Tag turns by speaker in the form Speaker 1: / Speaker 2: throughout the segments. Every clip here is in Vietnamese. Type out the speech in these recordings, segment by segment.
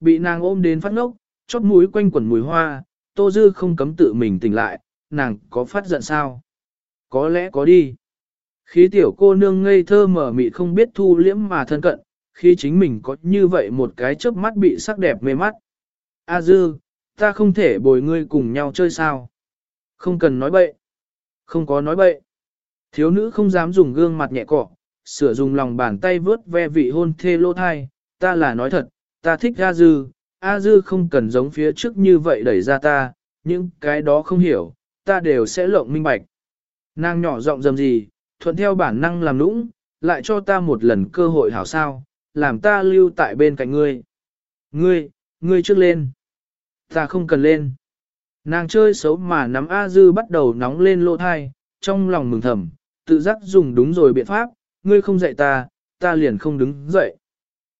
Speaker 1: Bị nàng ôm đến phát ngốc, chót mũi quanh quẩn mùi hoa, Tô Dư không cấm tự mình tỉnh lại, nàng có phát giận sao? Có lẽ có đi. Khi tiểu cô nương ngây thơ mở mị không biết thu liễm mà thân cận, khi chính mình có như vậy một cái chớp mắt bị sắc đẹp mê mắt. A Dư, ta không thể bồi ngươi cùng nhau chơi sao? Không cần nói bậy. Không có nói bậy. Thiếu nữ không dám dùng gương mặt nhẹ cọ, sửa dùng lòng bàn tay vớt ve vị hôn thê lô thai, ta là nói thật, ta thích A Dư, A Dư không cần giống phía trước như vậy đẩy ra ta, những cái đó không hiểu, ta đều sẽ lộng minh bạch. Nàng nhỏ giọng dầm gì, thuận theo bản năng làm nũng, lại cho ta một lần cơ hội hảo sao, làm ta lưu tại bên cạnh ngươi. Ngươi, ngươi trước lên. Ta không cần lên. Nàng chơi xấu mà nắm A Dư bắt đầu nóng lên lỗ thai, trong lòng mừng thầm, tự giác dùng đúng rồi biện pháp, ngươi không dạy ta, ta liền không đứng dậy.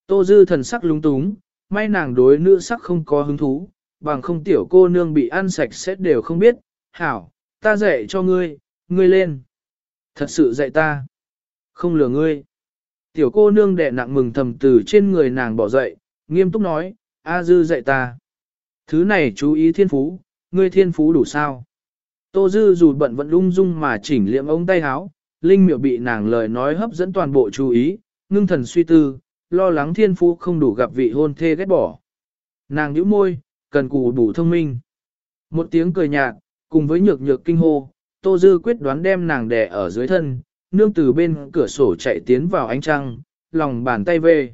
Speaker 1: Tô Dư thần sắc lúng túng, may nàng đối nữ sắc không có hứng thú, bằng không tiểu cô nương bị ăn sạch sẽ đều không biết, hảo, ta dạy cho ngươi, ngươi lên. Thật sự dạy ta. Không lừa ngươi. Tiểu cô nương đẻ nặng mừng thầm từ trên người nàng bỏ dậy, nghiêm túc nói, A Dư dạy ta. Thứ này chú ý thiên phú, ngươi thiên phú đủ sao. Tô Dư dù bận vẫn lung dung mà chỉnh liệm ống tay áo, Linh miệu bị nàng lời nói hấp dẫn toàn bộ chú ý, ngưng thần suy tư, lo lắng thiên phú không đủ gặp vị hôn thê ghét bỏ. Nàng nhíu môi, cần cù đủ thông minh. Một tiếng cười nhạt, cùng với nhược nhược kinh hô, Tô Dư quyết đoán đem nàng đè ở dưới thân, nương từ bên cửa sổ chạy tiến vào ánh trăng, lòng bàn tay về.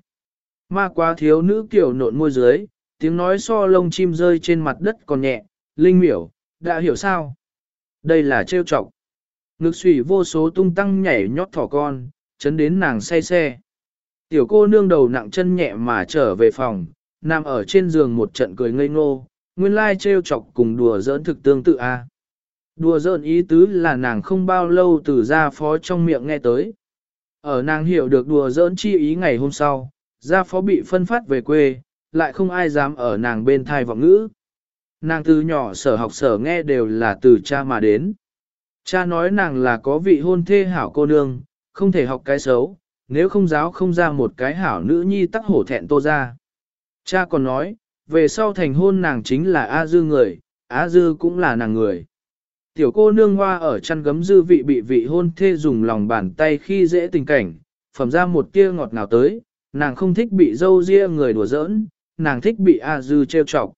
Speaker 1: Ma quá thiếu nữ kiểu nộn môi dưới, tiếng nói so lông chim rơi trên mặt đất còn nhẹ, linh miểu, đã hiểu sao? Đây là trêu chọc. Ngực xủy vô số tung tăng nhảy nhót thỏ con, chấn đến nàng say xe. Tiểu cô nương đầu nặng chân nhẹ mà trở về phòng, nằm ở trên giường một trận cười ngây ngô, nguyên lai trêu chọc cùng đùa giỡn thực tương tự a. Đùa giỡn ý tứ là nàng không bao lâu từ gia phó trong miệng nghe tới. Ở nàng hiểu được đùa giỡn chi ý ngày hôm sau, gia phó bị phân phát về quê, lại không ai dám ở nàng bên thai vọng ngữ. Nàng từ nhỏ sở học sở nghe đều là từ cha mà đến. Cha nói nàng là có vị hôn thê hảo cô nương, không thể học cái xấu, nếu không giáo không ra một cái hảo nữ nhi tắc hổ thẹn tô ra. Cha còn nói, về sau thành hôn nàng chính là A Dư người, A Dư cũng là nàng người. Tiểu cô nương hoa ở chăn gấm dư vị bị vị hôn thê dùng lòng bàn tay khi dễ tình cảnh, phẩm ra một tia ngọt ngào tới, nàng không thích bị dâu ria người đùa giỡn, nàng thích bị A Dư trêu chọc.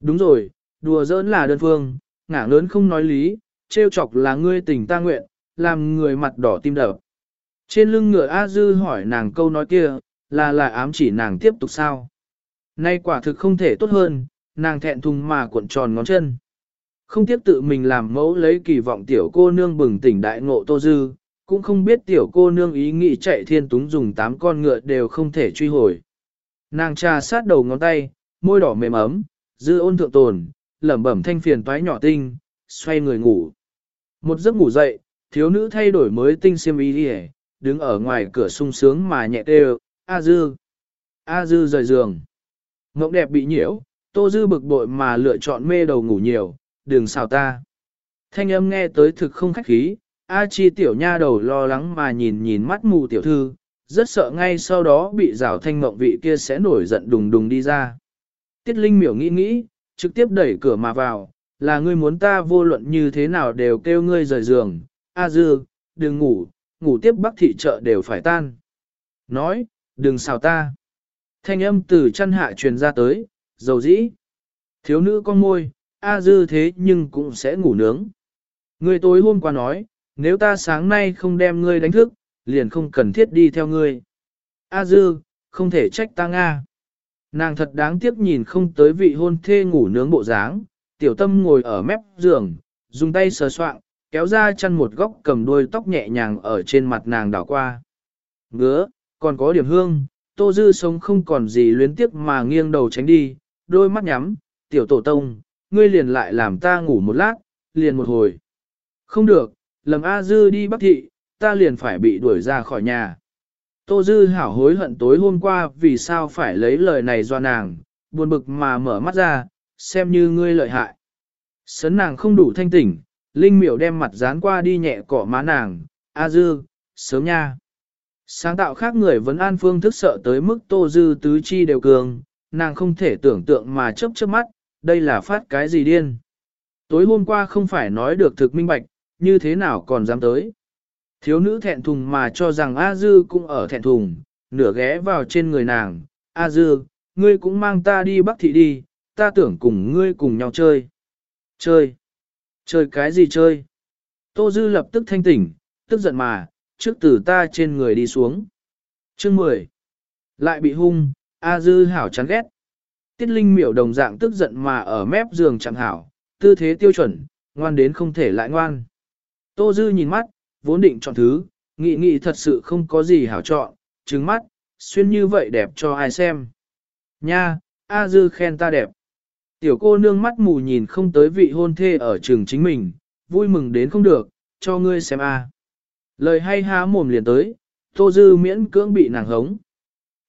Speaker 1: Đúng rồi, đùa giỡn là đơn phương, ngả lớn không nói lý, trêu chọc là ngươi tình ta nguyện, làm người mặt đỏ tim đập. Trên lưng ngựa A Dư hỏi nàng câu nói kia, là là ám chỉ nàng tiếp tục sao. Nay quả thực không thể tốt hơn, nàng thẹn thùng mà cuộn tròn ngón chân. Không tiếp tự mình làm mẫu lấy kỳ vọng tiểu cô nương bừng tỉnh đại ngộ Tô Dư, cũng không biết tiểu cô nương ý nghĩ chạy thiên túng dùng tám con ngựa đều không thể truy hồi. Nàng trà sát đầu ngón tay, môi đỏ mềm ấm, dư ôn thượng tồn, lẩm bẩm thanh phiền toái nhỏ tinh, xoay người ngủ. Một giấc ngủ dậy, thiếu nữ thay đổi mới tinh xiêm y đi đứng ở ngoài cửa sung sướng mà nhẹ tê A Dư. A Dư rời giường. Ngộng đẹp bị nhiễu, Tô Dư bực bội mà lựa chọn mê đầu ngủ nhiều, đừng xào ta. Thanh âm nghe tới thực không khách khí, A Chi tiểu nha đầu lo lắng mà nhìn nhìn mắt mù tiểu thư, rất sợ ngay sau đó bị rào thanh ngộng vị kia sẽ nổi giận đùng đùng đi ra. Tiết Linh miểu nghĩ nghĩ, trực tiếp đẩy cửa mà vào, là ngươi muốn ta vô luận như thế nào đều kêu ngươi rời giường, A Dư, đừng ngủ, ngủ tiếp bắc thị chợ đều phải tan. Nói, đừng xào ta. Thanh âm từ chân hạ truyền ra tới, dầu dĩ. Thiếu nữ con môi, A Dư thế nhưng cũng sẽ ngủ nướng. Ngươi tối hôm qua nói, nếu ta sáng nay không đem ngươi đánh thức, liền không cần thiết đi theo ngươi. A Dư, không thể trách ta Nga. Nàng thật đáng tiếc nhìn không tới vị hôn thê ngủ nướng bộ dáng, tiểu tâm ngồi ở mép giường, dùng tay sờ soạng, kéo ra chăn một góc cầm đuôi tóc nhẹ nhàng ở trên mặt nàng đảo qua. Ngứa, còn có điểm hương, tô dư sống không còn gì luyến tiếc mà nghiêng đầu tránh đi, đôi mắt nhắm, tiểu tổ tông, ngươi liền lại làm ta ngủ một lát, liền một hồi. Không được, lầm A dư đi bắc thị, ta liền phải bị đuổi ra khỏi nhà. Tô dư hảo hối hận tối hôm qua vì sao phải lấy lời này do nàng, buồn bực mà mở mắt ra, xem như ngươi lợi hại. Sấn nàng không đủ thanh tỉnh, Linh miểu đem mặt dán qua đi nhẹ cỏ má nàng, A dư, sớm nha. Sáng tạo khác người vẫn an phương thức sợ tới mức tô dư tứ chi đều cường, nàng không thể tưởng tượng mà chớp chớp mắt, đây là phát cái gì điên. Tối hôm qua không phải nói được thực minh bạch, như thế nào còn dám tới. Thiếu nữ thẹn thùng mà cho rằng A Dư cũng ở thẹn thùng, nửa ghé vào trên người nàng. A Dư, ngươi cũng mang ta đi Bắc Thị đi, ta tưởng cùng ngươi cùng nhau chơi. Chơi? Chơi cái gì chơi? Tô Dư lập tức thanh tỉnh, tức giận mà, trước từ ta trên người đi xuống. Chương 10. Lại bị hung, A Dư hảo chán ghét. Tiết Linh miểu đồng dạng tức giận mà ở mép giường chẳng hảo, tư thế tiêu chuẩn, ngoan đến không thể lại ngoan. Tô Dư nhìn mắt, vốn định chọn thứ, nghị nghị thật sự không có gì hảo chọn, trứng mắt, xuyên như vậy đẹp cho ai xem. Nha, A Dư khen ta đẹp. Tiểu cô nương mắt mù nhìn không tới vị hôn thê ở trường chính mình, vui mừng đến không được, cho ngươi xem A. Lời hay há mồm liền tới, Tô Dư miễn cưỡng bị nàng hống.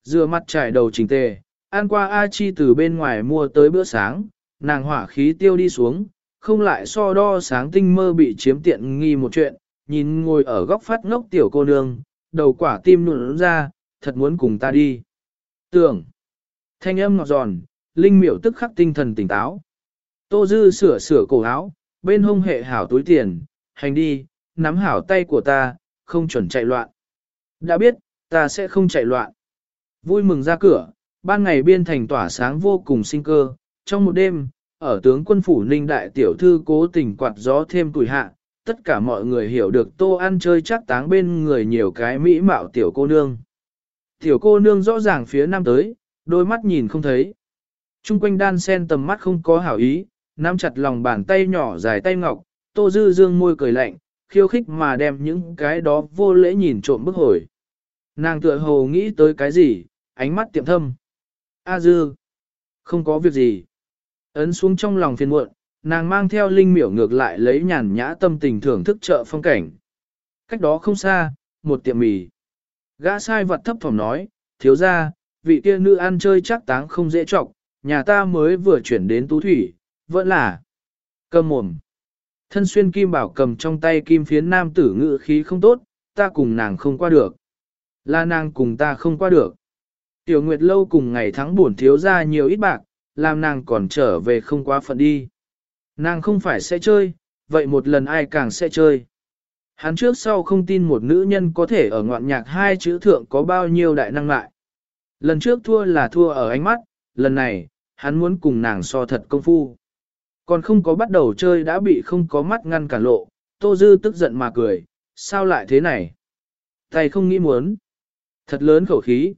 Speaker 1: Dừa mặt trải đầu chỉnh tề, ăn qua A Chi từ bên ngoài mua tới bữa sáng, nàng hỏa khí tiêu đi xuống, không lại so đo sáng tinh mơ bị chiếm tiện nghi một chuyện, nhìn ngồi ở góc phát ngốc tiểu cô nương, đầu quả tim nụn ra, thật muốn cùng ta đi. Tưởng, thanh âm ngọt giòn, linh miểu tức khắc tinh thần tỉnh táo. Tô Dư sửa sửa cổ áo, bên hông hệ hảo túi tiền, hành đi, nắm hảo tay của ta, không chuẩn chạy loạn. Đã biết, ta sẽ không chạy loạn. Vui mừng ra cửa, ban ngày biên thành tỏa sáng vô cùng sinh cơ, trong một đêm, ở tướng quân phủ ninh đại tiểu thư cố tình quạt gió thêm tuổi hạ, tất cả mọi người hiểu được tô ăn chơi chắc táng bên người nhiều cái mỹ mạo tiểu cô nương. Tiểu cô nương rõ ràng phía nam tới, đôi mắt nhìn không thấy. Trung quanh đan sen tầm mắt không có hảo ý, nắm chặt lòng bàn tay nhỏ dài tay ngọc, tô dư dương môi cười lạnh, khiêu khích mà đem những cái đó vô lễ nhìn trộm bức hồi. Nàng tựa hồ nghĩ tới cái gì, ánh mắt tiệm thâm. A dư, không có việc gì. Ấn xuống trong lòng phiền muộn, nàng mang theo linh miểu ngược lại lấy nhàn nhã tâm tình thưởng thức chợ phong cảnh. Cách đó không xa, một tiệm mì. Gã sai vật thấp thỏm nói, thiếu ra, vị kia nữ ăn chơi chắc táng không dễ trọng, nhà ta mới vừa chuyển đến tú thủy, vẫn là cầm mồm. Thân xuyên kim bảo cầm trong tay kim phiến nam tử ngự khí không tốt, ta cùng nàng không qua được. Là nàng cùng ta không qua được. Tiểu Nguyệt lâu cùng ngày thắng buồn thiếu ra nhiều ít bạc, làm nàng còn trở về không quá phận đi. Nàng không phải sẽ chơi, vậy một lần ai càng sẽ chơi. Hắn trước sau không tin một nữ nhân có thể ở ngoạn nhạc hai chữ thượng có bao nhiêu đại năng lại. Lần trước thua là thua ở ánh mắt, lần này, hắn muốn cùng nàng so thật công phu. Còn không có bắt đầu chơi đã bị không có mắt ngăn cản lộ, Tô Dư tức giận mà cười, sao lại thế này? Tay không nghĩ muốn. Thật lớn khẩu khí.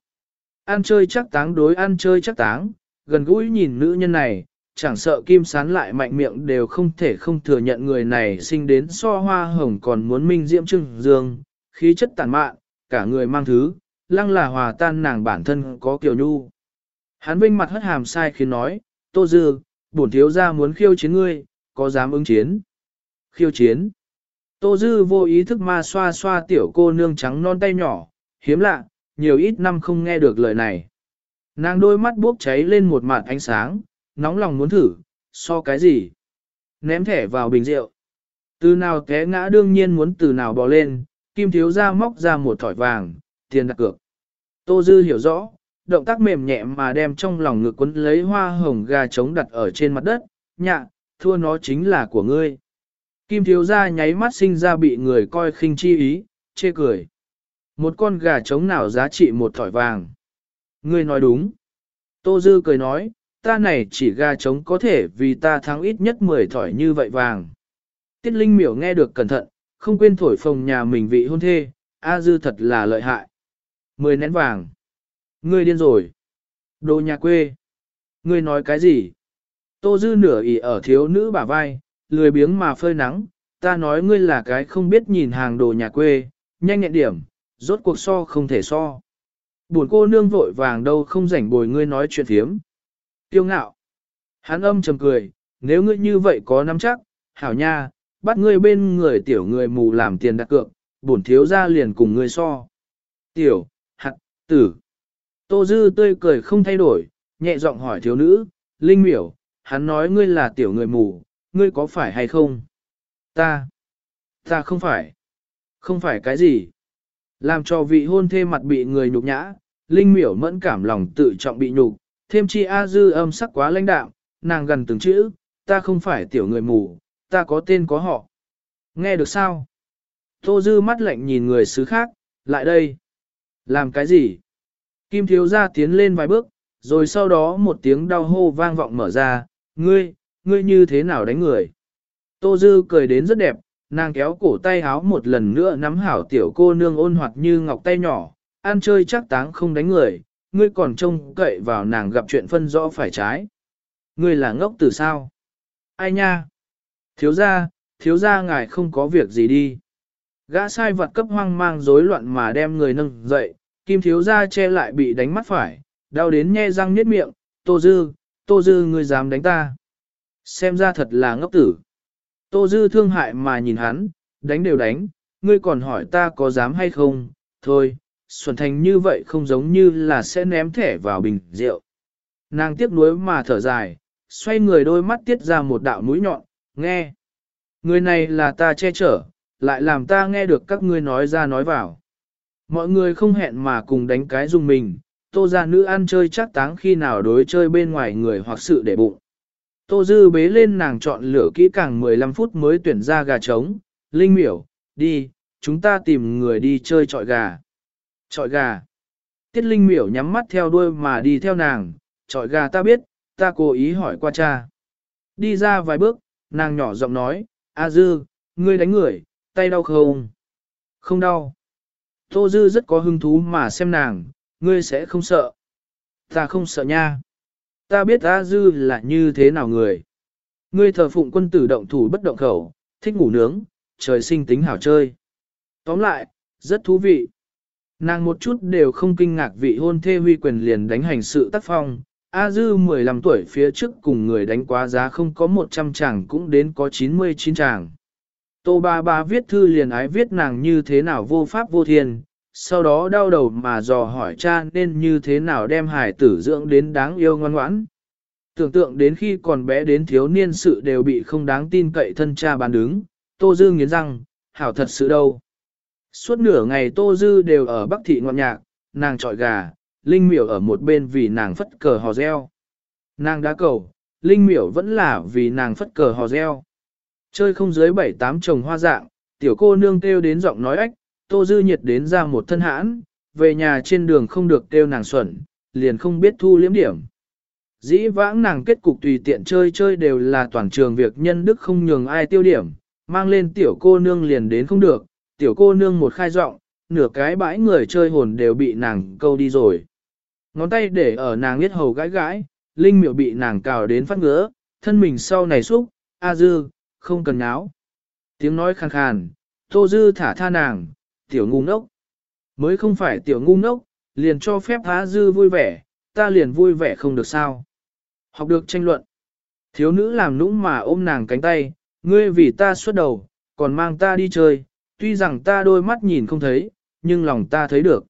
Speaker 1: Ăn chơi chắc táng đối ăn chơi chắc táng, gần gũi nhìn nữ nhân này, chẳng sợ kim sán lại mạnh miệng đều không thể không thừa nhận người này sinh đến so hoa hồng còn muốn minh diễm trưng dương, khí chất tàn mạn, cả người mang thứ, lăng là hòa tan nàng bản thân có kiều nhu. Hắn vinh mặt hất hàm sai khiến nói, Tô Dư, bổn thiếu gia muốn khiêu chiến ngươi, có dám ứng chiến? Khiêu chiến? Tô Dư vô ý thức ma xoa xoa tiểu cô nương trắng non tay nhỏ, hiếm lạ, nhiều ít năm không nghe được lời này. Nàng đôi mắt bốc cháy lên một mặt ánh sáng, nóng lòng muốn thử, so cái gì? Ném thẻ vào bình rượu. Từ nào té ngã đương nhiên muốn từ nào bò lên, kim thiếu ra móc ra một thỏi vàng, tiền đặt cược. Tô Dư hiểu rõ, động tác mềm nhẹ mà đem trong lòng ngực quấn lấy hoa hồng gà trống đặt ở trên mặt đất, nhạ, thua nó chính là của ngươi. Kim thiếu gia nháy mắt sinh ra bị người coi khinh chi ý, chê cười. Một con gà trống nào giá trị một thỏi vàng. Ngươi nói đúng. Tô Dư cười nói, ta này chỉ gà trống có thể vì ta thắng ít nhất 10 thỏi như vậy vàng. Tiết Linh miểu nghe được cẩn thận, không quên thổi phồng nhà mình vị hôn thê, A Dư thật là lợi hại. Mười nén vàng. Ngươi điên rồi. Đồ nhà quê. Ngươi nói cái gì? Tô Dư nửa ỉ ở thiếu nữ bả vai, lười biếng mà phơi nắng, ta nói ngươi là cái không biết nhìn hàng đồ nhà quê, nhanh nhẹn điểm, rốt cuộc so không thể so. Buồn cô nương vội vàng đâu không rảnh bồi ngươi nói chuyện thiếm. Tiêu ngạo. Hắn âm trầm cười, nếu ngươi như vậy có nắm chắc, hảo nha, bắt ngươi bên người tiểu người mù làm tiền đặt cược, bổn thiếu ra liền cùng ngươi so. Tiểu, hạt, tử. Tô Dư tươi cười không thay đổi, nhẹ giọng hỏi thiếu nữ, Linh miểu, hắn nói ngươi là tiểu người mù, ngươi có phải hay không? Ta, ta không phải. Không phải cái gì? Làm cho vị hôn thê mặt bị người nhục nhã, Linh miểu mẫn cảm lòng tự trọng bị nhục, thêm chi A dư âm sắc quá lãnh đạm, nàng gần từng chữ, ta không phải tiểu người mù, ta có tên có họ. Nghe được sao? Tô dư mắt lạnh nhìn người xứ khác, lại đây. Làm cái gì? Kim thiếu gia tiến lên vài bước, rồi sau đó một tiếng đau hô vang vọng mở ra, ngươi, ngươi như thế nào đánh người? Tô dư cười đến rất đẹp, nàng kéo cổ tay háo một lần nữa nắm hảo tiểu cô nương ôn hoạt như ngọc tay nhỏ, ăn chơi chắc táng không đánh người, ngươi còn trông cậy vào nàng gặp chuyện phân rõ phải trái. Ngươi là ngốc từ sao? Ai nha? Thiếu gia, thiếu gia ngài không có việc gì đi. Gã sai vật cấp hoang mang rối loạn mà đem người nâng dậy, kim thiếu gia che lại bị đánh mắt phải, đau đến nhe răng niết miệng, tô dư, tô dư ngươi dám đánh ta. Xem ra thật là ngốc tử. Tô dư thương hại mà nhìn hắn, đánh đều đánh, ngươi còn hỏi ta có dám hay không, thôi, xuẩn thành như vậy không giống như là sẽ ném thẻ vào bình rượu. Nàng tiếc nuối mà thở dài, xoay người đôi mắt tiết ra một đạo mũi nhọn, nghe. Người này là ta che chở, lại làm ta nghe được các ngươi nói ra nói vào. Mọi người không hẹn mà cùng đánh cái dùng mình, tô ra nữ ăn chơi chắc táng khi nào đối chơi bên ngoài người hoặc sự để bụng. Tô dư bế lên nàng chọn lửa kỹ càng 15 phút mới tuyển ra gà trống, linh miểu, đi, chúng ta tìm người đi chơi trọi gà. Trọi gà. Tiết linh miểu nhắm mắt theo đuôi mà đi theo nàng, trọi gà ta biết, ta cố ý hỏi qua cha. Đi ra vài bước, nàng nhỏ giọng nói, A dư, ngươi đánh người, tay đau không? Không đau. Tô Dư rất có hứng thú mà xem nàng, ngươi sẽ không sợ. Ta không sợ nha. Ta biết A Dư là như thế nào người. Ngươi thờ phụng quân tử động thủ bất động khẩu, thích ngủ nướng, trời sinh tính hảo chơi. Tóm lại, rất thú vị. Nàng một chút đều không kinh ngạc vị hôn thê huy quyền liền đánh hành sự tác phong. A Dư 15 tuổi phía trước cùng người đánh quá giá không có 100 chàng cũng đến có 99 chàng. Tô ba ba viết thư liền ái viết nàng như thế nào vô pháp vô thiên, sau đó đau đầu mà dò hỏi cha nên như thế nào đem hải tử dưỡng đến đáng yêu ngoan ngoãn. Tưởng tượng đến khi còn bé đến thiếu niên sự đều bị không đáng tin cậy thân cha bàn đứng, Tô Dư nghiến răng, hảo thật sự đâu. Suốt nửa ngày Tô Dư đều ở Bắc Thị ngọn nhạc, nàng trọi gà, Linh miểu ở một bên vì nàng phất cờ hò reo. Nàng đá cầu, Linh miểu vẫn là vì nàng phất cờ hò reo. Chơi không dưới bảy tám chồng hoa dạng, tiểu cô nương kêu đến giọng nói ách, tô dư nhiệt đến ra một thân hãn, về nhà trên đường không được kêu nàng xuẩn, liền không biết thu liếm điểm. Dĩ vãng nàng kết cục tùy tiện chơi chơi đều là toàn trường việc nhân đức không nhường ai tiêu điểm, mang lên tiểu cô nương liền đến không được, tiểu cô nương một khai giọng, nửa cái bãi người chơi hồn đều bị nàng câu đi rồi. Ngón tay để ở nàng biết hầu gãi gãi, linh miệu bị nàng cào đến phát ngứa, thân mình sau này xúc, a dư, không cần náo. Tiếng nói khàn khàn, Tô Dư thả tha nàng, tiểu ngu ngốc. Mới không phải tiểu ngu ngốc, liền cho phép Á Dư vui vẻ, ta liền vui vẻ không được sao. Học được tranh luận. Thiếu nữ làm nũng mà ôm nàng cánh tay, ngươi vì ta xuất đầu, còn mang ta đi chơi, tuy rằng ta đôi mắt nhìn không thấy, nhưng lòng ta thấy được.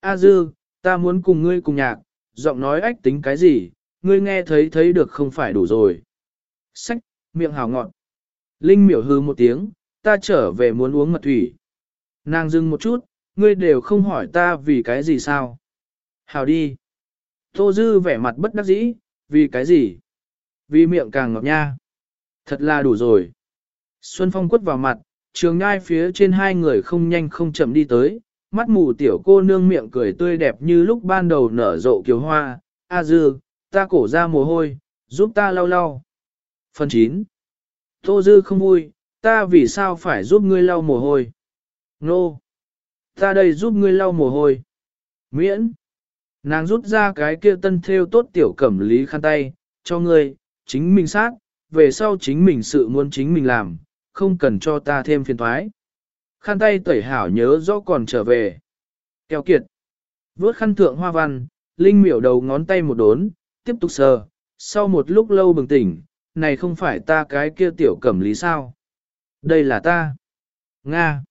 Speaker 1: A Dư, ta muốn cùng ngươi cùng nhạc, giọng nói ách tính cái gì, ngươi nghe thấy thấy được không phải đủ rồi. Sách, miệng hào ngọn. Linh miểu hư một tiếng, ta trở về muốn uống mật thủy. Nàng dừng một chút, ngươi đều không hỏi ta vì cái gì sao. Hào đi. Tô Dư vẻ mặt bất đắc dĩ, vì cái gì? Vì miệng càng ngọt nha. Thật là đủ rồi. Xuân Phong quất vào mặt, trường ngai phía trên hai người không nhanh không chậm đi tới, mắt mù tiểu cô nương miệng cười tươi đẹp như lúc ban đầu nở rộ kiều hoa. A Dư, ta cổ ra mồ hôi, giúp ta lau lau. Phần 9 Tô Dư không vui, ta vì sao phải giúp ngươi lau mồ hôi? Nô! No. Ta đây giúp ngươi lau mồ hôi. Miễn! Nàng rút ra cái kia tân theo tốt tiểu cẩm lý khăn tay, cho ngươi, chính mình sát, về sau chính mình sự muốn chính mình làm, không cần cho ta thêm phiền thoái. Khăn tay tẩy hảo nhớ rõ còn trở về. Kéo kiệt. vớt khăn thượng hoa văn, Linh miểu đầu ngón tay một đốn, tiếp tục sờ, sau một lúc lâu bừng tỉnh, này không phải ta cái kia tiểu cẩm lý sao? Đây là ta. Nga.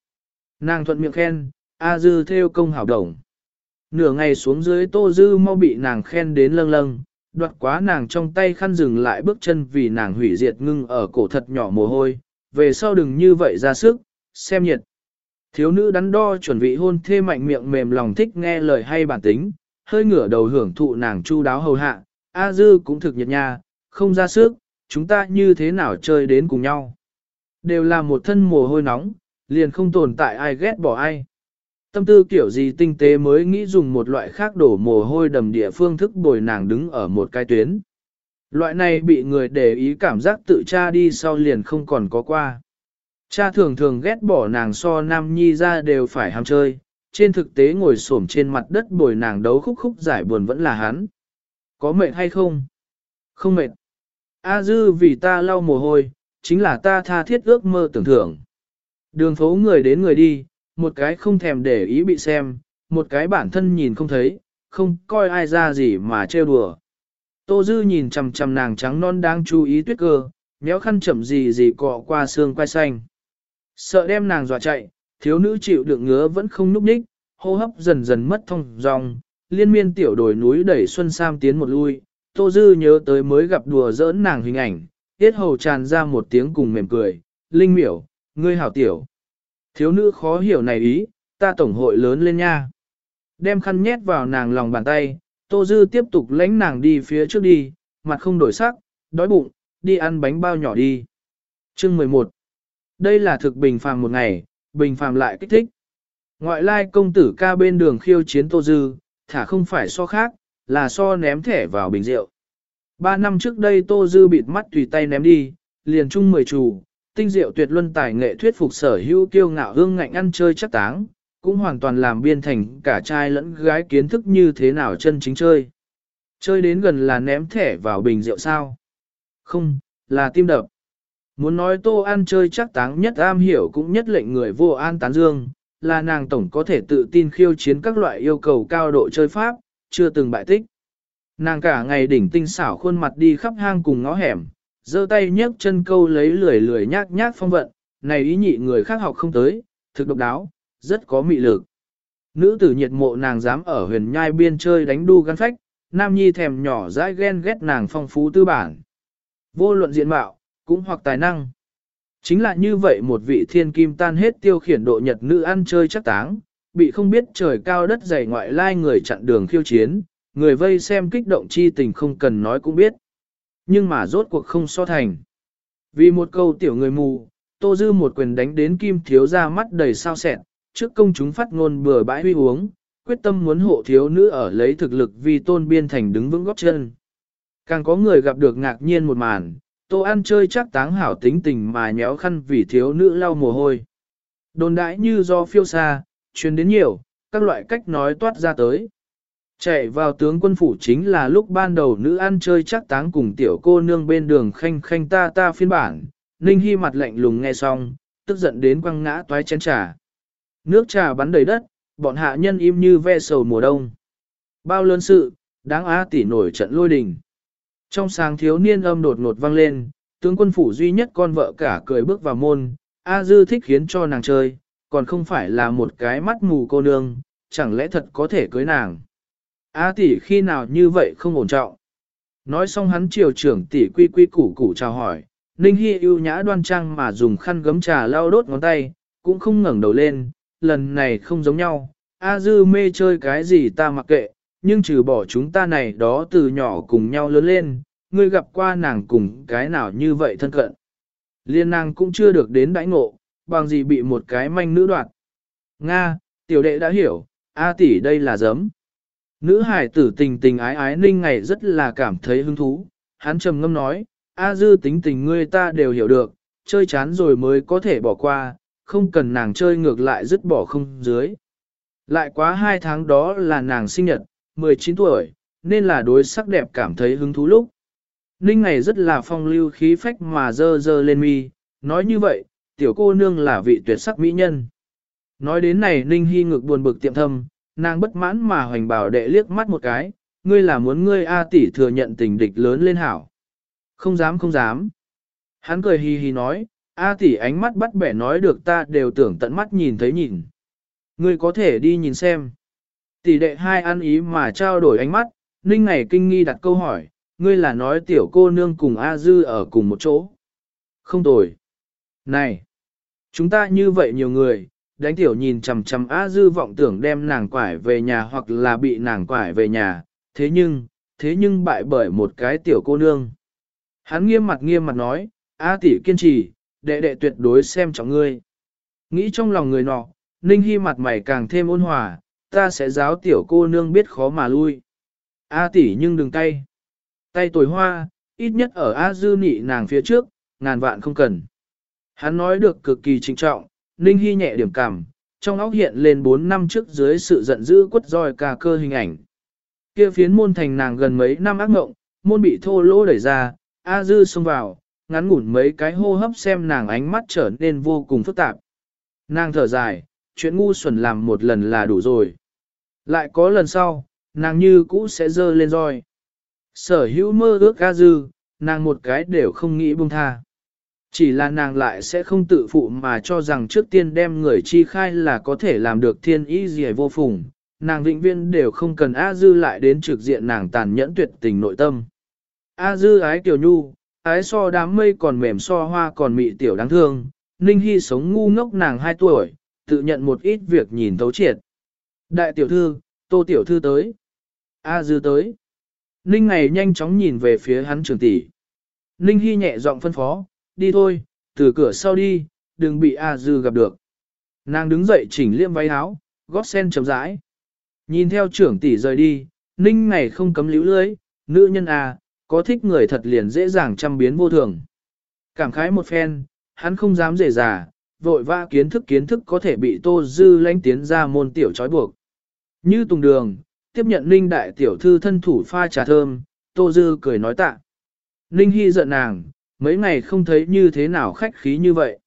Speaker 1: Nàng thuận miệng khen, A Dư theo công hảo đồng. Nửa ngày xuống dưới Tô Dư mau bị nàng khen đến lâng lâng, đoạt quá nàng trong tay khăn dừng lại bước chân vì nàng hủy diệt ngưng ở cổ thật nhỏ mồ hôi, về sau đừng như vậy ra sức, xem nhiệt. Thiếu nữ đắn đo chuẩn bị hôn thê mạnh miệng mềm lòng thích nghe lời hay bản tính, hơi ngửa đầu hưởng thụ nàng chu đáo hầu hạ, A Dư cũng thực nhiệt nha, không ra sức, chúng ta như thế nào chơi đến cùng nhau. Đều là một thân mồ hôi nóng, liền không tồn tại ai ghét bỏ ai. Tâm tư kiểu gì tinh tế mới nghĩ dùng một loại khác đổ mồ hôi đầm địa phương thức bồi nàng đứng ở một cái tuyến. Loại này bị người để ý cảm giác tự cha đi sau liền không còn có qua. Cha thường thường ghét bỏ nàng so nam nhi ra đều phải ham chơi, trên thực tế ngồi xổm trên mặt đất bồi nàng đấu khúc khúc giải buồn vẫn là hắn. Có mệt hay không? Không mệt. A dư vì ta lau mồ hôi, chính là ta tha thiết ước mơ tưởng thưởng. Đường phố người đến người đi, một cái không thèm để ý bị xem, một cái bản thân nhìn không thấy, không coi ai ra gì mà trêu đùa. Tô Dư nhìn chằm chằm nàng trắng non đang chú ý tuyết cơ, méo khăn chậm gì gì cọ qua xương quai xanh. Sợ đem nàng dọa chạy, thiếu nữ chịu đựng ngứa vẫn không núp ních, hô hấp dần dần mất thông dòng, liên miên tiểu đồi núi đẩy Xuân Sam tiến một lui, Tô Dư nhớ tới mới gặp đùa giỡn nàng hình ảnh, tiết hầu tràn ra một tiếng cùng mềm cười, linh miểu, ngươi hảo tiểu. Thiếu nữ khó hiểu này ý, ta tổng hội lớn lên nha. Đem khăn nhét vào nàng lòng bàn tay, Tô Dư tiếp tục lãnh nàng đi phía trước đi, mặt không đổi sắc, đói bụng, đi ăn bánh bao nhỏ đi. Chương 11 Đây là thực bình phàm một ngày, bình phàm lại kích thích. Ngoại lai công tử ca bên đường khiêu chiến Tô Dư, thả không phải so khác, là so ném thẻ vào bình rượu. Ba năm trước đây Tô Dư bịt mắt tùy tay ném đi, liền chung mười chủ, tinh diệu tuyệt luân tài nghệ thuyết phục sở hữu kiêu ngạo hương ngạnh ăn chơi chắc táng, cũng hoàn toàn làm biên thành cả trai lẫn gái kiến thức như thế nào chân chính chơi. Chơi đến gần là ném thẻ vào bình rượu sao? Không, là tim đập. Muốn nói tô ăn chơi chắc táng nhất am hiểu cũng nhất lệnh người vô an tán dương, là nàng tổng có thể tự tin khiêu chiến các loại yêu cầu cao độ chơi pháp, chưa từng bại tích. Nàng cả ngày đỉnh tinh xảo khuôn mặt đi khắp hang cùng ngõ hẻm, giơ tay nhấc chân câu lấy lười lười nhác nhác phong vận, này ý nhị người khác học không tới, thực độc đáo, rất có mị lực. Nữ tử nhiệt mộ nàng dám ở huyền nhai biên chơi đánh đu gắn phách, nam nhi thèm nhỏ dãi ghen ghét nàng phong phú tư bản. Vô luận diện mạo, cũng hoặc tài năng. Chính là như vậy một vị thiên kim tan hết tiêu khiển độ nhật nữ ăn chơi chắc táng, bị không biết trời cao đất dày ngoại lai người chặn đường khiêu chiến, người vây xem kích động chi tình không cần nói cũng biết. Nhưng mà rốt cuộc không so thành. Vì một câu tiểu người mù, Tô Dư một quyền đánh đến kim thiếu ra mắt đầy sao sẹn, trước công chúng phát ngôn bừa bãi huy uống, quyết tâm muốn hộ thiếu nữ ở lấy thực lực vì tôn biên thành đứng vững góp chân. Càng có người gặp được ngạc nhiên một màn, Tô an chơi chắc táng hảo tính tình mà nhéo khăn vì thiếu nữ lau mồ hôi. Đồn đãi như do phiêu xa, truyền đến nhiều, các loại cách nói toát ra tới. Chạy vào tướng quân phủ chính là lúc ban đầu nữ ăn chơi chắc táng cùng tiểu cô nương bên đường khanh khanh ta ta phiên bản, Ninh Hy mặt lạnh lùng nghe xong, tức giận đến quăng ngã toái chén trà. Nước trà bắn đầy đất, bọn hạ nhân im như ve sầu mùa đông. Bao lớn sự, đáng á tỉ nổi trận lôi đình. Trong sáng thiếu niên âm đột ngột vang lên, tướng quân phủ duy nhất con vợ cả cười bước vào môn, A Dư thích khiến cho nàng chơi, còn không phải là một cái mắt mù cô nương, chẳng lẽ thật có thể cưới nàng. A tỷ khi nào như vậy không ổn trọng. Nói xong hắn triều trưởng tỷ quy quy củ củ chào hỏi, Ninh Hi ưu nhã đoan trang mà dùng khăn gấm trà lau đốt ngón tay, cũng không ngẩng đầu lên, lần này không giống nhau, A Dư mê chơi cái gì ta mặc kệ, nhưng trừ bỏ chúng ta này đó từ nhỏ cùng nhau lớn lên, ngươi gặp qua nàng cùng cái nào như vậy thân cận. Liên nàng cũng chưa được đến đãi ngộ, bằng gì bị một cái manh nữ đoạt. Nga, tiểu đệ đã hiểu, A tỷ đây là giấm. Nữ hải tử tình tình ái ái ninh ngày rất là cảm thấy hứng thú, hắn trầm ngâm nói, A dư tính tình ngươi ta đều hiểu được, chơi chán rồi mới có thể bỏ qua, không cần nàng chơi ngược lại dứt bỏ không dưới. Lại quá hai tháng đó là nàng sinh nhật, 19 tuổi, nên là đối sắc đẹp cảm thấy hứng thú lúc. Ninh ngày rất là phong lưu khí phách mà dơ dơ lên mi, nói như vậy, tiểu cô nương là vị tuyệt sắc mỹ nhân. Nói đến này Ninh Hy ngực buồn bực tiệm thâm, nàng bất mãn mà hoành bảo đệ liếc mắt một cái, ngươi là muốn ngươi A tỷ thừa nhận tình địch lớn lên hảo. Không dám không dám. Hắn cười hi hi nói, A tỷ ánh mắt bắt bẻ nói được ta đều tưởng tận mắt nhìn thấy nhìn. Ngươi có thể đi nhìn xem. Tỷ đệ hai ăn ý mà trao đổi ánh mắt, Ninh ngày kinh nghi đặt câu hỏi, ngươi là nói tiểu cô nương cùng A Dư ở cùng một chỗ. Không tồi. Này, chúng ta như vậy nhiều người, đánh tiểu nhìn chằm chằm A Dư vọng tưởng đem nàng quải về nhà hoặc là bị nàng quải về nhà, thế nhưng, thế nhưng bại bởi một cái tiểu cô nương. Hắn nghiêm mặt nghiêm mặt nói, A tỷ kiên trì, đệ đệ tuyệt đối xem trọng ngươi. Nghĩ trong lòng người nọ, Ninh Hy mặt mày càng thêm ôn hòa, ta sẽ giáo tiểu cô nương biết khó mà lui. A tỷ nhưng đừng tay. Tay tồi hoa, ít nhất ở A dư nị nàng phía trước, ngàn vạn không cần. Hắn nói được cực kỳ trinh trọng, Ninh Hy nhẹ điểm cảm, trong óc hiện lên 4 năm trước dưới sự giận dữ quất roi cả cơ hình ảnh. Kia phiến môn thành nàng gần mấy năm ác mộng, môn bị thô lỗ đẩy ra, A dư xông vào, ngắn ngủn mấy cái hô hấp xem nàng ánh mắt trở nên vô cùng phức tạp. Nàng thở dài, chuyện ngu xuẩn làm một lần là đủ rồi. Lại có lần sau, nàng như cũ sẽ dơ lên roi. Sở hữu mơ ước A dư, nàng một cái đều không nghĩ buông tha. Chỉ là nàng lại sẽ không tự phụ mà cho rằng trước tiên đem người chi khai là có thể làm được thiên ý gì vô phùng, nàng vĩnh viên đều không cần A Dư lại đến trực diện nàng tàn nhẫn tuyệt tình nội tâm. A Dư ái tiểu nhu, ái so đám mây còn mềm so hoa còn mị tiểu đáng thương, Ninh Hy sống ngu ngốc nàng 2 tuổi, tự nhận một ít việc nhìn thấu triệt. Đại tiểu thư, tô tiểu thư tới. A Dư tới. Ninh ngày nhanh chóng nhìn về phía hắn trường tỷ. Ninh Hy nhẹ giọng phân phó, đi thôi, từ cửa sau đi, đừng bị A Dư gặp được. Nàng đứng dậy chỉnh liêm váy áo, gót sen chấm rãi. Nhìn theo trưởng tỷ rời đi, Ninh ngày không cấm líu lưới, nữ nhân à, có thích người thật liền dễ dàng chăm biến vô thường. Cảm khái một phen, hắn không dám dễ dà, vội vã kiến thức kiến thức có thể bị Tô Dư lánh tiến ra môn tiểu trói buộc. Như tùng đường, tiếp nhận Ninh đại tiểu thư thân thủ pha trà thơm, Tô Dư cười nói tạ. Ninh Hy giận nàng, mấy ngày không thấy như thế nào khách khí như vậy.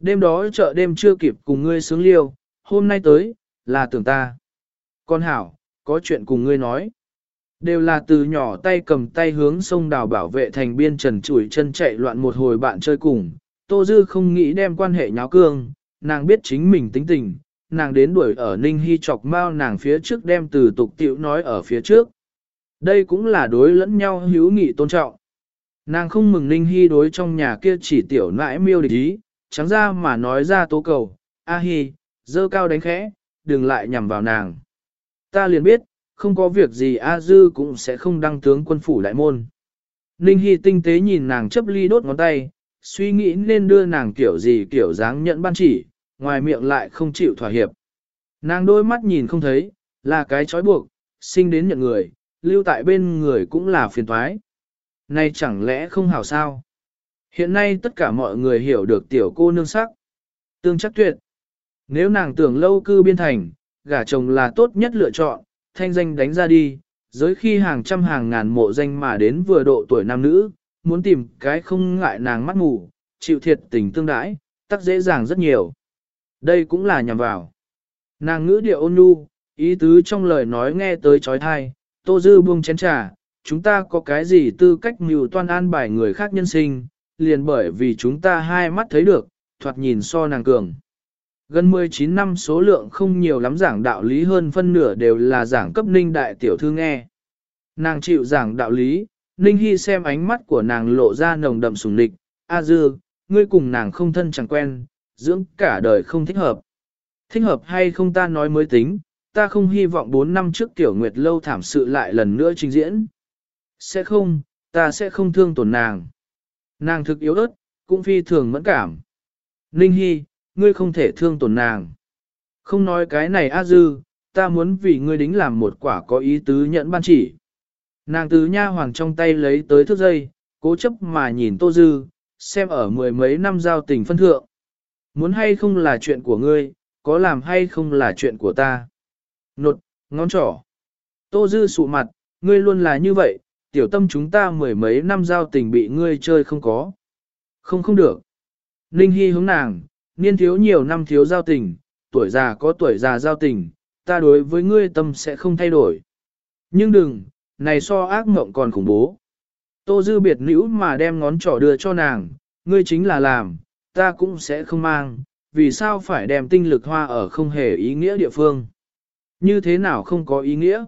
Speaker 1: Đêm đó chợ đêm chưa kịp cùng ngươi sướng liêu, hôm nay tới, là tưởng ta. Con hảo, có chuyện cùng ngươi nói. Đều là từ nhỏ tay cầm tay hướng sông đào bảo vệ thành biên trần chủi chân chạy loạn một hồi bạn chơi cùng. Tô Dư không nghĩ đem quan hệ nháo cương, nàng biết chính mình tính tình, nàng đến đuổi ở Ninh Hy chọc mau nàng phía trước đem từ tục tiểu nói ở phía trước. Đây cũng là đối lẫn nhau hữu nghị tôn trọng. Nàng không mừng Ninh Hy đối trong nhà kia chỉ tiểu nãi miêu địch ý, trắng ra mà nói ra tố cầu, A Hi, dơ cao đánh khẽ, đừng lại nhằm vào nàng. Ta liền biết, không có việc gì A Dư cũng sẽ không đăng tướng quân phủ đại môn. Ninh Hy tinh tế nhìn nàng chấp ly đốt ngón tay, suy nghĩ nên đưa nàng kiểu gì kiểu dáng nhận ban chỉ, ngoài miệng lại không chịu thỏa hiệp. Nàng đôi mắt nhìn không thấy, là cái trói buộc, sinh đến nhận người, lưu tại bên người cũng là phiền toái. Này chẳng lẽ không hảo sao? Hiện nay tất cả mọi người hiểu được tiểu cô nương sắc. Tương chắc tuyệt. Nếu nàng tưởng lâu cư biên thành, gả chồng là tốt nhất lựa chọn, thanh danh đánh ra đi, giới khi hàng trăm hàng ngàn mộ danh mà đến vừa độ tuổi nam nữ, muốn tìm cái không ngại nàng mắt ngủ, chịu thiệt tình tương đãi, tắc dễ dàng rất nhiều. Đây cũng là nhằm vào. Nàng ngữ điệu ôn nhu, ý tứ trong lời nói nghe tới trói thai, tô dư buông chén trà, chúng ta có cái gì tư cách mưu toan an bài người khác nhân sinh, liền bởi vì chúng ta hai mắt thấy được, thoạt nhìn so nàng cường. Gần 19 năm số lượng không nhiều lắm giảng đạo lý hơn phân nửa đều là giảng cấp ninh đại tiểu thư nghe. Nàng chịu giảng đạo lý, ninh hy xem ánh mắt của nàng lộ ra nồng đậm sùng địch, A dư, ngươi cùng nàng không thân chẳng quen, dưỡng cả đời không thích hợp. Thích hợp hay không ta nói mới tính, ta không hy vọng 4 năm trước tiểu nguyệt lâu thảm sự lại lần nữa trình diễn. Sẽ không, ta sẽ không thương tổn nàng. Nàng thực yếu ớt, cũng phi thường mẫn cảm. Ninh Hy, ngươi không thể thương tổn nàng. Không nói cái này A Dư, ta muốn vì ngươi đính làm một quả có ý tứ nhận ban chỉ. Nàng từ nha hoàng trong tay lấy tới thước dây, cố chấp mà nhìn Tô Dư, xem ở mười mấy năm giao tình phân thượng. Muốn hay không là chuyện của ngươi, có làm hay không là chuyện của ta. Nột, ngón trỏ. Tô Dư sụ mặt, ngươi luôn là như vậy, tiểu tâm chúng ta mười mấy năm giao tình bị ngươi chơi không có. Không không được. Ninh Hy hướng nàng, niên thiếu nhiều năm thiếu giao tình, tuổi già có tuổi già giao tình, ta đối với ngươi tâm sẽ không thay đổi. Nhưng đừng, này so ác mộng còn khủng bố. Tô Dư biệt nữ mà đem ngón trỏ đưa cho nàng, ngươi chính là làm, ta cũng sẽ không mang, vì sao phải đem tinh lực hoa ở không hề ý nghĩa địa phương. Như thế nào không có ý nghĩa?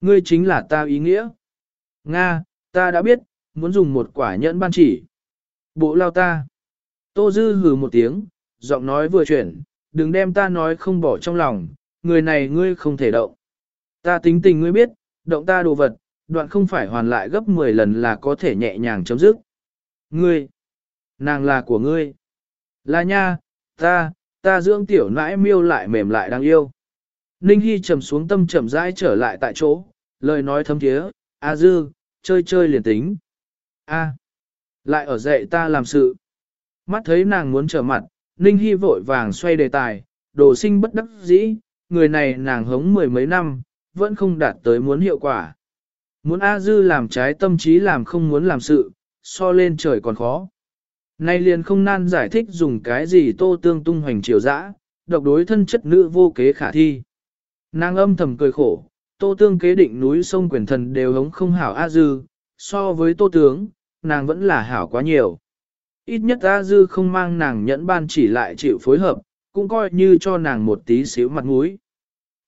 Speaker 1: Ngươi chính là ta ý nghĩa. Nga, ta đã biết, muốn dùng một quả nhẫn ban chỉ. Bộ lao ta. Tô Dư hừ một tiếng, giọng nói vừa chuyển, đừng đem ta nói không bỏ trong lòng, người này ngươi không thể động. Ta tính tình ngươi biết, động ta đồ vật, đoạn không phải hoàn lại gấp 10 lần là có thể nhẹ nhàng chấm dứt. Ngươi, nàng là của ngươi. Là nha, ta, ta dưỡng tiểu nãi miêu lại mềm lại đáng yêu. Ninh Hy trầm xuống tâm chậm rãi trở lại tại chỗ, lời nói thâm thiế, A dư, chơi chơi liền tính. A, lại ở dậy ta làm sự. Mắt thấy nàng muốn trở mặt, Ninh Hy vội vàng xoay đề tài, đồ sinh bất đắc dĩ, người này nàng hống mười mấy năm, vẫn không đạt tới muốn hiệu quả. Muốn A Dư làm trái tâm trí làm không muốn làm sự, so lên trời còn khó. Nay liền không nan giải thích dùng cái gì tô tương tung hoành triều dã, độc đối thân chất nữ vô kế khả thi. Nàng âm thầm cười khổ, tô tương kế định núi sông quyền thần đều hống không hảo A Dư, so với tô tướng, nàng vẫn là hảo quá nhiều. Ít nhất A Dư không mang nàng nhẫn ban chỉ lại chịu phối hợp, cũng coi như cho nàng một tí xíu mặt mũi.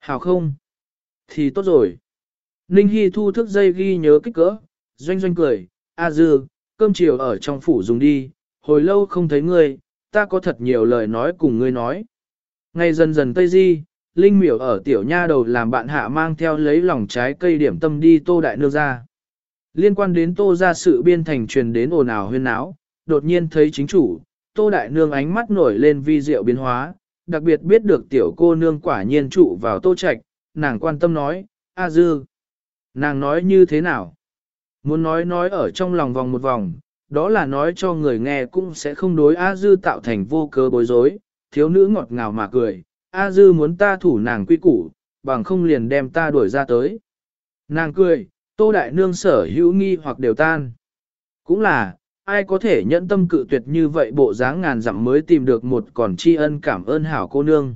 Speaker 1: Hảo không? Thì tốt rồi. Ninh Hy thu thức dây ghi nhớ kích cỡ, doanh doanh cười, A Dư, cơm chiều ở trong phủ dùng đi, hồi lâu không thấy ngươi, ta có thật nhiều lời nói cùng ngươi nói. Ngày dần dần Tây Di, Linh miểu ở tiểu nha đầu làm bạn hạ mang theo lấy lòng trái cây điểm tâm đi tô đại nương ra. Liên quan đến tô ra sự biên thành truyền đến ồn ào huyên náo, đột nhiên thấy chính chủ, tô đại nương ánh mắt nổi lên vi diệu biến hóa, đặc biệt biết được tiểu cô nương quả nhiên trụ vào tô trạch, nàng quan tâm nói, A dư. Nàng nói như thế nào? Muốn nói nói ở trong lòng vòng một vòng, đó là nói cho người nghe cũng sẽ không đối A dư tạo thành vô cớ bối rối, thiếu nữ ngọt ngào mà cười, A dư muốn ta thủ nàng quy củ, bằng không liền đem ta đuổi ra tới. Nàng cười, tô đại nương sở hữu nghi hoặc đều tan. Cũng là, ai có thể nhẫn tâm cự tuyệt như vậy bộ dáng ngàn dặm mới tìm được một còn tri ân cảm ơn hảo cô nương.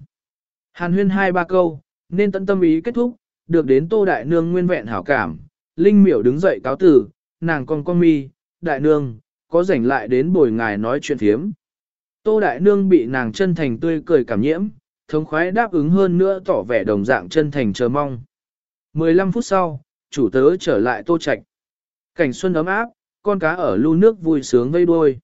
Speaker 1: Hàn huyên hai ba câu, nên tận tâm ý kết thúc, được đến tô đại nương nguyên vẹn hảo cảm. Linh miểu đứng dậy cáo tử, nàng con con mi, đại nương, có rảnh lại đến bồi ngài nói chuyện thiếm. Tô đại nương bị nàng chân thành tươi cười cảm nhiễm, thống khoái đáp ứng hơn nữa tỏ vẻ đồng dạng chân thành chờ mong. 15 phút sau, chủ tớ trở lại tô trạch. Cảnh xuân ấm áp, con cá ở lưu nước vui sướng vây đuôi.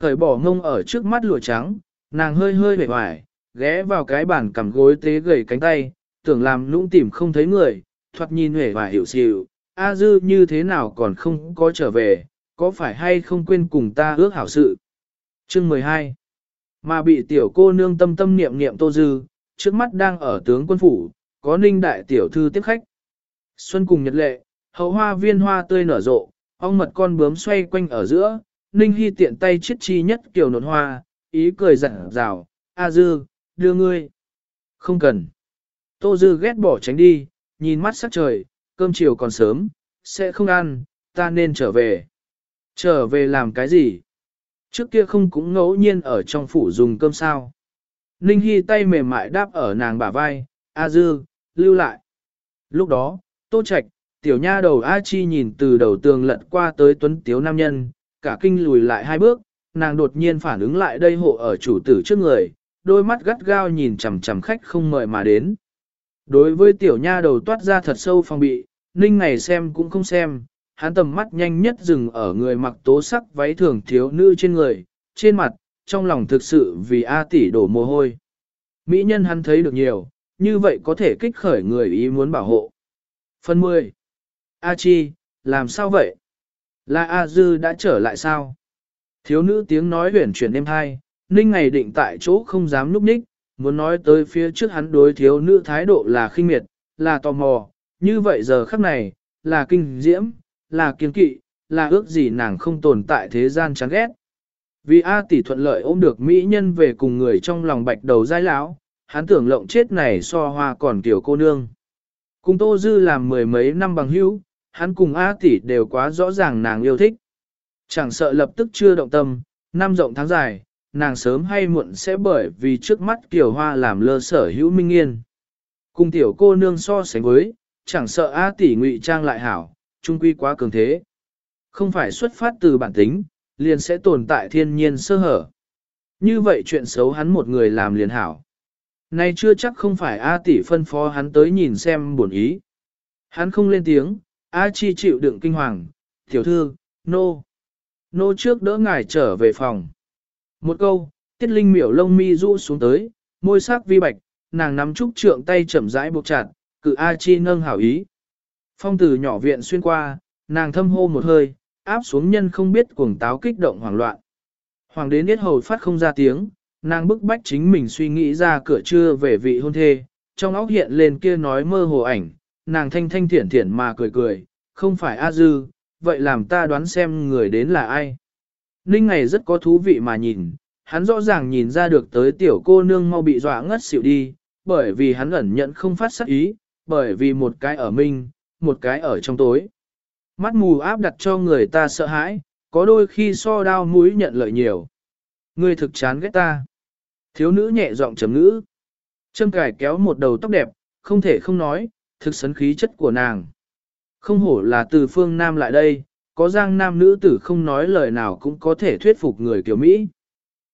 Speaker 1: Thời bỏ ngông ở trước mắt lụa trắng, nàng hơi hơi vẻ hoài, ghé vào cái bàn cầm gối tế gầy cánh tay, tưởng làm lũng tìm không thấy người, thoạt nhìn hề và hiểu xịu, A dư như thế nào còn không có trở về, có phải hay không quên cùng ta ước hảo sự. Chương 12 mà bị tiểu cô nương tâm tâm niệm niệm tô dư, trước mắt đang ở tướng quân phủ, có ninh đại tiểu thư tiếp khách. Xuân cùng nhật lệ, hậu hoa viên hoa tươi nở rộ, ong mật con bướm xoay quanh ở giữa, Ninh Hy tiện tay chiết chi nhất kiểu nột hoa, ý cười dặn rào, A Dư, đưa ngươi. Không cần. Tô Dư ghét bỏ tránh đi, nhìn mắt sắc trời, cơm chiều còn sớm, sẽ không ăn, ta nên trở về. Trở về làm cái gì? Trước kia không cũng ngẫu nhiên ở trong phủ dùng cơm sao. Ninh Hy tay mềm mại đáp ở nàng bả vai, A Dư, lưu lại. Lúc đó, Tô Trạch, tiểu nha đầu A Chi nhìn từ đầu tường lật qua tới tuấn tiếu nam nhân, cả kinh lùi lại hai bước, nàng đột nhiên phản ứng lại đây hộ ở chủ tử trước người, đôi mắt gắt gao nhìn chằm chằm khách không mời mà đến. Đối với tiểu nha đầu toát ra thật sâu phong bị, ninh ngày xem cũng không xem, hắn tầm mắt nhanh nhất dừng ở người mặc tố sắc váy thường thiếu nữ trên người, trên mặt, trong lòng thực sự vì A tỷ đổ mồ hôi. Mỹ nhân hắn thấy được nhiều, như vậy có thể kích khởi người ý muốn bảo hộ. Phần 10. A Chi, làm sao vậy? Là A Dư đã trở lại sao? Thiếu nữ tiếng nói huyển chuyển êm hai, ninh ngày định tại chỗ không dám núp ních, muốn nói tới phía trước hắn đối thiếu nữ thái độ là khinh miệt, là tò mò, như vậy giờ khắc này, là kinh diễm, là kiên kỵ, là ước gì nàng không tồn tại thế gian chán ghét. Vì A tỷ thuận lợi ôm được mỹ nhân về cùng người trong lòng bạch đầu dai lão, hắn tưởng lộng chết này so hoa còn kiểu cô nương. Cùng Tô Dư làm mười mấy năm bằng hữu, hắn cùng A tỷ đều quá rõ ràng nàng yêu thích. Chẳng sợ lập tức chưa động tâm, năm rộng tháng dài, nàng sớm hay muộn sẽ bởi vì trước mắt kiểu hoa làm lơ sở hữu minh yên. Cùng tiểu cô nương so sánh với, chẳng sợ A tỷ ngụy trang lại hảo, trung quy quá cường thế. Không phải xuất phát từ bản tính, liền sẽ tồn tại thiên nhiên sơ hở. Như vậy chuyện xấu hắn một người làm liền hảo. Nay chưa chắc không phải A tỷ phân phó hắn tới nhìn xem buồn ý. Hắn không lên tiếng, A Chi chịu đựng kinh hoàng, tiểu thư, nô. Nô trước đỡ ngài trở về phòng. Một câu, tiết linh miểu lông mi rũ xuống tới, môi sắc vi bạch, nàng nắm trúc trượng tay chậm rãi buộc chặt, cự A Chi nâng hảo ý. Phong từ nhỏ viện xuyên qua, nàng thâm hô một hơi, áp xuống nhân không biết cuồng táo kích động hoảng loạn. Hoàng đến biết hầu phát không ra tiếng, nàng bức bách chính mình suy nghĩ ra cửa trưa về vị hôn thê, trong óc hiện lên kia nói mơ hồ ảnh, nàng thanh thanh thiển thiển mà cười cười, không phải A Dư, vậy làm ta đoán xem người đến là ai. Ninh ngày rất có thú vị mà nhìn, hắn rõ ràng nhìn ra được tới tiểu cô nương mau bị dọa ngất xỉu đi, bởi vì hắn ẩn nhận không phát sắc ý, bởi vì một cái ở minh, một cái ở trong tối. Mắt mù áp đặt cho người ta sợ hãi, có đôi khi so đao mũi nhận lợi nhiều. Ngươi thực chán ghét ta. Thiếu nữ nhẹ giọng chấm ngữ. Trâm cải kéo một đầu tóc đẹp, không thể không nói, thực sấn khí chất của nàng. Không hổ là từ phương Nam lại đây, có giang nam nữ tử không nói lời nào cũng có thể thuyết phục người kiểu Mỹ.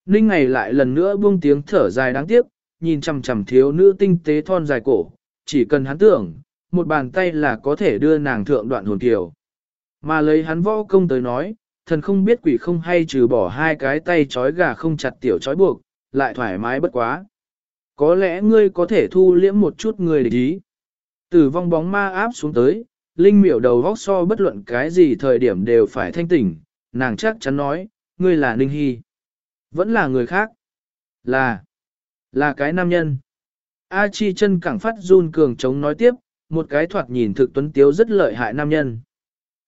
Speaker 1: Ninh ngày lại lần nữa buông tiếng thở dài đáng tiếc, nhìn chằm chằm thiếu nữ tinh tế thon dài cổ, chỉ cần hắn tưởng, một bàn tay là có thể đưa nàng thượng đoạn hồn kiều. Mà lấy hắn võ công tới nói, thần không biết quỷ không hay trừ bỏ hai cái tay trói gà không chặt tiểu trói buộc, lại thoải mái bất quá. Có lẽ ngươi có thể thu liễm một chút người để ý. Tử vong bóng ma áp xuống tới, Linh miểu đầu góc so bất luận cái gì thời điểm đều phải thanh tỉnh, nàng chắc chắn nói, ngươi là Ninh Hy. Vẫn là người khác. Là, là cái nam nhân. A Chi chân cẳng phát run cường chống nói tiếp, một cái thoạt nhìn thực tuấn tiếu rất lợi hại nam nhân.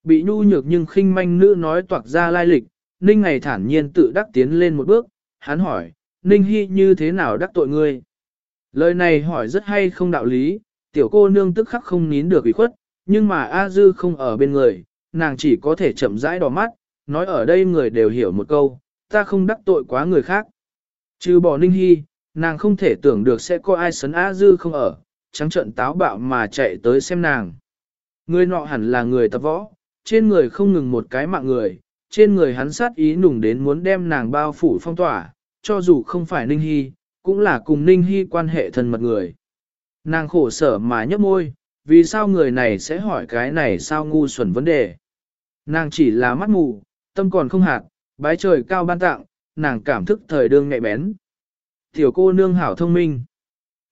Speaker 1: Bị nhu nhược nhưng khinh manh nữ nói toạc ra lai lịch, Ninh ngày thản nhiên tự đắc tiến lên một bước, hắn hỏi, Ninh Hy như thế nào đắc tội ngươi? Lời này hỏi rất hay không đạo lý, tiểu cô nương tức khắc không nín được ủy khuất, nhưng mà A Dư không ở bên người, nàng chỉ có thể chậm rãi đỏ mắt, nói ở đây người đều hiểu một câu, ta không đắc tội quá người khác. Trừ bỏ Ninh Hy, nàng không thể tưởng được sẽ có ai sấn A Dư không ở, trắng trợn táo bạo mà chạy tới xem nàng. Người nọ hẳn là người tập võ, trên người không ngừng một cái mạng người, trên người hắn sát ý nùng đến muốn đem nàng bao phủ phong tỏa, cho dù không phải Ninh Hy, cũng là cùng Ninh Hy quan hệ thân mật người. Nàng khổ sở mà nhấp môi, vì sao người này sẽ hỏi cái này sao ngu xuẩn vấn đề. Nàng chỉ là mắt mù, tâm còn không hạt, bái trời cao ban tặng, nàng cảm thức thời đương nhạy bén. Tiểu cô nương hảo thông minh.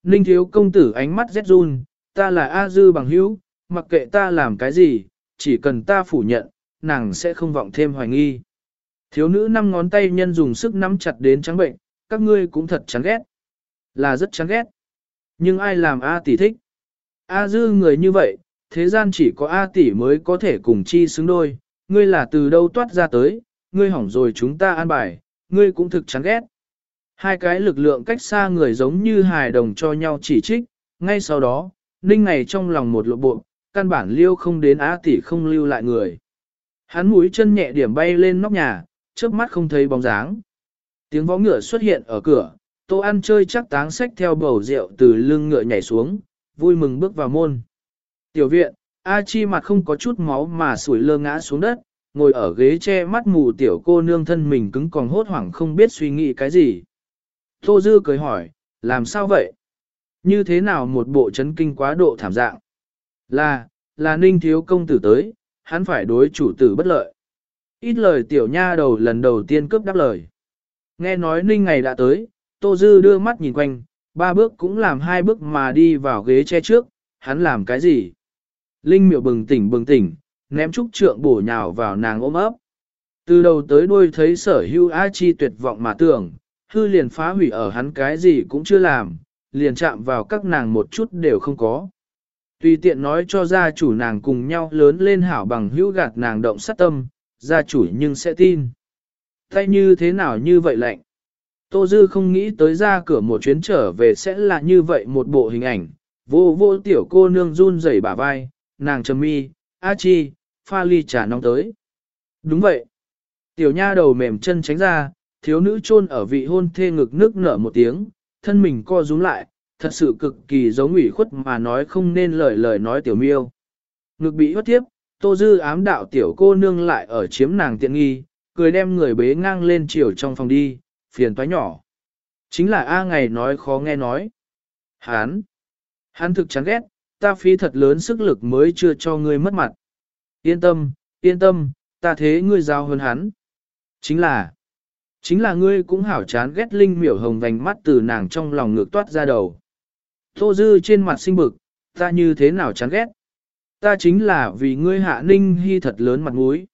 Speaker 1: Ninh thiếu công tử ánh mắt rét run, ta là A Dư bằng hữu, mặc kệ ta làm cái gì, chỉ cần ta phủ nhận, nàng sẽ không vọng thêm hoài nghi. Thiếu nữ năm ngón tay nhân dùng sức nắm chặt đến trắng bệnh, các ngươi cũng thật chán ghét. Là rất chán ghét. Nhưng ai làm A tỷ thích? A dư người như vậy, thế gian chỉ có A tỷ mới có thể cùng chi xứng đôi, ngươi là từ đâu toát ra tới, ngươi hỏng rồi chúng ta an bài, ngươi cũng thực chán ghét. Hai cái lực lượng cách xa người giống như hài đồng cho nhau chỉ trích, ngay sau đó, ninh ngày trong lòng một lộ bộ, căn bản liêu không đến A tỷ không lưu lại người. Hắn mũi chân nhẹ điểm bay lên nóc nhà, trước mắt không thấy bóng dáng. Tiếng vó ngựa xuất hiện ở cửa, tô ăn chơi chắc táng sách theo bầu rượu từ lưng ngựa nhảy xuống, vui mừng bước vào môn. Tiểu viện, A Chi mặt không có chút máu mà sủi lơ ngã xuống đất, ngồi ở ghế che mắt mù tiểu cô nương thân mình cứng còn hốt hoảng không biết suy nghĩ cái gì. Tô Dư cười hỏi, làm sao vậy? Như thế nào một bộ chấn kinh quá độ thảm dạng? Là, là ninh thiếu công tử tới, hắn phải đối chủ tử bất lợi. Ít lời tiểu nha đầu lần đầu tiên cướp đáp lời. Nghe nói ninh ngày đã tới, Tô Dư đưa mắt nhìn quanh, ba bước cũng làm hai bước mà đi vào ghế che trước, hắn làm cái gì? Linh miệu bừng tỉnh bừng tỉnh, ném trúc trượng bổ nhào vào nàng ôm ấp. Từ đầu tới đuôi thấy sở hưu A Chi tuyệt vọng mà tưởng, hư liền phá hủy ở hắn cái gì cũng chưa làm, liền chạm vào các nàng một chút đều không có. Tùy tiện nói cho gia chủ nàng cùng nhau lớn lên hảo bằng hữu gạt nàng động sát tâm, gia chủ nhưng sẽ tin. Tay như thế nào như vậy lạnh? Tô Dư không nghĩ tới ra cửa một chuyến trở về sẽ là như vậy một bộ hình ảnh. Vô vô tiểu cô nương run rẩy bả vai, nàng trầm mi, A Chi, pha ly trà nóng tới. Đúng vậy. Tiểu nha đầu mềm chân tránh ra, thiếu nữ chôn ở vị hôn thê ngực nước nở một tiếng, thân mình co rúm lại, thật sự cực kỳ giống ủy khuất mà nói không nên lời lời nói tiểu miêu. Ngực bị hốt tiếp, tô dư ám đạo tiểu cô nương lại ở chiếm nàng tiện nghi, cười đem người bế ngang lên chiều trong phòng đi, phiền toái nhỏ. Chính là A ngày nói khó nghe nói. Hán! Hán thực chán ghét, ta phí thật lớn sức lực mới chưa cho ngươi mất mặt. Yên tâm, yên tâm, ta thế ngươi giao hơn hắn. Chính là, chính là ngươi cũng hảo chán ghét linh miểu hồng vành mắt từ nàng trong lòng ngược toát ra đầu. Tô dư trên mặt sinh bực, ta như thế nào chán ghét. ta chính là vì ngươi hạ ninh hy thật lớn mặt mũi.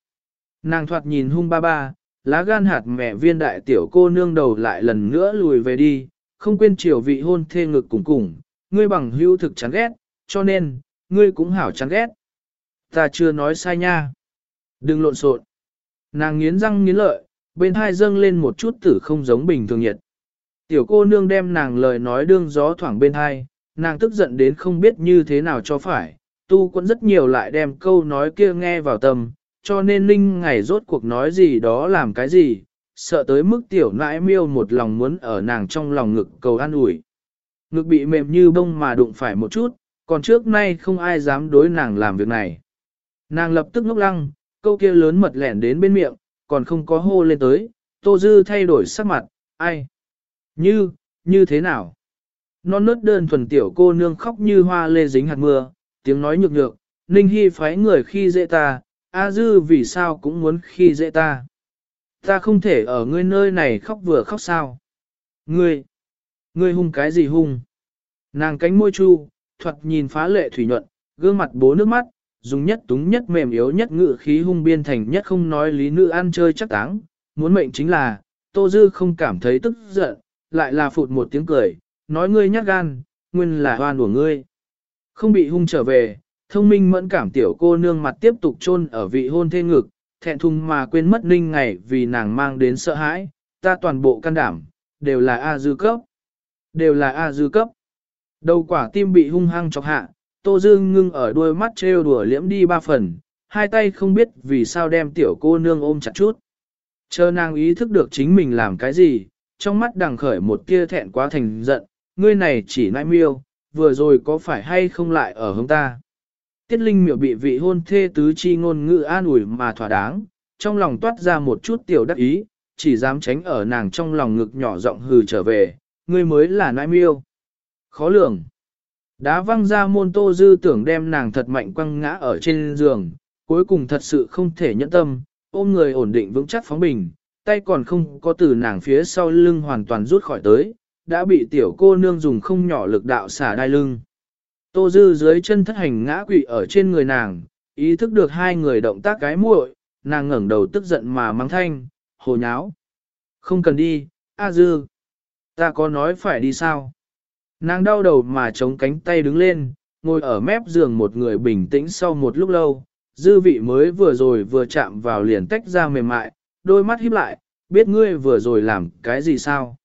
Speaker 1: Nàng thoạt nhìn hung ba ba, lá gan hạt mẹ viên đại tiểu cô nương đầu lại lần nữa lùi về đi, không quên chiều vị hôn thê ngực cùng cùng, ngươi bằng hưu thực chán ghét, cho nên, ngươi cũng hảo chán ghét. Ta chưa nói sai nha. Đừng lộn xộn. Nàng nghiến răng nghiến lợi, bên hai dâng lên một chút tử không giống bình thường nhiệt. Tiểu cô nương đem nàng lời nói đương gió thoảng bên hai, nàng tức giận đến không biết như thế nào cho phải, tu cũng rất nhiều lại đem câu nói kia nghe vào tâm, cho nên linh ngày rốt cuộc nói gì đó làm cái gì, sợ tới mức tiểu nãi miêu một lòng muốn ở nàng trong lòng ngực cầu an ủi. Ngực bị mềm như bông mà đụng phải một chút, còn trước nay không ai dám đối nàng làm việc này. Nàng lập tức ngốc lăng, câu kia lớn mật lẻn đến bên miệng, còn không có hô lên tới, Tô Dư thay đổi sắc mặt, ai? Như, như thế nào? Non nớt đơn thuần tiểu cô nương khóc như hoa lê dính hạt mưa, tiếng nói nhược nhược, Ninh Hy phái người khi dễ ta, A Dư vì sao cũng muốn khi dễ ta. Ta không thể ở ngươi nơi này khóc vừa khóc sao. Ngươi, ngươi hung cái gì hung? Nàng cánh môi chu, thuật nhìn phá lệ thủy nhuận, gương mặt bố nước mắt, dùng nhất túng nhất mềm yếu nhất ngự khí hung biên thành nhất không nói lý nữ ăn chơi chắc táng. Muốn mệnh chính là, Tô Dư không cảm thấy tức giận, lại là phụt một tiếng cười, nói ngươi nhát gan, nguyên là hoan của ngươi. Không bị hung trở về, thông minh mẫn cảm tiểu cô nương mặt tiếp tục chôn ở vị hôn thê ngực, thẹn thùng mà quên mất ninh ngày vì nàng mang đến sợ hãi, ta toàn bộ can đảm, đều là A dư cấp. Đều là A dư cấp. Đầu quả tim bị hung hăng chọc hạ, tô dương ngưng ở đuôi mắt trêu đùa liễm đi ba phần, hai tay không biết vì sao đem tiểu cô nương ôm chặt chút. Chờ nàng ý thức được chính mình làm cái gì, trong mắt đằng khởi một tia thẹn quá thành giận, ngươi này chỉ nãi miêu, vừa rồi có phải hay không lại ở hướng ta. Tiết Linh miệu bị vị hôn thê tứ chi ngôn ngữ an ủi mà thỏa đáng, trong lòng toát ra một chút tiểu đắc ý, chỉ dám tránh ở nàng trong lòng ngực nhỏ giọng hừ trở về, ngươi mới là nãi miêu. Khó lường. Đá văng ra môn tô dư tưởng đem nàng thật mạnh quăng ngã ở trên giường, cuối cùng thật sự không thể nhẫn tâm, ôm người ổn định vững chắc phóng bình, tay còn không có từ nàng phía sau lưng hoàn toàn rút khỏi tới, đã bị tiểu cô nương dùng không nhỏ lực đạo xả đai lưng. Tô Dư dưới chân thất hành ngã quỵ ở trên người nàng, ý thức được hai người động tác cái muội, nàng ngẩng đầu tức giận mà mắng thanh, hồ nháo. Không cần đi, A Dư. Ta có nói phải đi sao? Nàng đau đầu mà chống cánh tay đứng lên, ngồi ở mép giường một người bình tĩnh sau một lúc lâu, dư vị mới vừa rồi vừa chạm vào liền tách ra mềm mại, đôi mắt híp lại, biết ngươi vừa rồi làm cái gì sao?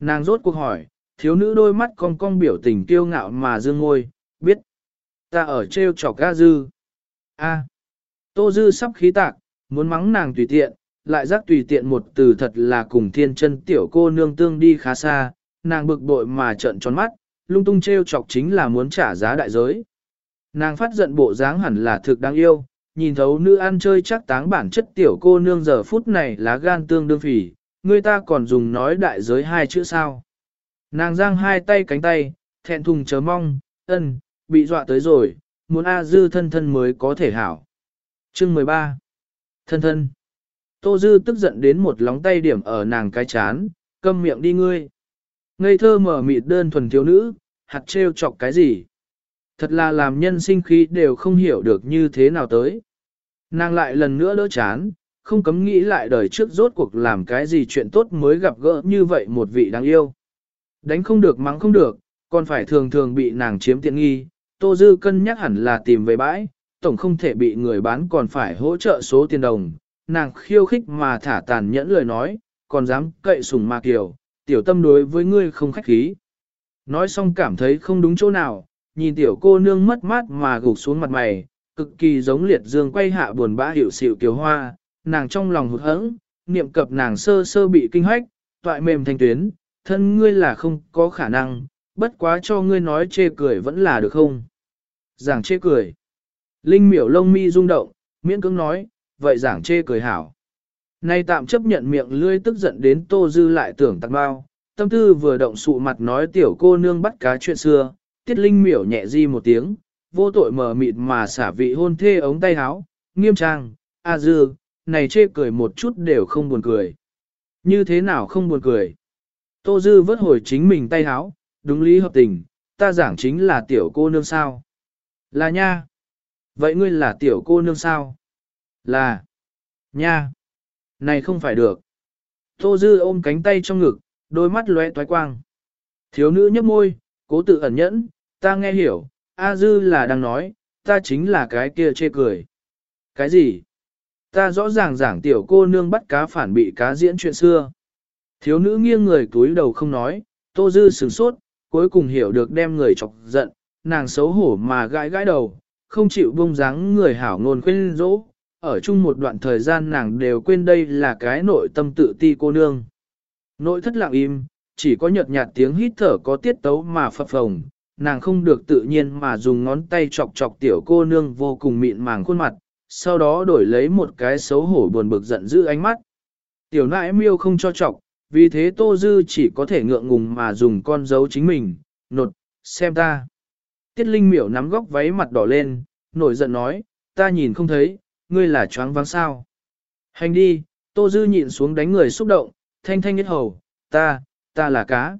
Speaker 1: Nàng rốt cuộc hỏi, thiếu nữ đôi mắt cong cong biểu tình kiêu ngạo mà dương ngôi, biết. Ta ở treo chọc ga dư. A. Tô dư sắp khí tạc, muốn mắng nàng tùy tiện, lại giác tùy tiện một từ thật là cùng thiên chân tiểu cô nương tương đi khá xa, nàng bực bội mà trợn tròn mắt, lung tung treo chọc chính là muốn trả giá đại giới. Nàng phát giận bộ dáng hẳn là thực đáng yêu, nhìn thấu nữ ăn chơi chắc táng bản chất tiểu cô nương giờ phút này lá gan tương đương phỉ, người ta còn dùng nói đại giới hai chữ sao. Nàng giang hai tay cánh tay, thẹn thùng chớ mong, ân, bị dọa tới rồi, muốn A Dư thân thân mới có thể hảo. Chương 13 Thân thân Tô Dư tức giận đến một lóng tay điểm ở nàng cái chán, câm miệng đi ngươi. Ngây thơ mở mịt đơn thuần thiếu nữ, hạt trêu chọc cái gì. Thật là làm nhân sinh khí đều không hiểu được như thế nào tới. Nàng lại lần nữa đỡ chán, không cấm nghĩ lại đời trước rốt cuộc làm cái gì chuyện tốt mới gặp gỡ như vậy một vị đáng yêu. Đánh không được mắng không được, còn phải thường thường bị nàng chiếm tiện nghi, Tô Dư cân nhắc hẳn là tìm về bãi, tổng không thể bị người bán còn phải hỗ trợ số tiền đồng. Nàng khiêu khích mà thả tàn nhẫn lời nói, còn dám cậy sùng mà kiều, tiểu tâm đối với ngươi không khách khí. Nói xong cảm thấy không đúng chỗ nào, nhìn tiểu cô nương mất mát mà gục xuống mặt mày, cực kỳ giống liệt dương quay hạ buồn bã hiểu xịu kiều hoa, nàng trong lòng hụt hẫng, niệm cập nàng sơ sơ bị kinh hoách, toại mềm thanh tuyến, thân ngươi là không có khả năng, bất quá cho ngươi nói chê cười vẫn là được không? Giảng chê cười. Linh miểu lông mi rung động, miễn cưỡng nói, vậy giảng chê cười hảo. Nay tạm chấp nhận miệng lươi tức giận đến tô dư lại tưởng tặng bao, tâm tư vừa động sụ mặt nói tiểu cô nương bắt cá chuyện xưa, tiết linh miểu nhẹ di một tiếng, vô tội mờ mịt mà xả vị hôn thê ống tay áo, nghiêm trang, a dư, này chê cười một chút đều không buồn cười. Như thế nào không buồn cười? Tô dư vớt hồi chính mình tay áo, đúng lý hợp tình, ta giảng chính là tiểu cô nương sao. Là nha. Vậy ngươi là tiểu cô nương sao? Là. Nha. Này không phải được. Tô Dư ôm cánh tay trong ngực, đôi mắt lóe toái quang. Thiếu nữ nhấp môi, cố tự ẩn nhẫn, ta nghe hiểu, A Dư là đang nói, ta chính là cái kia chê cười. Cái gì? Ta rõ ràng giảng tiểu cô nương bắt cá phản bị cá diễn chuyện xưa. Thiếu nữ nghiêng người cúi đầu không nói, Tô Dư sửng sốt, cuối cùng hiểu được đem người chọc giận, nàng xấu hổ mà gãi gãi đầu, không chịu buông dáng người hảo ngôn khuyên dỗ. Ở chung một đoạn thời gian nàng đều quên đây là cái nội tâm tự ti cô nương. Nội thất lặng im, chỉ có nhợt nhạt tiếng hít thở có tiết tấu mà phập phồng, nàng không được tự nhiên mà dùng ngón tay chọc chọc tiểu cô nương vô cùng mịn màng khuôn mặt, sau đó đổi lấy một cái xấu hổ buồn bực giận dữ ánh mắt. Tiểu nãi miêu không cho chọc, vì thế Tô Dư chỉ có thể ngượng ngùng mà dùng con dấu chính mình, nột, xem ta. Tiết Linh miểu nắm góc váy mặt đỏ lên, nổi giận nói, ta nhìn không thấy, ngươi là choáng váng sao. Hành đi, Tô Dư nhịn xuống đánh người xúc động, thanh thanh nhất hầu, ta, ta là cá.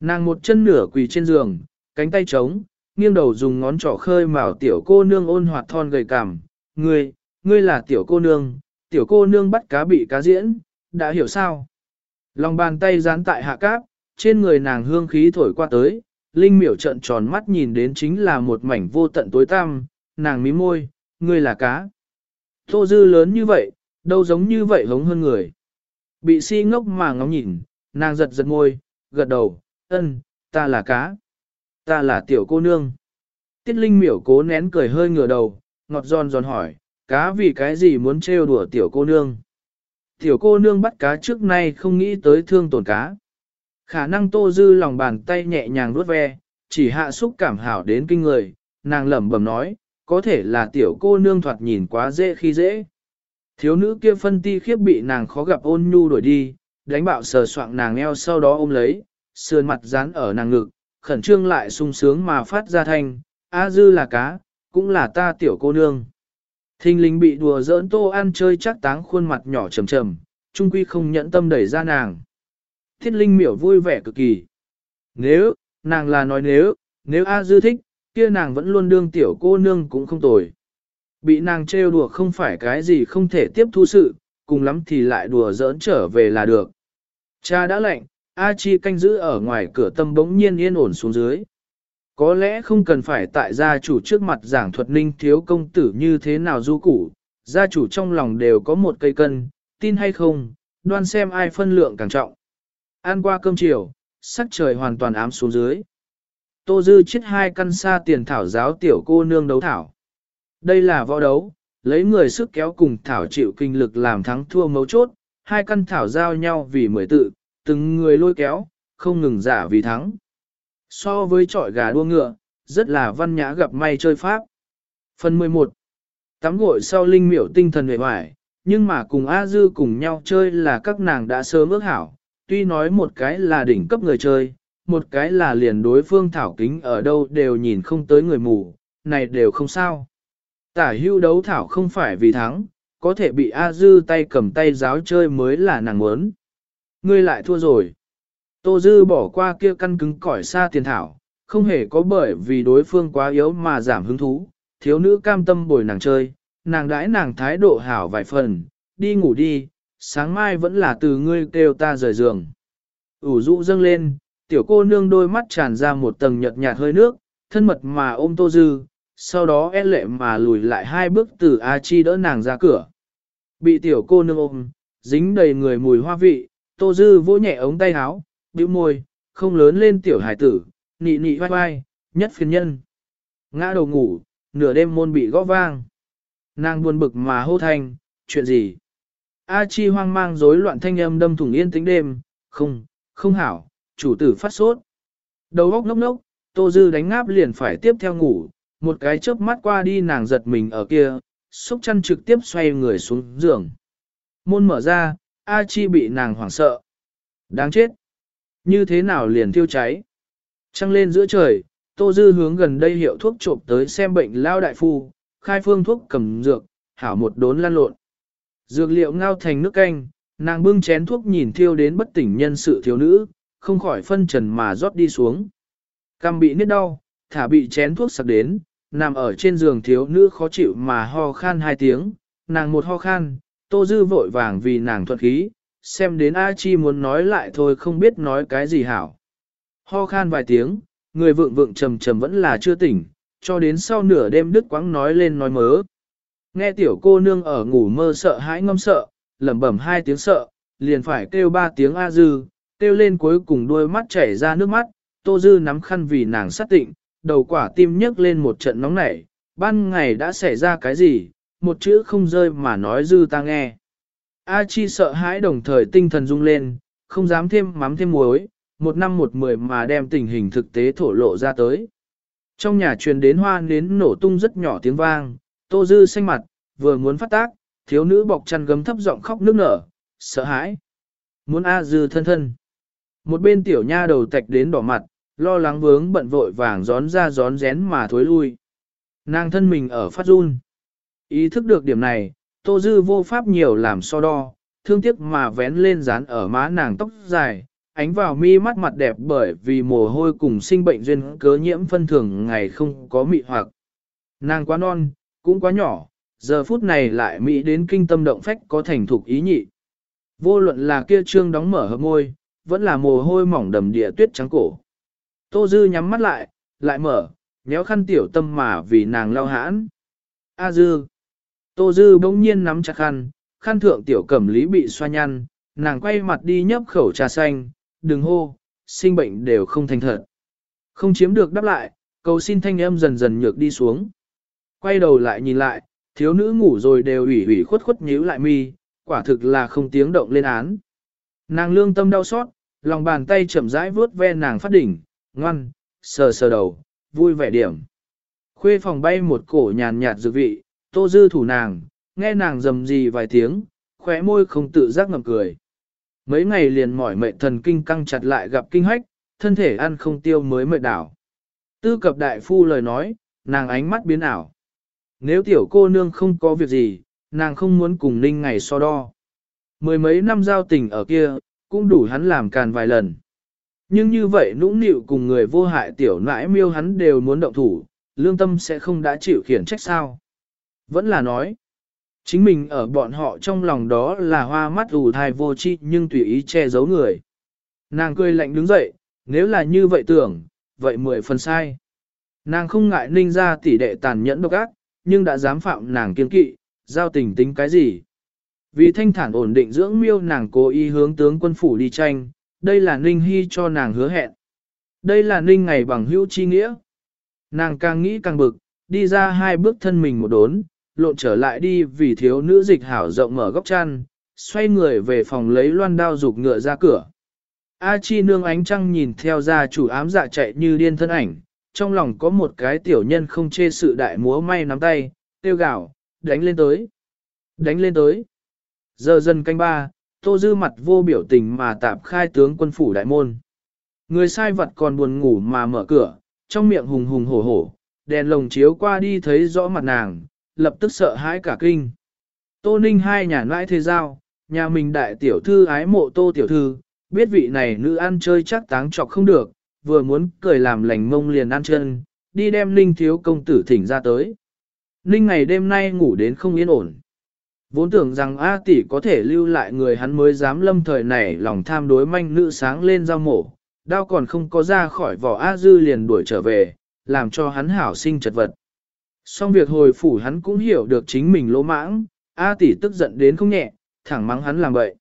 Speaker 1: Nàng một chân nửa quỳ trên giường, cánh tay trống, nghiêng đầu dùng ngón trỏ khơi mào tiểu cô nương ôn hoạt thon gầy cảm. Ngươi, ngươi là tiểu cô nương, tiểu cô nương bắt cá bị cá diễn, đã hiểu sao? Lòng bàn tay dán tại hạ cáp, trên người nàng hương khí thổi qua tới, Linh miểu trận tròn mắt nhìn đến chính là một mảnh vô tận tối tăm, nàng mím môi, ngươi là cá. Tô dư lớn như vậy, đâu giống như vậy hống hơn người. Bị si ngốc mà ngóng nhìn, nàng giật giật môi, gật đầu, ân, ta là cá. Ta là tiểu cô nương. Tiết Linh miểu cố nén cười hơi ngửa đầu, ngọt giòn giòn hỏi, cá vì cái gì muốn trêu đùa tiểu cô nương. Tiểu cô nương bắt cá trước nay không nghĩ tới thương tổn cá. Khả năng tô dư lòng bàn tay nhẹ nhàng vuốt ve, chỉ hạ xúc cảm hảo đến kinh người, nàng lẩm bẩm nói, có thể là tiểu cô nương thoạt nhìn quá dễ khi dễ. Thiếu nữ kia phân ti khiếp bị nàng khó gặp ôn nhu đuổi đi, đánh bạo sờ soạng nàng eo sau đó ôm lấy, sườn mặt dán ở nàng ngực, khẩn trương lại sung sướng mà phát ra thanh, A dư là cá, cũng là ta tiểu cô nương. Thinh linh bị đùa giỡn tô ăn chơi chắc táng khuôn mặt nhỏ trầm trầm, trung quy không nhẫn tâm đẩy ra nàng. Thiết linh miểu vui vẻ cực kỳ. Nếu, nàng là nói nếu, nếu A dư thích, kia nàng vẫn luôn đương tiểu cô nương cũng không tồi. Bị nàng trêu đùa không phải cái gì không thể tiếp thu sự, cùng lắm thì lại đùa giỡn trở về là được. Cha đã lệnh, A Chi canh giữ ở ngoài cửa tâm bỗng nhiên yên ổn xuống dưới. Có lẽ không cần phải tại gia chủ trước mặt giảng thuật ninh thiếu công tử như thế nào du củ, gia chủ trong lòng đều có một cây cân, tin hay không, đoan xem ai phân lượng càng trọng. Ăn qua cơm chiều, sắc trời hoàn toàn ám xuống dưới. Tô Dư chết hai căn xa tiền thảo giáo tiểu cô nương đấu thảo. Đây là võ đấu, lấy người sức kéo cùng thảo chịu kinh lực làm thắng thua mấu chốt, hai căn thảo giao nhau vì mười tự, từng người lôi kéo, không ngừng giả vì thắng. So với trọi gà đua ngựa, rất là văn nhã gặp may chơi pháp. Phần 11 Tắm gội sau linh miểu tinh thần vệ hoài, nhưng mà cùng A Dư cùng nhau chơi là các nàng đã sớm ước hảo, tuy nói một cái là đỉnh cấp người chơi, một cái là liền đối phương thảo kính ở đâu đều nhìn không tới người mù, này đều không sao. Tả hưu đấu thảo không phải vì thắng, có thể bị A Dư tay cầm tay giáo chơi mới là nàng muốn. Ngươi lại thua rồi. Tô Dư bỏ qua kia căn cứng cỏi xa tiền thảo, không hề có bởi vì đối phương quá yếu mà giảm hứng thú, thiếu nữ cam tâm bồi nàng chơi, nàng đãi nàng thái độ hảo vài phần, đi ngủ đi, sáng mai vẫn là từ ngươi kêu ta rời giường. ủ rũ dâng lên, tiểu cô nương đôi mắt tràn ra một tầng nhợt nhạt hơi nước, thân mật mà ôm Tô Dư, sau đó e lệ mà lùi lại hai bước từ A Chi đỡ nàng ra cửa. Bị tiểu cô nương ôm, dính đầy người mùi hoa vị, Tô Dư vỗ nhẹ ống tay áo, bĩu môi, không lớn lên tiểu hải tử, nị nị vai vai, nhất phiền nhân. Ngã đầu ngủ, nửa đêm môn bị gõ vang. Nàng buồn bực mà hô thanh, chuyện gì? A Chi hoang mang rối loạn thanh âm đâm thủng yên tĩnh đêm, không, không hảo, chủ tử phát sốt. Đầu óc ngốc ngốc, Tô Dư đánh ngáp liền phải tiếp theo ngủ, một cái chớp mắt qua đi nàng giật mình ở kia, xúc chăn trực tiếp xoay người xuống giường. Môn mở ra, A Chi bị nàng hoảng sợ. Đáng chết! Như thế nào liền thiêu cháy? Trăng lên giữa trời, Tô Dư hướng gần đây hiệu thuốc trộm tới xem bệnh lao đại phu, khai phương thuốc cầm dược, hảo một đốn lăn lộn. Dược liệu ngao thành nước canh, nàng bưng chén thuốc nhìn thiêu đến bất tỉnh nhân sự thiếu nữ, không khỏi phân trần mà rót đi xuống. Cam bị nít đau, thả bị chén thuốc sặc đến, nằm ở trên giường thiếu nữ khó chịu mà ho khan hai tiếng, nàng một ho khan, Tô Dư vội vàng vì nàng thuận khí, xem đến A Chi muốn nói lại thôi không biết nói cái gì hảo. Ho khan vài tiếng, người vượng vượng trầm trầm vẫn là chưa tỉnh, cho đến sau nửa đêm đứt quãng nói lên nói mớ. Nghe tiểu cô nương ở ngủ mơ sợ hãi ngâm sợ, lẩm bẩm hai tiếng sợ, liền phải kêu ba tiếng A Dư, kêu lên cuối cùng đôi mắt chảy ra nước mắt, Tô Dư nắm khăn vì nàng sát tịnh, đầu quả tim nhấc lên một trận nóng nảy, ban ngày đã xảy ra cái gì, một chữ không rơi mà nói Dư ta nghe. A Chi sợ hãi đồng thời tinh thần rung lên, không dám thêm mắm thêm muối, một năm một mười mà đem tình hình thực tế thổ lộ ra tới. Trong nhà truyền đến hoa nến nổ tung rất nhỏ tiếng vang, Tô Dư xanh mặt, vừa muốn phát tác, thiếu nữ bọc chăn gấm thấp giọng khóc nước nở, sợ hãi. Muốn A Dư thân thân. Một bên tiểu nha đầu tạch đến đỏ mặt, lo lắng vướng bận vội vàng gión ra gión rén mà thối lui. Nàng thân mình ở phát run. Ý thức được điểm này, Tô Dư vô pháp nhiều làm so đo, thương tiếc mà vén lên dán ở má nàng tóc dài, ánh vào mi mắt mặt đẹp bởi vì mồ hôi cùng sinh bệnh duyên cớ nhiễm phân thường ngày không có mị hoặc. Nàng quá non, cũng quá nhỏ, giờ phút này lại mỹ đến kinh tâm động phách có thành thục ý nhị. Vô luận là kia trương đóng mở hợp môi, vẫn là mồ hôi mỏng đầm địa tuyết trắng cổ. Tô Dư nhắm mắt lại, lại mở, nhéo khăn tiểu tâm mà vì nàng lao hãn. A Dư. Tô Dư bỗng nhiên nắm chặt khăn, khăn thượng tiểu cẩm lý bị xoa nhăn, nàng quay mặt đi nhấp khẩu trà xanh, đừng hô, sinh bệnh đều không thành thật. Không chiếm được đáp lại, cầu xin thanh âm dần dần nhược đi xuống. Quay đầu lại nhìn lại, thiếu nữ ngủ rồi đều ủy ủy khuất khuất nhíu lại mi, quả thực là không tiếng động lên án. Nàng lương tâm đau xót, lòng bàn tay chậm rãi vuốt ve nàng phát đỉnh, ngoan, sờ sờ đầu, vui vẻ điểm. Khuê phòng bay một cổ nhàn nhạt dược vị, tô dư thủ nàng, nghe nàng rầm gì vài tiếng, khóe môi không tự giác ngậm cười. Mấy ngày liền mỏi mệt thần kinh căng chặt lại gặp kinh hách, thân thể ăn không tiêu mới mệt đảo. Tư cập đại phu lời nói, nàng ánh mắt biến ảo. Nếu tiểu cô nương không có việc gì, nàng không muốn cùng ninh ngày so đo. Mười mấy năm giao tình ở kia, cũng đủ hắn làm càn vài lần. Nhưng như vậy nũng nịu cùng người vô hại tiểu nãi miêu hắn đều muốn động thủ, lương tâm sẽ không đã chịu khiển trách sao. Vẫn là nói, chính mình ở bọn họ trong lòng đó là hoa mắt ù thai vô chi nhưng tùy ý che giấu người. Nàng cười lạnh đứng dậy, nếu là như vậy tưởng, vậy mười phần sai. Nàng không ngại ninh ra tỷ đệ tàn nhẫn độc ác, nhưng đã dám phạm nàng kiên kỵ, giao tình tính cái gì. Vì thanh thản ổn định dưỡng miêu nàng cố ý hướng tướng quân phủ đi tranh, đây là Ninh Hy cho nàng hứa hẹn. Đây là Ninh ngày bằng hữu chi nghĩa. Nàng càng nghĩ càng bực, đi ra hai bước thân mình một đốn, lộn trở lại đi vì thiếu nữ dịch hảo rộng mở góc chăn, xoay người về phòng lấy loan đao rục ngựa ra cửa. A Chi nương ánh trăng nhìn theo ra chủ ám dạ chạy như điên thân ảnh, trong lòng có một cái tiểu nhân không chê sự đại múa may nắm tay, tiêu gạo, đánh lên tới. Đánh lên tới. Giờ dần canh ba, tô dư mặt vô biểu tình mà tạp khai tướng quân phủ đại môn. Người sai vật còn buồn ngủ mà mở cửa, trong miệng hùng hùng hổ hổ, đèn lồng chiếu qua đi thấy rõ mặt nàng, lập tức sợ hãi cả kinh. Tô ninh hai nhà nãi thế giao, nhà mình đại tiểu thư ái mộ tô tiểu thư, biết vị này nữ ăn chơi chắc táng trọc không được, vừa muốn cười làm lành mông liền ăn chân, đi đem ninh thiếu công tử thỉnh ra tới. Ninh ngày đêm nay ngủ đến không yên ổn. Vốn tưởng rằng A tỷ có thể lưu lại người hắn mới dám lâm thời này lòng tham đối manh nữ sáng lên giao mổ, đao còn không có ra khỏi vỏ A dư liền đuổi trở về, làm cho hắn hảo sinh chật vật. Xong việc hồi phủ hắn cũng hiểu được chính mình lỗ mãng, A tỷ tức giận đến không nhẹ, thẳng mắng hắn làm vậy.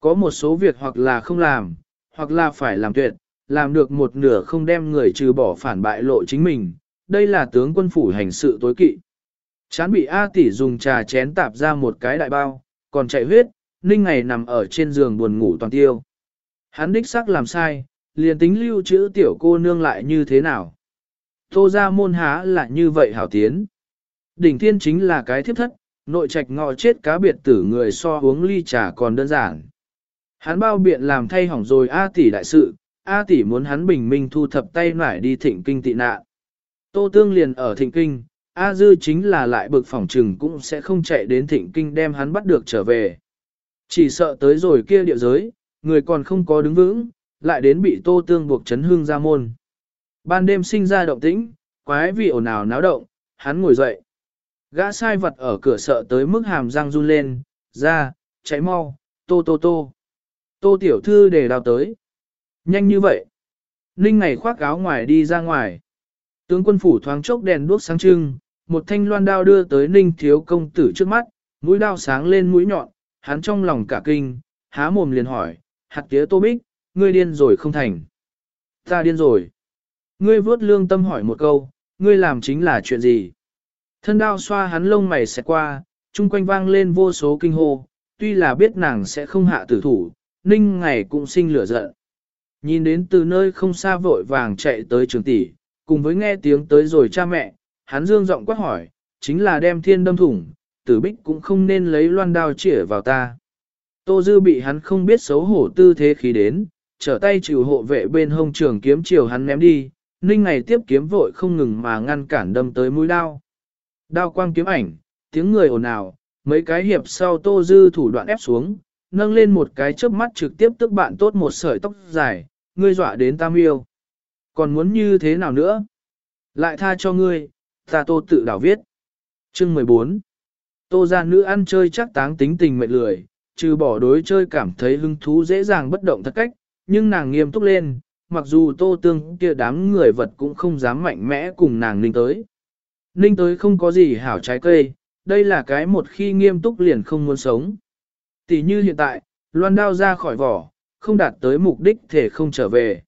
Speaker 1: Có một số việc hoặc là không làm, hoặc là phải làm tuyệt, làm được một nửa không đem người trừ bỏ phản bại lộ chính mình, đây là tướng quân phủ hành sự tối kỵ. Chán bị A tỷ dùng trà chén tạp ra một cái đại bao, còn chạy huyết, ninh ngày nằm ở trên giường buồn ngủ toàn tiêu. Hắn đích xác làm sai, liền tính lưu trữ tiểu cô nương lại như thế nào. Tô ra môn há là như vậy hảo tiến. Đỉnh thiên chính là cái thiếp thất, nội trạch ngọ chết cá biệt tử người so uống ly trà còn đơn giản. Hắn bao biện làm thay hỏng rồi A tỷ đại sự, A tỷ muốn hắn bình minh thu thập tay nải đi thịnh kinh tị nạn. Tô tương liền ở thịnh kinh, A Dư chính là lại bực phỏng trừng cũng sẽ không chạy đến thịnh kinh đem hắn bắt được trở về. Chỉ sợ tới rồi kia địa giới, người còn không có đứng vững, lại đến bị tô tương buộc chấn hương ra môn. Ban đêm sinh ra động tĩnh, quái vị ồn ào náo động, hắn ngồi dậy. Gã sai vật ở cửa sợ tới mức hàm răng run lên, ra, cháy mau, tô tô tô. Tô tiểu thư để đào tới. Nhanh như vậy. Ninh ngày khoác áo ngoài đi ra ngoài. Tướng quân phủ thoáng chốc đèn đuốc sáng trưng, một thanh loan đao đưa tới Ninh thiếu công tử trước mắt, mũi đao sáng lên mũi nhọn, hắn trong lòng cả kinh, há mồm liền hỏi, hạt tía tô bích, ngươi điên rồi không thành. Ta điên rồi. Ngươi vớt lương tâm hỏi một câu, ngươi làm chính là chuyện gì? Thân đao xoa hắn lông mày xẹt qua, chung quanh vang lên vô số kinh hô, tuy là biết nàng sẽ không hạ tử thủ, ninh ngày cũng sinh lửa giận. Nhìn đến từ nơi không xa vội vàng chạy tới trường tỷ, cùng với nghe tiếng tới rồi cha mẹ, hắn dương giọng quát hỏi, chính là đem thiên đâm thủng, tử bích cũng không nên lấy loan đao chĩa vào ta. Tô Dư bị hắn không biết xấu hổ tư thế khí đến, trở tay chịu hộ vệ bên hông trường kiếm chiều hắn ném đi, ninh ngày tiếp kiếm vội không ngừng mà ngăn cản đâm tới mũi đao. Đao quang kiếm ảnh, tiếng người ồn ào, mấy cái hiệp sau Tô Dư thủ đoạn ép xuống, nâng lên một cái chớp mắt trực tiếp tức bạn tốt một sợi tóc dài, ngươi dọa đến tam yêu. Còn muốn như thế nào nữa? Lại tha cho ngươi, ta tô tự đảo viết. Chương 14 Tô ra nữ ăn chơi chắc táng tính tình mệt lười, trừ bỏ đối chơi cảm thấy hứng thú dễ dàng bất động thật cách, nhưng nàng nghiêm túc lên, mặc dù tô tương kia đám người vật cũng không dám mạnh mẽ cùng nàng ninh tới. Ninh tới không có gì hảo trái cây, đây là cái một khi nghiêm túc liền không muốn sống. Tỷ như hiện tại, loan đao ra khỏi vỏ, không đạt tới mục đích thể không trở về.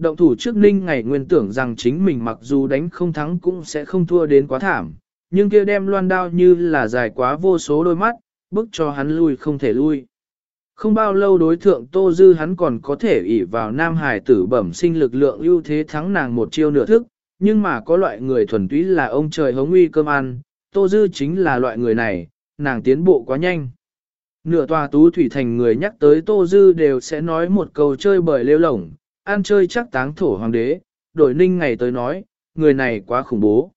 Speaker 1: Động thủ trước ninh ngày nguyên tưởng rằng chính mình mặc dù đánh không thắng cũng sẽ không thua đến quá thảm, nhưng kia đem loan đao như là dài quá vô số đôi mắt, bức cho hắn lui không thể lui. Không bao lâu đối thượng Tô Dư hắn còn có thể ỷ vào Nam Hải tử bẩm sinh lực lượng ưu thế thắng nàng một chiêu nửa thức, nhưng mà có loại người thuần túy là ông trời hống uy cơm ăn, Tô Dư chính là loại người này, nàng tiến bộ quá nhanh. Nửa tòa tú thủy thành người nhắc tới Tô Dư đều sẽ nói một câu chơi bời lêu lổng, ăn chơi chắc táng thổ hoàng đế, đổi ninh ngày tới nói, người này quá khủng bố.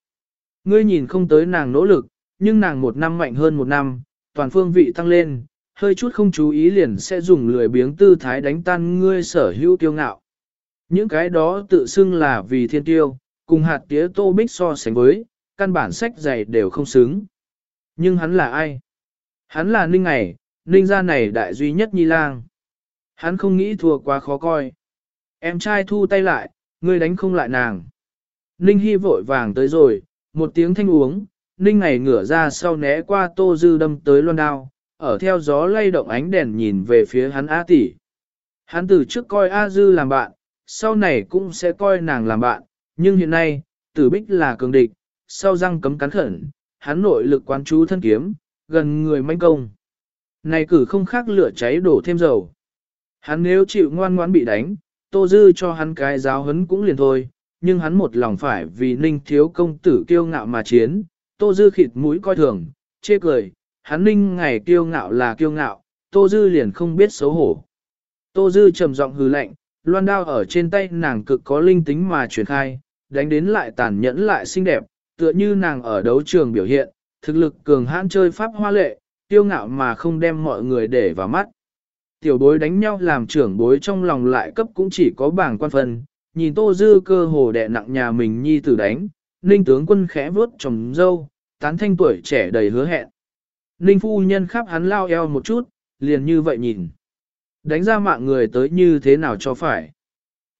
Speaker 1: Ngươi nhìn không tới nàng nỗ lực, nhưng nàng một năm mạnh hơn một năm, toàn phương vị tăng lên, hơi chút không chú ý liền sẽ dùng lười biếng tư thái đánh tan ngươi sở hữu tiêu ngạo. Những cái đó tự xưng là vì thiên tiêu, cùng hạt tía tô bích so sánh với, căn bản sách dày đều không xứng. Nhưng hắn là ai? Hắn là ninh ngày, ninh gia này đại duy nhất nhi lang. Hắn không nghĩ thua quá khó coi. Em trai thu tay lại, ngươi đánh không lại nàng. Ninh Hy vội vàng tới rồi, một tiếng thanh uống, Ninh ngày ngửa ra sau né qua tô dư đâm tới loan đao, ở theo gió lay động ánh đèn nhìn về phía hắn A tỷ. Hắn từ trước coi A dư làm bạn, sau này cũng sẽ coi nàng làm bạn, nhưng hiện nay, tử bích là cường địch, sau răng cấm cắn khẩn, hắn nội lực quán chú thân kiếm, gần người manh công. Này cử không khác lửa cháy đổ thêm dầu. Hắn nếu chịu ngoan ngoãn bị đánh, Tô Dư cho hắn cái giáo hấn cũng liền thôi, nhưng hắn một lòng phải vì ninh thiếu công tử kiêu ngạo mà chiến, Tô Dư khịt mũi coi thường, chê cười, hắn ninh ngày kiêu ngạo là kiêu ngạo, Tô Dư liền không biết xấu hổ. Tô Dư trầm giọng hừ lạnh, loan đao ở trên tay nàng cực có linh tính mà truyền khai, đánh đến lại tàn nhẫn lại xinh đẹp, tựa như nàng ở đấu trường biểu hiện, thực lực cường hãn chơi pháp hoa lệ, kiêu ngạo mà không đem mọi người để vào mắt. Tiểu bối đánh nhau làm trưởng bối trong lòng lại cấp cũng chỉ có bảng quan phân, nhìn tô dư cơ hồ đè nặng nhà mình nhi tử đánh, ninh tướng quân khẽ vuốt trồng dâu, tán thanh tuổi trẻ đầy hứa hẹn. Ninh phu nhân khắp hắn lao eo một chút, liền như vậy nhìn. Đánh ra mạng người tới như thế nào cho phải.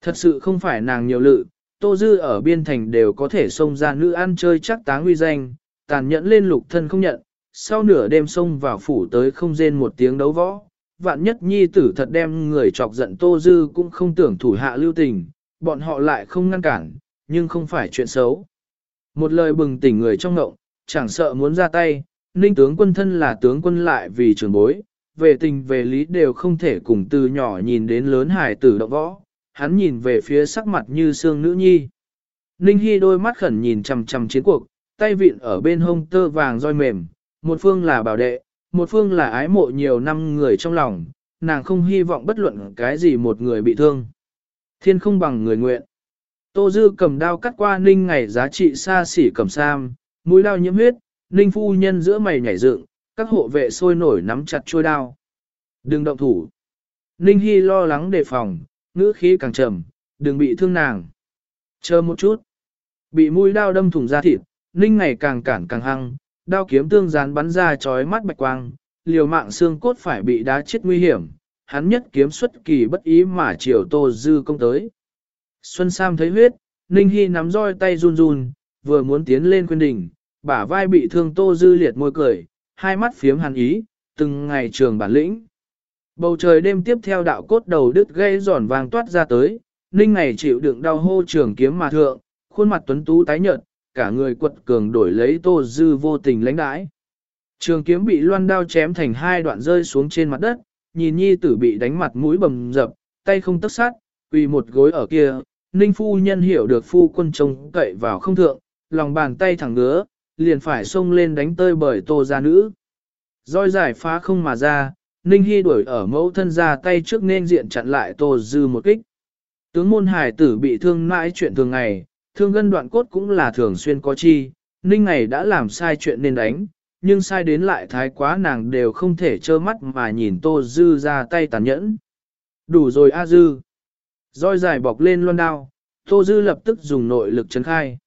Speaker 1: Thật sự không phải nàng nhiều lự, tô dư ở biên thành đều có thể xông ra nữ ăn chơi chắc táng uy danh, tàn nhẫn lên lục thân không nhận, sau nửa đêm xông vào phủ tới không rên một tiếng đấu võ, vạn nhất nhi tử thật đem người chọc giận Tô Dư cũng không tưởng thủ hạ lưu tình, bọn họ lại không ngăn cản, nhưng không phải chuyện xấu. Một lời bừng tỉnh người trong ngộng, chẳng sợ muốn ra tay, ninh tướng quân thân là tướng quân lại vì trường bối, về tình về lý đều không thể cùng từ nhỏ nhìn đến lớn hải tử động võ, hắn nhìn về phía sắc mặt như xương nữ nhi. Ninh Hy đôi mắt khẩn nhìn chằm chằm chiến cuộc, tay vịn ở bên hông tơ vàng roi mềm, một phương là bảo đệ, một phương là ái mộ nhiều năm người trong lòng, nàng không hy vọng bất luận cái gì một người bị thương. Thiên không bằng người nguyện. Tô Dư cầm đao cắt qua ninh ngày giá trị xa xỉ cầm sam, mũi đao nhiễm huyết, ninh phu nhân giữa mày nhảy dựng, các hộ vệ sôi nổi nắm chặt chuôi đao. Đừng động thủ. Ninh Hy lo lắng đề phòng, ngữ khí càng trầm, đừng bị thương nàng. Chờ một chút. Bị mũi đao đâm thủng da thịt, ninh ngày càng cản càng hăng, đao kiếm tương gián bắn ra chói mắt bạch quang, liều mạng xương cốt phải bị đá chết nguy hiểm, hắn nhất kiếm xuất kỳ bất ý mà chiều Tô Dư công tới. Xuân Sam thấy huyết, Ninh Hy nắm roi tay run run, vừa muốn tiến lên quyên đỉnh, bả vai bị thương Tô Dư liệt môi cười, hai mắt phiếm hàn ý, từng ngày trường bản lĩnh. Bầu trời đêm tiếp theo đạo cốt đầu đứt gây giòn vàng toát ra tới, Ninh ngày chịu đựng đau hô trường kiếm mà thượng, khuôn mặt tuấn tú tái nhợt, cả người quật cường đổi lấy Tô Dư vô tình lãnh đãi. Trường kiếm bị loan đao chém thành hai đoạn rơi xuống trên mặt đất, nhìn nhi tử bị đánh mặt mũi bầm dập, tay không tất sát, quỳ một gối ở kia, ninh phu nhân hiểu được phu quân trông cậy vào không thượng, lòng bàn tay thẳng ngứa, liền phải xông lên đánh tơi bởi tô gia nữ. Roi giải phá không mà ra, ninh hy đuổi ở mẫu thân ra tay trước nên diện chặn lại tô dư một kích. Tướng môn hải tử bị thương mãi chuyện thường ngày, thương gân đoạn cốt cũng là thường xuyên có chi, ninh ngày đã làm sai chuyện nên đánh, nhưng sai đến lại thái quá nàng đều không thể trơ mắt mà nhìn Tô Dư ra tay tàn nhẫn. Đủ rồi A Dư. Roi dài bọc lên loan đao, Tô Dư lập tức dùng nội lực chấn khai.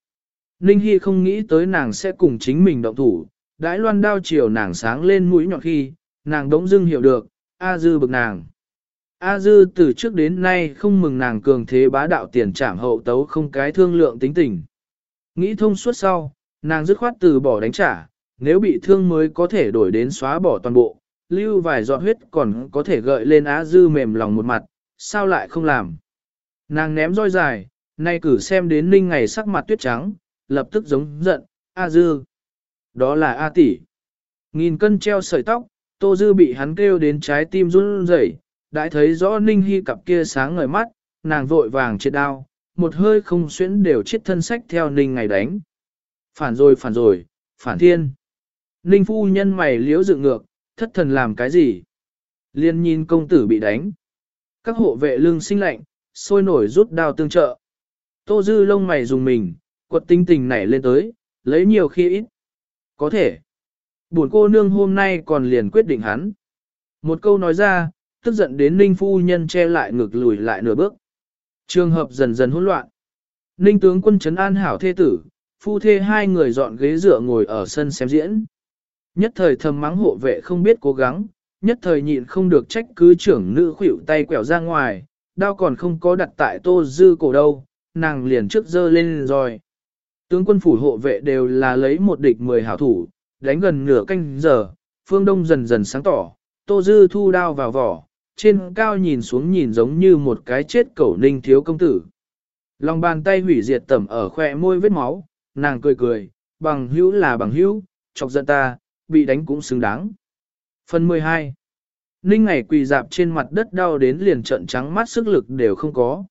Speaker 1: Ninh Hy không nghĩ tới nàng sẽ cùng chính mình động thủ, đãi loan đao chiều nàng sáng lên mũi nhọn khi, nàng đống dưng hiểu được, A Dư bực nàng. A Dư từ trước đến nay không mừng nàng cường thế bá đạo tiền trảm hậu tấu không cái thương lượng tính tình. Nghĩ thông suốt sau, nàng dứt khoát từ bỏ đánh trả, nếu bị thương mới có thể đổi đến xóa bỏ toàn bộ, lưu vài giọt huyết còn có thể gợi lên á dư mềm lòng một mặt, sao lại không làm. Nàng ném roi dài, nay cử xem đến ninh ngày sắc mặt tuyết trắng, lập tức giống giận, A dư. Đó là A tỷ. Nghìn cân treo sợi tóc, tô dư bị hắn kêu đến trái tim run rẩy, đã thấy rõ ninh hy cặp kia sáng ngời mắt, nàng vội vàng chết đao, một hơi không xuyễn đều chết thân sách theo ninh ngày đánh. Phản rồi phản rồi, phản thiên. Ninh phu nhân mày liễu dựng ngược, thất thần làm cái gì? Liên nhìn công tử bị đánh. Các hộ vệ lương sinh lạnh, sôi nổi rút đao tương trợ. Tô dư lông mày dùng mình, quật tinh tình nảy lên tới, lấy nhiều khi ít. Có thể. Buồn cô nương hôm nay còn liền quyết định hắn. Một câu nói ra, tức giận đến Ninh phu nhân che lại ngực lùi lại nửa bước. Trường hợp dần dần hỗn loạn. Ninh tướng quân trấn an hảo thê tử, phu thê hai người dọn ghế dựa ngồi ở sân xem diễn. Nhất thời thầm mắng hộ vệ không biết cố gắng, nhất thời nhịn không được trách cứ trưởng nữ khuỵu tay quẹo ra ngoài, đao còn không có đặt tại tô dư cổ đâu, nàng liền trước dơ lên rồi. Tướng quân phủ hộ vệ đều là lấy một địch mười hảo thủ, đánh gần nửa canh giờ, phương đông dần dần sáng tỏ, tô dư thu đao vào vỏ, trên cao nhìn xuống nhìn giống như một cái chết cẩu ninh thiếu công tử. Lòng bàn tay hủy diệt tẩm ở khỏe môi vết máu, nàng cười cười, bằng hữu là bằng hữu, chọc giận ta, bị đánh cũng xứng đáng. Phần 12 Ninh ngày quỳ dạp trên mặt đất đau đến liền trận trắng mắt sức lực đều không có.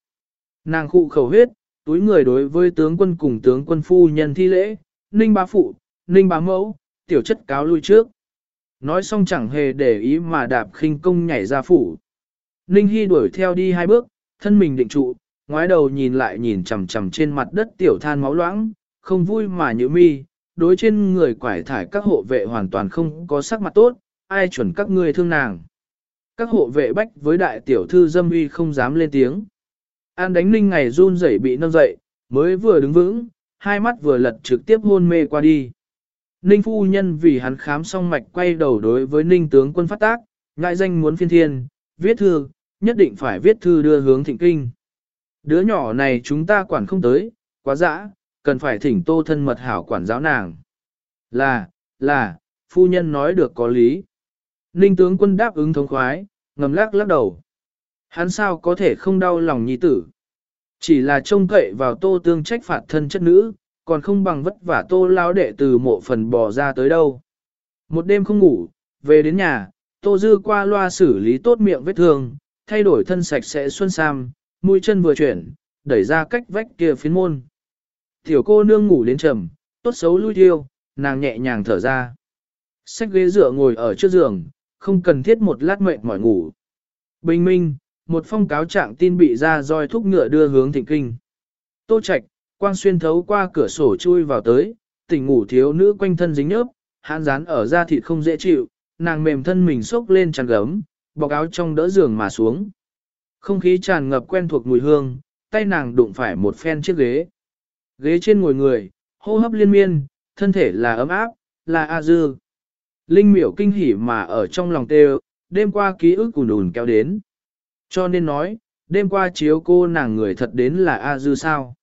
Speaker 1: Nàng khụ khẩu huyết, túi người đối với tướng quân cùng tướng quân phu nhân thi lễ, Ninh bá phụ, Ninh bá mẫu, tiểu chất cáo lui trước. Nói xong chẳng hề để ý mà đạp khinh công nhảy ra phủ. Ninh Hy đuổi theo đi hai bước, thân mình định trụ, ngoái đầu nhìn lại nhìn chằm chằm trên mặt đất tiểu than máu loãng, không vui mà nhữ mi, đối trên người quải thải các hộ vệ hoàn toàn không có sắc mặt tốt, ai chuẩn các ngươi thương nàng. Các hộ vệ bách với đại tiểu thư dâm uy không dám lên tiếng. An đánh ninh ngày run rẩy bị nâng dậy, mới vừa đứng vững, hai mắt vừa lật trực tiếp hôn mê qua đi. Ninh phu nhân vì hắn khám xong mạch quay đầu đối với ninh tướng quân phát tác, ngại danh muốn phiên thiên, viết thư, nhất định phải viết thư đưa hướng thịnh kinh. Đứa nhỏ này chúng ta quản không tới, quá dã, cần phải thỉnh tô thân mật hảo quản giáo nàng. Là, là, phu nhân nói được có lý. Ninh tướng quân đáp ứng thống khoái, ngầm lắc lắc đầu. Hắn sao có thể không đau lòng nhi tử. Chỉ là trông cậy vào tô tương trách phạt thân chất nữ, còn không bằng vất vả tô lao đệ từ mộ phần bò ra tới đâu. Một đêm không ngủ, về đến nhà, tô dư qua loa xử lý tốt miệng vết thương, thay đổi thân sạch sẽ xuân sam, mũi chân vừa chuyển, đẩy ra cách vách kia phiến môn. Tiểu cô nương ngủ đến trầm, tốt xấu lui thiêu, nàng nhẹ nhàng thở ra. Xách ghế dựa ngồi ở trước giường, không cần thiết một lát mệt mỏi ngủ. Bình minh, một phong cáo trạng tin bị ra roi thúc ngựa đưa hướng thịnh kinh. Tô Trạch, quang xuyên thấu qua cửa sổ chui vào tới, tỉnh ngủ thiếu nữ quanh thân dính nhớp, hãn rán ở da thịt không dễ chịu, nàng mềm thân mình xốc lên chăn gấm, bọc áo trong đỡ giường mà xuống. Không khí tràn ngập quen thuộc mùi hương, tay nàng đụng phải một phen chiếc ghế. Ghế trên ngồi người, hô hấp liên miên, thân thể là ấm áp, là A Dư. Linh miểu kinh hỉ mà ở trong lòng tê đêm qua ký ức cùn đùn kéo đến. Cho nên nói, đêm qua chiếu cô nàng người thật đến là A Dư sao.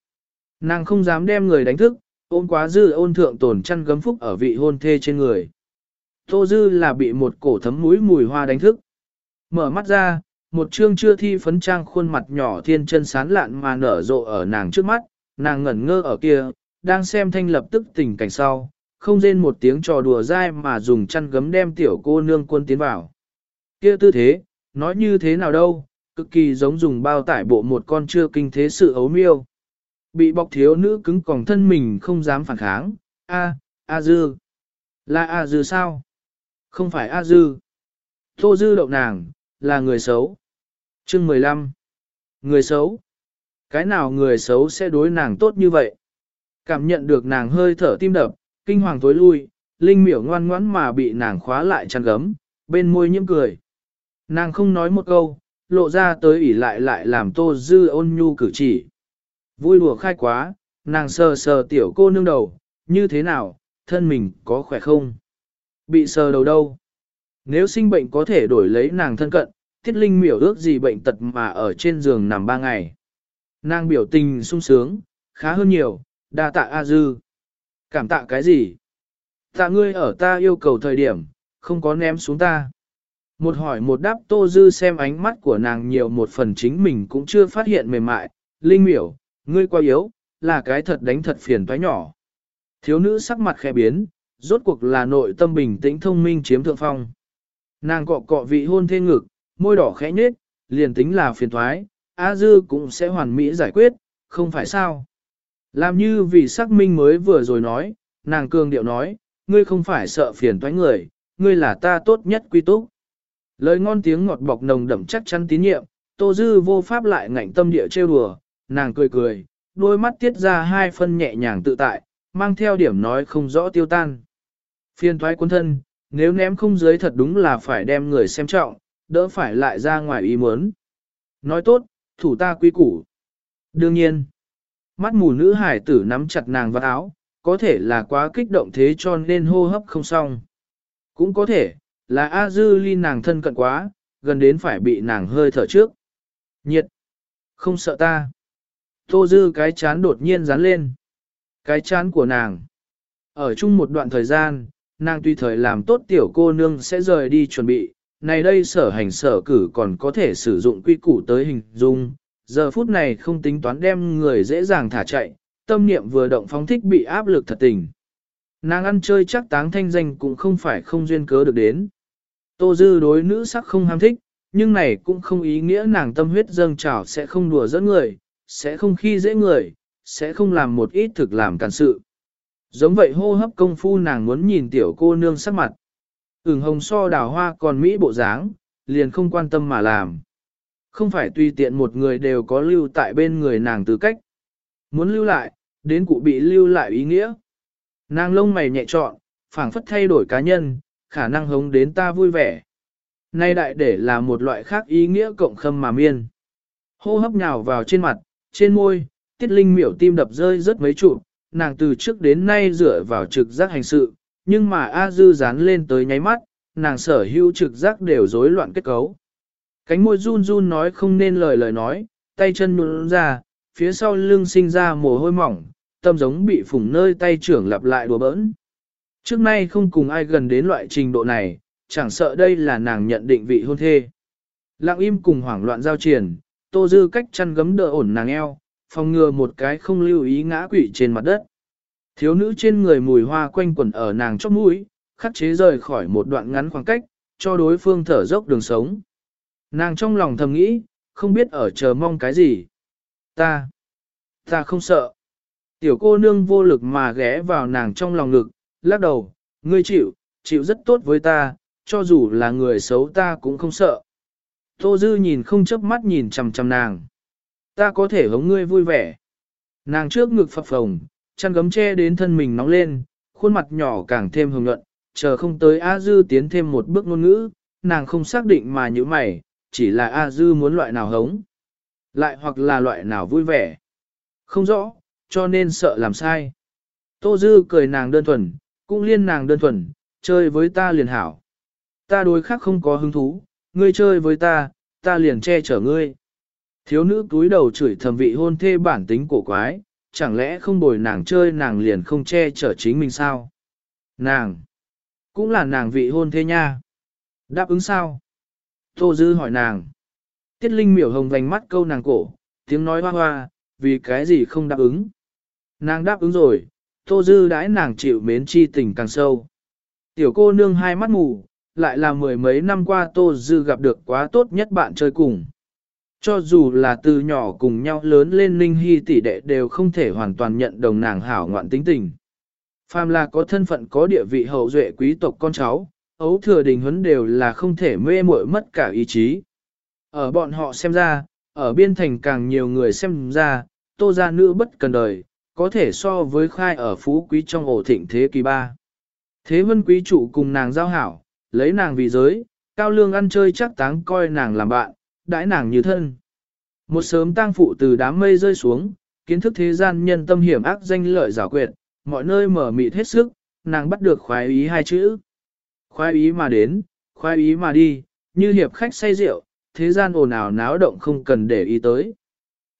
Speaker 1: Nàng không dám đem người đánh thức, ôn quá dư ôn thượng tổn chăn gấm phúc ở vị hôn thê trên người. Tô dư là bị một cổ thấm mũi mùi hoa đánh thức. Mở mắt ra, một chương chưa thi phấn trang khuôn mặt nhỏ thiên chân sán lạn mà nở rộ ở nàng trước mắt, nàng ngẩn ngơ ở kia, đang xem thanh lập tức tình cảnh sau, không rên một tiếng trò đùa dai mà dùng chăn gấm đem tiểu cô nương quân tiến vào. Kia tư thế, nói như thế nào đâu, cực kỳ giống dùng bao tải bộ một con chưa kinh thế sự ấu miêu. Bị bọc thiếu nữ cứng còng thân mình không dám phản kháng, a, a dư. Là a dư sao? Không phải a dư. Tô dư đậu nàng, là người xấu. Chương 15. Người xấu. Cái nào người xấu sẽ đối nàng tốt như vậy? Cảm nhận được nàng hơi thở tim đập, kinh hoàng tối lui, Linh miểu ngoan ngoãn mà bị nàng khóa lại chăn gấm, bên môi nhiễm cười. Nàng không nói một câu, lộ ra tới ỉ lại lại làm tô dư ôn nhu cử chỉ. Vui lùa khai quá, nàng sờ sờ tiểu cô nương đầu, như thế nào, thân mình có khỏe không? Bị sờ đầu đâu? Nếu sinh bệnh có thể đổi lấy nàng thân cận, thiết linh miểu ước gì bệnh tật mà ở trên giường nằm ba ngày. Nàng biểu tình sung sướng, khá hơn nhiều, đa tạ A Dư. Cảm tạ cái gì? Tạ ngươi ở ta yêu cầu thời điểm, không có ném xuống ta. Một hỏi một đáp Tô Dư xem ánh mắt của nàng nhiều một phần chính mình cũng chưa phát hiện mềm mại. Linh miểu, ngươi quá yếu, là cái thật đánh thật phiền toái nhỏ. Thiếu nữ sắc mặt khẽ biến, rốt cuộc là nội tâm bình tĩnh thông minh chiếm thượng phong. Nàng cọ cọ vị hôn thê ngực, môi đỏ khẽ nhếch, liền tính là phiền toái, A Dư cũng sẽ hoàn mỹ giải quyết, không phải sao. Làm như vì xác minh mới vừa rồi nói, nàng cường điệu nói, ngươi không phải sợ phiền toái người, ngươi là ta tốt nhất quy túc. Lời ngon tiếng ngọt bọc nồng đậm chắc chắn tín nhiệm, Tô Dư vô pháp lại ngạnh tâm địa trêu đùa, nàng cười cười, đôi mắt tiết ra hai phân nhẹ nhàng tự tại, mang theo điểm nói không rõ tiêu tan. phiên thoái quân thân, nếu ném không dưới thật đúng là phải đem người xem trọng, đỡ phải lại ra ngoài ý muốn. Nói tốt, thủ ta quý củ. Đương nhiên, mắt mù nữ hải tử nắm chặt nàng vào áo, có thể là quá kích động thế cho nên hô hấp không xong. Cũng có thể, là A Dư ly nàng thân cận quá, gần đến phải bị nàng hơi thở trước. Nhiệt! Không sợ ta. Tô Dư cái chán đột nhiên dán lên. Cái chán của nàng. Ở chung một đoạn thời gian, nàng tùy thời làm tốt tiểu cô nương sẽ rời đi chuẩn bị. Này đây sở hành sở cử còn có thể sử dụng quy củ tới hình dung. Giờ phút này không tính toán đem người dễ dàng thả chạy, tâm niệm vừa động phóng thích bị áp lực thật tình. Nàng ăn chơi chắc táng thanh danh cũng không phải không duyên cớ được đến. Tô Dư đối nữ sắc không ham thích, nhưng này cũng không ý nghĩa nàng tâm huyết dâng trào sẽ không đùa dẫn người, sẽ không khi dễ người, sẽ không làm một ít thực làm cản sự. Giống vậy hô hấp công phu nàng muốn nhìn tiểu cô nương sắc mặt. Ửng hồng so đào hoa còn Mỹ bộ dáng, liền không quan tâm mà làm. Không phải tùy tiện một người đều có lưu tại bên người nàng tư cách. Muốn lưu lại, đến cụ bị lưu lại ý nghĩa. Nàng lông mày nhẹ trọn, phảng phất thay đổi cá nhân, khả năng hống đến ta vui vẻ. Nay đại để là một loại khác ý nghĩa cộng khâm mà miên. Hô hấp nhào vào trên mặt, trên môi, tiết linh miểu tim đập rơi rất mấy trụ, nàng từ trước đến nay dựa vào trực giác hành sự, nhưng mà A Dư dán lên tới nháy mắt, nàng sở hữu trực giác đều rối loạn kết cấu. Cánh môi run run nói không nên lời lời nói, tay chân nhún ra, phía sau lưng sinh ra mồ hôi mỏng, tâm giống bị phủng nơi tay trưởng lặp lại đùa bỡn. Trước nay không cùng ai gần đến loại trình độ này, chẳng sợ đây là nàng nhận định vị hôn thê. Lặng im cùng hoảng loạn giao triển, tô dư cách chăn gấm đỡ ổn nàng eo, phòng ngừa một cái không lưu ý ngã quỵ trên mặt đất. Thiếu nữ trên người mùi hoa quanh quẩn ở nàng chóp mũi, khắc chế rời khỏi một đoạn ngắn khoảng cách, cho đối phương thở dốc đường sống. Nàng trong lòng thầm nghĩ, không biết ở chờ mong cái gì. Ta, ta không sợ. Tiểu cô nương vô lực mà ghé vào nàng trong lòng ngực, lắc đầu, ngươi chịu, chịu rất tốt với ta, cho dù là người xấu ta cũng không sợ. Tô Dư nhìn không chớp mắt nhìn chằm chằm nàng. Ta có thể hống ngươi vui vẻ. Nàng trước ngực phập phồng, chăn gấm che đến thân mình nóng lên, khuôn mặt nhỏ càng thêm hồng nhuận, chờ không tới A Dư tiến thêm một bước ngôn ngữ, nàng không xác định mà như mày, chỉ là A Dư muốn loại nào hống. Lại hoặc là loại nào vui vẻ. Không rõ, cho nên sợ làm sai. Tô Dư cười nàng đơn thuần, cũng liên nàng đơn thuần, chơi với ta liền hảo. Ta đối khác không có hứng thú, ngươi chơi với ta, ta liền che chở ngươi. Thiếu nữ túi đầu chửi thầm vị hôn thê bản tính cổ quái, chẳng lẽ không bồi nàng chơi nàng liền không che chở chính mình sao? Nàng, cũng là nàng vị hôn thê nha. Đáp ứng sao? Tô Dư hỏi nàng. Tiết Linh miểu hồng vành mắt câu nàng cổ, tiếng nói hoa hoa, vì cái gì không đáp ứng. Nàng đáp ứng rồi, Tô Dư đãi nàng chịu mến chi tình càng sâu. Tiểu cô nương hai mắt mù, lại là mười mấy năm qua Tô Dư gặp được quá tốt nhất bạn chơi cùng. Cho dù là từ nhỏ cùng nhau lớn lên Ninh Hy tỷ đệ đều không thể hoàn toàn nhận đồng nàng hảo ngoạn tính tình. Phàm là có thân phận có địa vị hậu duệ quý tộc con cháu, ấu thừa đình huấn đều là không thể mê muội mất cả ý chí. Ở bọn họ xem ra, ở biên thành càng nhiều người xem ra, tô gia nữ bất cần đời, có thể so với khai ở phú quý trong ổ thịnh thế kỳ ba. Thế vân quý chủ cùng nàng giao hảo, lấy nàng vì giới, cao lương ăn chơi chắc táng coi nàng làm bạn, đãi nàng như thân. Một sớm tang phụ từ đám mây rơi xuống, kiến thức thế gian nhân tâm hiểm ác danh lợi giả quyệt, mọi nơi mở mịt hết sức, nàng bắt được khoái ý hai chữ. Khoái ý mà đến, khoái ý mà đi, như hiệp khách say rượu, thế gian ồn ào náo động không cần để ý tới.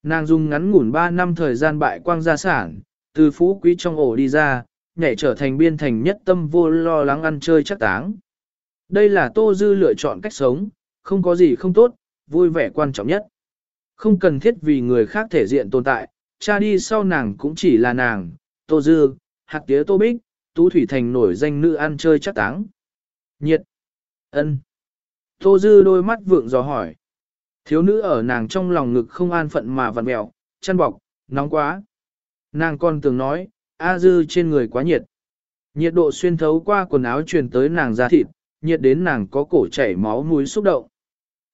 Speaker 1: Nàng dùng ngắn ngủn 3 năm thời gian bại quang gia sản, từ phú quý trong ổ đi ra, nhảy trở thành biên thành nhất tâm vô lo lắng ăn chơi chắc táng. Đây là Tô Dư lựa chọn cách sống, không có gì không tốt, vui vẻ quan trọng nhất. Không cần thiết vì người khác thể diện tồn tại, cha đi sau nàng cũng chỉ là nàng, Tô Dư, hạt tía Tô Bích, Tú Thủy Thành nổi danh nữ ăn chơi chắc táng. Nhiệt. ân. Tô Dư đôi mắt vượng dò hỏi. Thiếu nữ ở nàng trong lòng ngực không an phận mà vặn mẹo, chăn bọc, nóng quá. Nàng còn tưởng nói, A Dư trên người quá nhiệt. Nhiệt độ xuyên thấu qua quần áo truyền tới nàng da thịt, nhiệt đến nàng có cổ chảy máu mũi xúc động.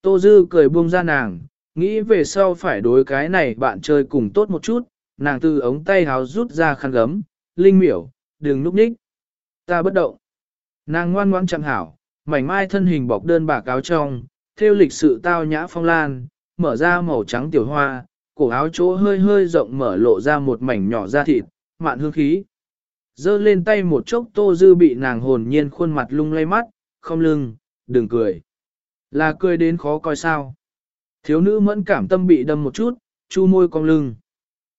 Speaker 1: Tô Dư cười buông ra nàng, nghĩ về sau phải đối cái này bạn chơi cùng tốt một chút, nàng từ ống tay háo rút ra khăn gấm, linh miểu, đừng núp ních. Ta bất động. Nàng ngoan ngoãn chẳng hảo, mảnh mai thân hình bọc đơn bà cáo trong, theo lịch sự tao nhã phong lan, mở ra màu trắng tiểu hoa, cổ áo chỗ hơi hơi rộng mở lộ ra một mảnh nhỏ da thịt, mạn hương khí. Dơ lên tay một chốc tô dư bị nàng hồn nhiên khuôn mặt lung lay mắt, không lưng, đừng cười. Là cười đến khó coi sao. Thiếu nữ mẫn cảm tâm bị đâm một chút, chu môi cong lưng.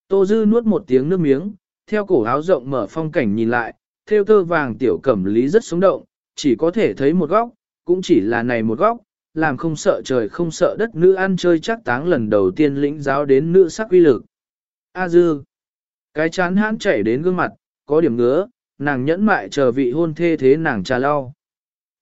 Speaker 1: Tô dư nuốt một tiếng nước miếng, theo cổ áo rộng mở phong cảnh nhìn lại, theo tơ vàng tiểu cẩm lý rất sống động, chỉ có thể thấy một góc, cũng chỉ là này một góc, làm không sợ trời không sợ đất nữ ăn chơi chắc táng lần đầu tiên lĩnh giáo đến nữ sắc uy lực. A dư, cái chán hãn chảy đến gương mặt, có điểm ngứa, nàng nhẫn mại chờ vị hôn thê thế nàng trà lau.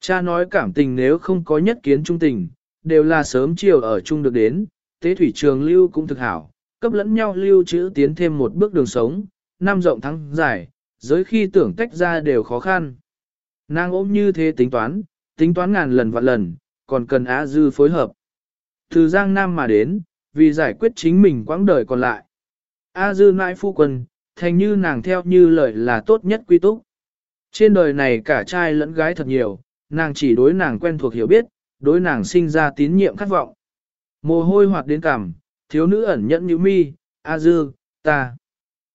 Speaker 1: Cha nói cảm tình nếu không có nhất kiến trung tình, đều là sớm chiều ở chung được đến, tế thủy trường lưu cũng thực hảo, cấp lẫn nhau lưu trữ tiến thêm một bước đường sống, năm rộng thắng dài, giới khi tưởng tách ra đều khó khăn. Nàng ôm như thế tính toán, tính toán ngàn lần vạn lần, còn cần Á Dư phối hợp. Từ Giang Nam mà đến, vì giải quyết chính mình quãng đời còn lại. A Dư nãi phu quân, thành như nàng theo như lời là tốt nhất quy túc. Trên đời này cả trai lẫn gái thật nhiều, nàng chỉ đối nàng quen thuộc hiểu biết, đối nàng sinh ra tín nhiệm khát vọng. Mồ hôi hoạt đến cằm, thiếu nữ ẩn nhẫn như mi, A Dư, ta.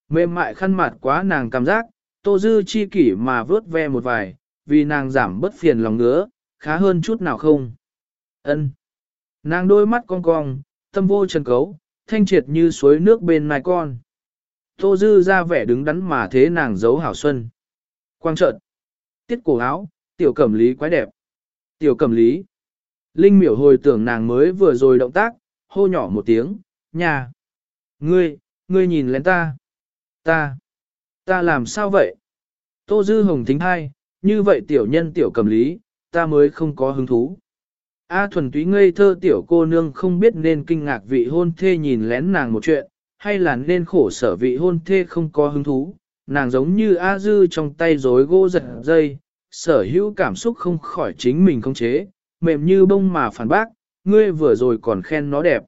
Speaker 1: Mềm mại khăn mặt quá nàng cảm giác, Tô Dư chi kỷ mà vớt ve một vài, vì nàng giảm bất phiền lòng ngứa, khá hơn chút nào không. Ân. Nàng đôi mắt cong cong, tâm vô trần cấu, thanh triệt như suối nước bên mai con. Tô Dư ra vẻ đứng đắn mà thế nàng giấu hảo xuân. Quang trợt, Tiết cổ áo, tiểu cẩm lý quái đẹp. Tiểu cẩm lý. Linh miểu hồi tưởng nàng mới vừa rồi động tác, hô nhỏ một tiếng, nhà. Ngươi, ngươi nhìn lên ta. Ta. Ta làm sao vậy? Tô Dư Hồng thính hai, như vậy tiểu nhân tiểu cầm lý, ta mới không có hứng thú. A thuần túy ngây thơ tiểu cô nương không biết nên kinh ngạc vị hôn thê nhìn lén nàng một chuyện, hay là nên khổ sở vị hôn thê không có hứng thú. Nàng giống như A dư trong tay rối gỗ giật dây, sở hữu cảm xúc không khỏi chính mình không chế, mềm như bông mà phản bác, ngươi vừa rồi còn khen nó đẹp.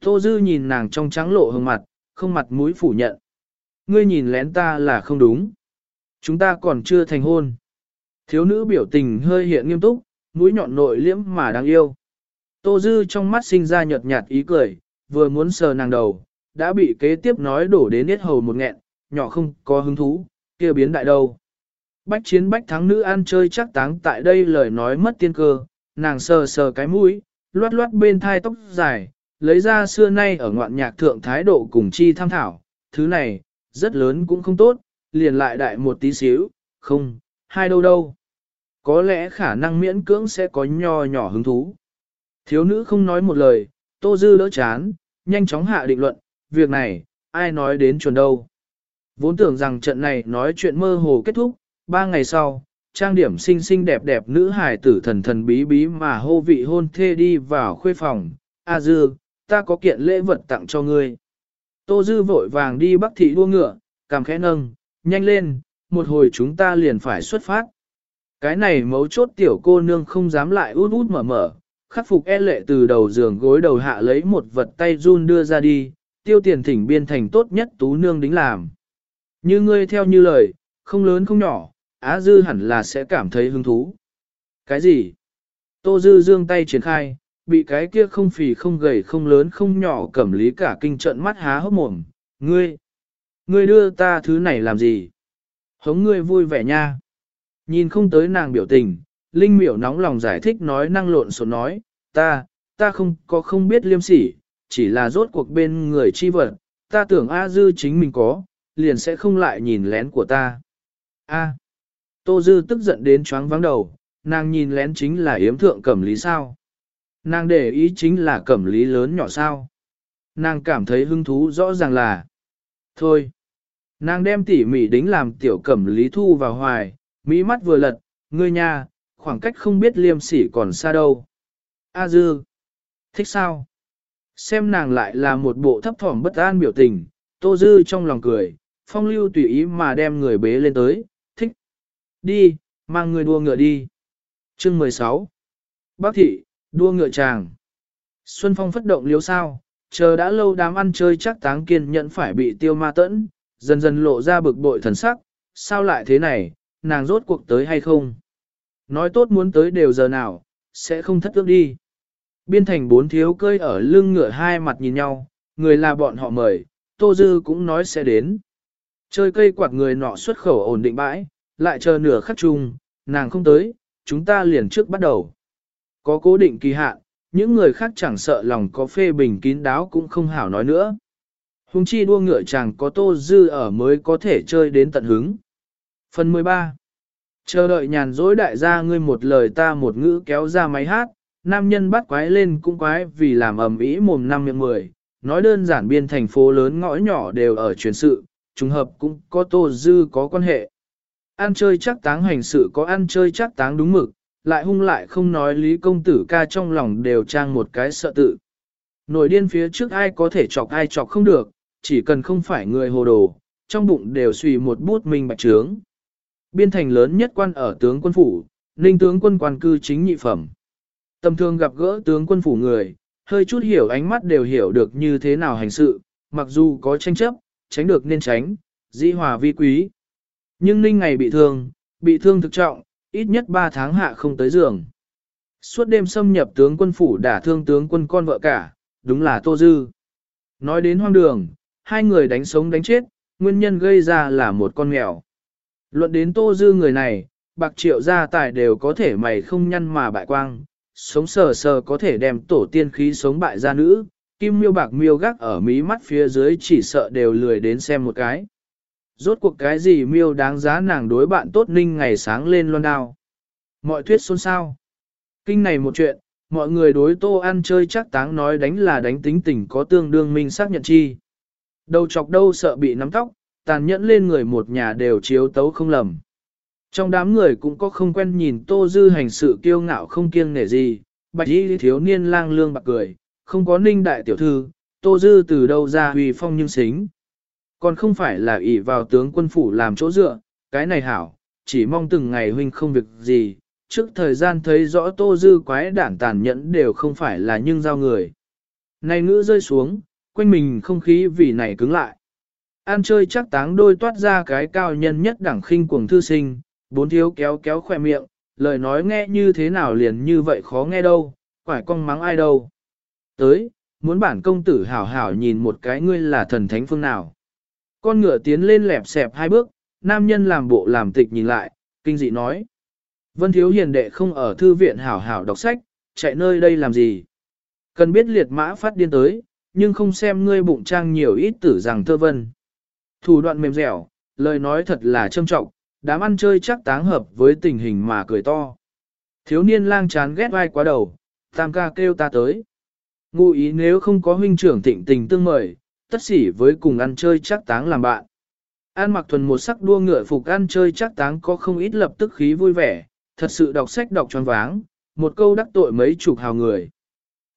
Speaker 1: Tô dư nhìn nàng trong trắng lộ hương mặt, không mặt mũi phủ nhận. Ngươi nhìn lén ta là không đúng. Chúng ta còn chưa thành hôn. Thiếu nữ biểu tình hơi hiện nghiêm túc, mũi nhọn nội liễm mà đáng yêu. Tô Dư trong mắt sinh ra nhợt nhạt ý cười, vừa muốn sờ nàng đầu, đã bị kế tiếp nói đổ đến hết hầu một nghẹn, nhỏ không có hứng thú, kia biến đại đâu. Bách chiến bách thắng nữ ăn chơi chắc táng tại đây lời nói mất tiên cơ, nàng sờ sờ cái mũi, loát loát bên thai tóc dài, lấy ra xưa nay ở ngoạn nhạc thượng thái độ cùng chi tham thảo, thứ này, rất lớn cũng không tốt, liền lại đại một tí xíu, không, hai đâu đâu. Có lẽ khả năng miễn cưỡng sẽ có nho nhỏ hứng thú. Thiếu nữ không nói một lời, tô dư đỡ chán, nhanh chóng hạ định luận, việc này, ai nói đến chuẩn đâu. Vốn tưởng rằng trận này nói chuyện mơ hồ kết thúc, ba ngày sau, trang điểm xinh xinh đẹp đẹp nữ hài tử thần thần bí bí mà hô vị hôn thê đi vào khuê phòng, A Dư, ta có kiện lễ vật tặng cho ngươi. Tô Dư vội vàng đi bắc thị đua ngựa, cảm khẽ nâng, nhanh lên, một hồi chúng ta liền phải xuất phát. Cái này mấu chốt tiểu cô nương không dám lại út út mở mở, khắc phục e lệ từ đầu giường gối đầu hạ lấy một vật tay run đưa ra đi, tiêu tiền thỉnh biên thành tốt nhất tú nương đính làm. Như ngươi theo như lời, không lớn không nhỏ, Á Dư hẳn là sẽ cảm thấy hứng thú. Cái gì? Tô Dư dương tay triển khai, bị cái kia không phì không gầy không lớn không nhỏ cẩm lý cả kinh trận mắt há hốc mồm. Ngươi! Ngươi đưa ta thứ này làm gì? Hống ngươi vui vẻ nha. Nhìn không tới nàng biểu tình, Linh miểu nóng lòng giải thích nói năng lộn xộn nói, ta, ta không có không biết liêm sỉ, chỉ là rốt cuộc bên người chi vật, ta tưởng A Dư chính mình có, liền sẽ không lại nhìn lén của ta. A. Tô Dư tức giận đến choáng vắng đầu, nàng nhìn lén chính là yếm thượng cẩm lý sao. Nàng để ý chính là cẩm lý lớn nhỏ sao. Nàng cảm thấy hứng thú rõ ràng là. Thôi. Nàng đem tỉ mỉ đính làm tiểu cẩm lý thu vào hoài, mỹ mắt vừa lật, ngươi nha, khoảng cách không biết liêm sỉ còn xa đâu. A dư. Thích sao? Xem nàng lại là một bộ thấp thỏm bất an biểu tình, tô dư trong lòng cười, phong lưu tùy ý mà đem người bế lên tới. Đi, mang người đua ngựa đi. Chương 16 Bác thị, đua ngựa chàng. Xuân Phong phất động liếu sao, chờ đã lâu đám ăn chơi chắc táng kiên nhẫn phải bị tiêu ma tẫn, dần dần lộ ra bực bội thần sắc, sao lại thế này, nàng rốt cuộc tới hay không? Nói tốt muốn tới đều giờ nào, sẽ không thất ước đi. Biên thành bốn thiếu cơi ở lưng ngựa hai mặt nhìn nhau, người là bọn họ mời, Tô Dư cũng nói sẽ đến. Chơi cây quạt người nọ xuất khẩu ổn định bãi, lại chờ nửa khắc chung, nàng không tới, chúng ta liền trước bắt đầu. Có cố định kỳ hạn, những người khác chẳng sợ lòng có phê bình kín đáo cũng không hảo nói nữa. Hùng chi đua ngựa chàng có tô dư ở mới có thể chơi đến tận hứng. Phần 13 Chờ đợi nhàn dối đại gia ngươi một lời ta một ngữ kéo ra máy hát, nam nhân bắt quái lên cũng quái vì làm ầm ĩ mồm năm miệng mười, nói đơn giản biên thành phố lớn ngõ nhỏ đều ở truyền sự, trùng hợp cũng có tô dư có quan hệ. Ăn chơi chắc táng hành sự có ăn chơi chắc táng đúng mực, lại hung lại không nói lý công tử ca trong lòng đều trang một cái sợ tự. Nổi điên phía trước ai có thể chọc ai chọc không được, chỉ cần không phải người hồ đồ, trong bụng đều suy một bút minh bạch trướng. Biên thành lớn nhất quan ở tướng quân phủ, ninh tướng quân quan cư chính nhị phẩm. Tầm thường gặp gỡ tướng quân phủ người, hơi chút hiểu ánh mắt đều hiểu được như thế nào hành sự, mặc dù có tranh chấp, tránh được nên tránh, dĩ hòa vi quý. Nhưng ninh ngày bị thương, bị thương thực trọng, ít nhất 3 tháng hạ không tới giường. Suốt đêm xâm nhập tướng quân phủ đả thương tướng quân con vợ cả, đúng là Tô Dư. Nói đến hoang đường, hai người đánh sống đánh chết, nguyên nhân gây ra là một con mèo. Luận đến Tô Dư người này, bạc triệu gia tài đều có thể mày không nhăn mà bại quang, sống sờ sờ có thể đem tổ tiên khí sống bại gia nữ, kim miêu bạc miêu gác ở mí mắt phía dưới chỉ sợ đều lười đến xem một cái. Rốt cuộc cái gì miêu đáng giá nàng đối bạn tốt ninh ngày sáng lên loan đao. Mọi thuyết xôn xao. Kinh này một chuyện, mọi người đối tô ăn chơi chắc táng nói đánh là đánh tính tình có tương đương minh xác nhận chi. Đầu chọc đâu sợ bị nắm tóc, tàn nhẫn lên người một nhà đều chiếu tấu không lầm. Trong đám người cũng có không quen nhìn Tô Dư hành sự kiêu ngạo không kiêng nể gì, bạch y thiếu niên lang lương bạc cười, không có ninh đại tiểu thư, Tô Dư từ đâu ra huy phong nhưng xính. Còn không phải là ỷ vào tướng quân phủ làm chỗ dựa, cái này hảo, chỉ mong từng ngày huynh không việc gì, trước thời gian thấy rõ Tô Dư quái đản tàn nhẫn đều không phải là nhưng giao người. Này ngữ rơi xuống, quanh mình không khí vì này cứng lại. An chơi chắc táng đôi toát ra cái cao nhân nhất đẳng khinh cuồng thư sinh, bốn thiếu kéo kéo khỏe miệng, lời nói nghe như thế nào liền như vậy khó nghe đâu, quải cong mắng ai đâu. Tới, muốn bản công tử hảo hảo nhìn một cái ngươi là thần thánh phương nào. Con ngựa tiến lên lẹp xẹp hai bước, nam nhân làm bộ làm tịch nhìn lại, kinh dị nói. Vân Thiếu Hiền đệ không ở thư viện hảo hảo đọc sách, chạy nơi đây làm gì? Cần biết liệt mã phát điên tới, nhưng không xem ngươi bụng trang nhiều ít tử rằng thơ vân. Thủ đoạn mềm dẻo, lời nói thật là trâm trọng, đám ăn chơi chắc táng hợp với tình hình mà cười to. Thiếu niên lang chán ghét vai quá đầu, tam ca kêu ta tới. Ngụ ý nếu không có huynh trưởng thịnh tình tương mời, tất xỉ với cùng ăn chơi chắc táng làm bạn. An mặc thuần một sắc đua ngựa phục ăn chơi chắc táng có không ít lập tức khí vui vẻ, thật sự đọc sách đọc tròn váng, một câu đắc tội mấy chục hào người.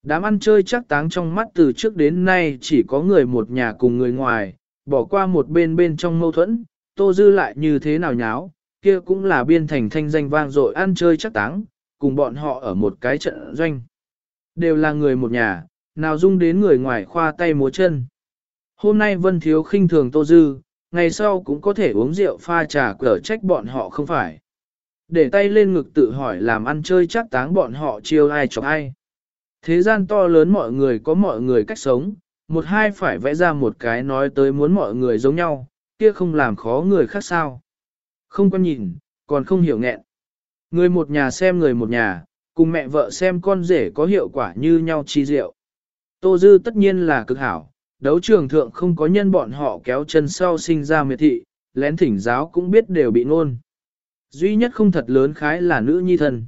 Speaker 1: Đám ăn chơi chắc táng trong mắt từ trước đến nay chỉ có người một nhà cùng người ngoài, bỏ qua một bên bên trong mâu thuẫn, tô dư lại như thế nào nháo, kia cũng là biên thành thanh danh vang dội ăn chơi chắc táng, cùng bọn họ ở một cái trận doanh. Đều là người một nhà, nào dung đến người ngoài khoa tay múa chân. Hôm nay Vân Thiếu khinh thường Tô Dư, ngày sau cũng có thể uống rượu pha trà cờ trách bọn họ không phải. Để tay lên ngực tự hỏi làm ăn chơi chắc táng bọn họ chiêu ai chọc ai. Thế gian to lớn mọi người có mọi người cách sống, một hai phải vẽ ra một cái nói tới muốn mọi người giống nhau, kia không làm khó người khác sao. Không quan nhìn, còn không hiểu nghẹn. Người một nhà xem người một nhà, cùng mẹ vợ xem con rể có hiệu quả như nhau chi diệu. Tô Dư tất nhiên là cực hảo, đấu trường thượng không có nhân bọn họ kéo chân sau sinh ra miệt thị, lén thỉnh giáo cũng biết đều bị nôn. Duy nhất không thật lớn khái là nữ nhi thân.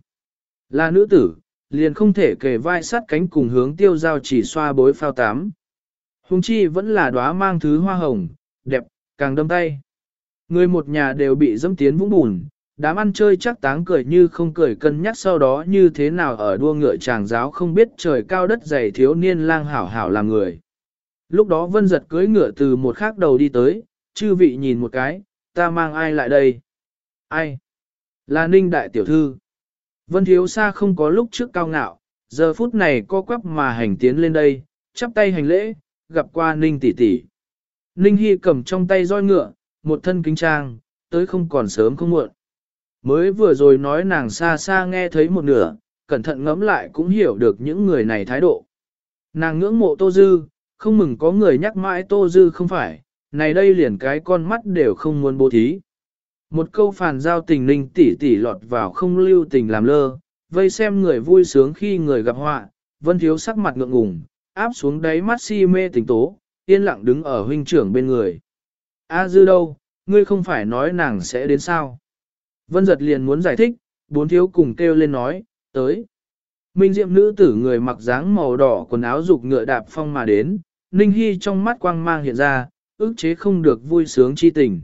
Speaker 1: Là nữ tử, liền không thể kề vai sát cánh cùng hướng tiêu giao chỉ xoa bối phao tám. Hùng chi vẫn là đóa mang thứ hoa hồng, đẹp, càng đâm tay. Người một nhà đều bị dâm tiến vũng bùn, đám ăn chơi chắc táng cười như không cười cân nhắc sau đó như thế nào ở đua ngựa chàng giáo không biết trời cao đất dày thiếu niên lang hảo hảo làm người. Lúc đó vân giật cưới ngựa từ một khác đầu đi tới, chư vị nhìn một cái, ta mang ai lại đây? Ai? Là ninh đại tiểu thư. Vân thiếu xa không có lúc trước cao ngạo, giờ phút này co quắp mà hành tiến lên đây, chắp tay hành lễ, gặp qua ninh tỷ tỷ. Ninh Hy cầm trong tay roi ngựa, một thân kính trang, tới không còn sớm không muộn. Mới vừa rồi nói nàng xa xa nghe thấy một nửa, cẩn thận ngẫm lại cũng hiểu được những người này thái độ. Nàng ngưỡng mộ Tô Dư, không mừng có người nhắc mãi Tô Dư không phải, này đây liền cái con mắt đều không muốn bố thí. Một câu phàn giao tình ninh tỉ tỉ lọt vào không lưu tình làm lơ, vây xem người vui sướng khi người gặp họa, vân thiếu sắc mặt ngượng ngùng, áp xuống đáy mắt si mê tình tố, yên lặng đứng ở huynh trưởng bên người. A dư đâu, ngươi không phải nói nàng sẽ đến sao? Vân giật liền muốn giải thích, bốn thiếu cùng kêu lên nói, tới. Minh diệm nữ tử người mặc dáng màu đỏ quần áo dục ngựa đạp phong mà đến, Ninh Hy trong mắt quang mang hiện ra, ức chế không được vui sướng chi tình.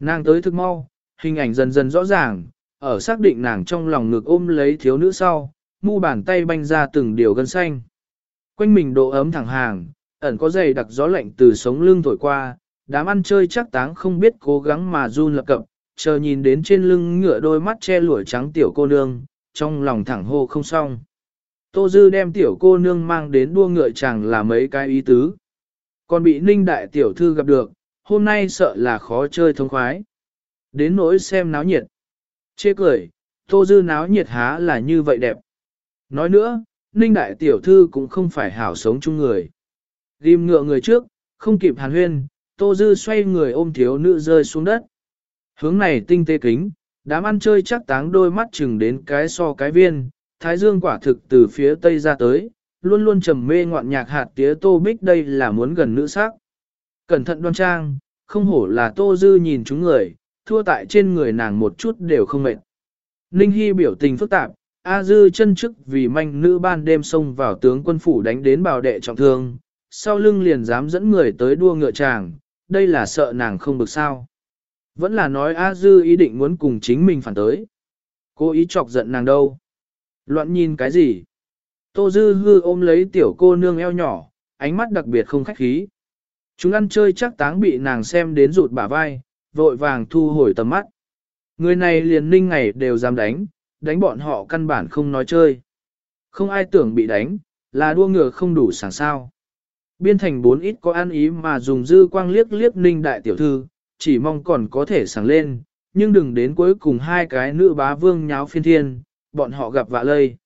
Speaker 1: Nàng tới thức mau, hình ảnh dần dần rõ ràng, ở xác định nàng trong lòng ngực ôm lấy thiếu nữ sau, mu bàn tay banh ra từng điều gân xanh. Quanh mình độ ấm thẳng hàng, ẩn có dày đặc gió lạnh từ sống lưng thổi qua, đám ăn chơi chắc táng không biết cố gắng mà run lập cập, chờ nhìn đến trên lưng ngựa đôi mắt che lụa trắng tiểu cô nương, trong lòng thẳng hô không xong. Tô Dư đem tiểu cô nương mang đến đua ngựa chẳng là mấy cái ý tứ. Còn bị ninh đại tiểu thư gặp được, hôm nay sợ là khó chơi thông khoái. Đến nỗi xem náo nhiệt. Chê cười, Tô Dư náo nhiệt há là như vậy đẹp. Nói nữa, ninh đại tiểu thư cũng không phải hảo sống chung người. Ghim ngựa người trước, không kịp hàn huyên, Tô Dư xoay người ôm thiếu nữ rơi xuống đất. Hướng này tinh tế kính, đám ăn chơi chắc táng đôi mắt chừng đến cái so cái viên, thái dương quả thực từ phía tây ra tới, luôn luôn trầm mê ngoạn nhạc hạt tía tô bích đây là muốn gần nữ sắc. Cẩn thận đoan trang, không hổ là tô dư nhìn chúng người, thua tại trên người nàng một chút đều không mệt. Ninh Hy biểu tình phức tạp, A dư chân chức vì manh nữ ban đêm xông vào tướng quân phủ đánh đến bảo đệ trọng thương, sau lưng liền dám dẫn người tới đua ngựa chàng, đây là sợ nàng không được sao. Vẫn là nói A Dư ý định muốn cùng chính mình phản tới. Cô ý chọc giận nàng đâu. Loạn nhìn cái gì? Tô Dư hư ôm lấy tiểu cô nương eo nhỏ, ánh mắt đặc biệt không khách khí. Chúng ăn chơi chắc táng bị nàng xem đến rụt bả vai, vội vàng thu hồi tầm mắt. Người này liền ninh ngày đều dám đánh, đánh bọn họ căn bản không nói chơi. Không ai tưởng bị đánh, là đua ngựa không đủ sảng sao. Biên thành bốn ít có ăn ý mà dùng dư quang liếc liếc ninh đại tiểu thư, chỉ mong còn có thể sảng lên, nhưng đừng đến cuối cùng hai cái nữ bá vương nháo phiên thiên, bọn họ gặp vạ lây.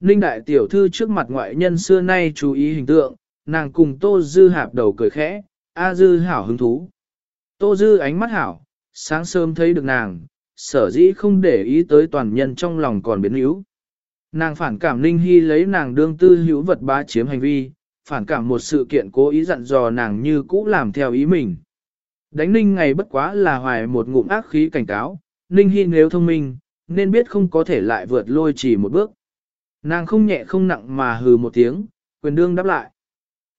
Speaker 1: Ninh đại tiểu thư trước mặt ngoại nhân xưa nay chú ý hình tượng, nàng cùng Tô Dư hạp đầu cười khẽ, A Dư hảo hứng thú. Tô Dư ánh mắt hảo, sáng sớm thấy được nàng, sở dĩ không để ý tới toàn nhân trong lòng còn biến yếu. Nàng phản cảm Ninh Hy lấy nàng đương tư hữu vật bá chiếm hành vi, phản cảm một sự kiện cố ý dặn dò nàng như cũ làm theo ý mình. Đánh Ninh ngày bất quá là hoài một ngụm ác khí cảnh cáo, Ninh Hy nếu thông minh, nên biết không có thể lại vượt lôi chỉ một bước. Nàng không nhẹ không nặng mà hừ một tiếng, quyền đương đáp lại.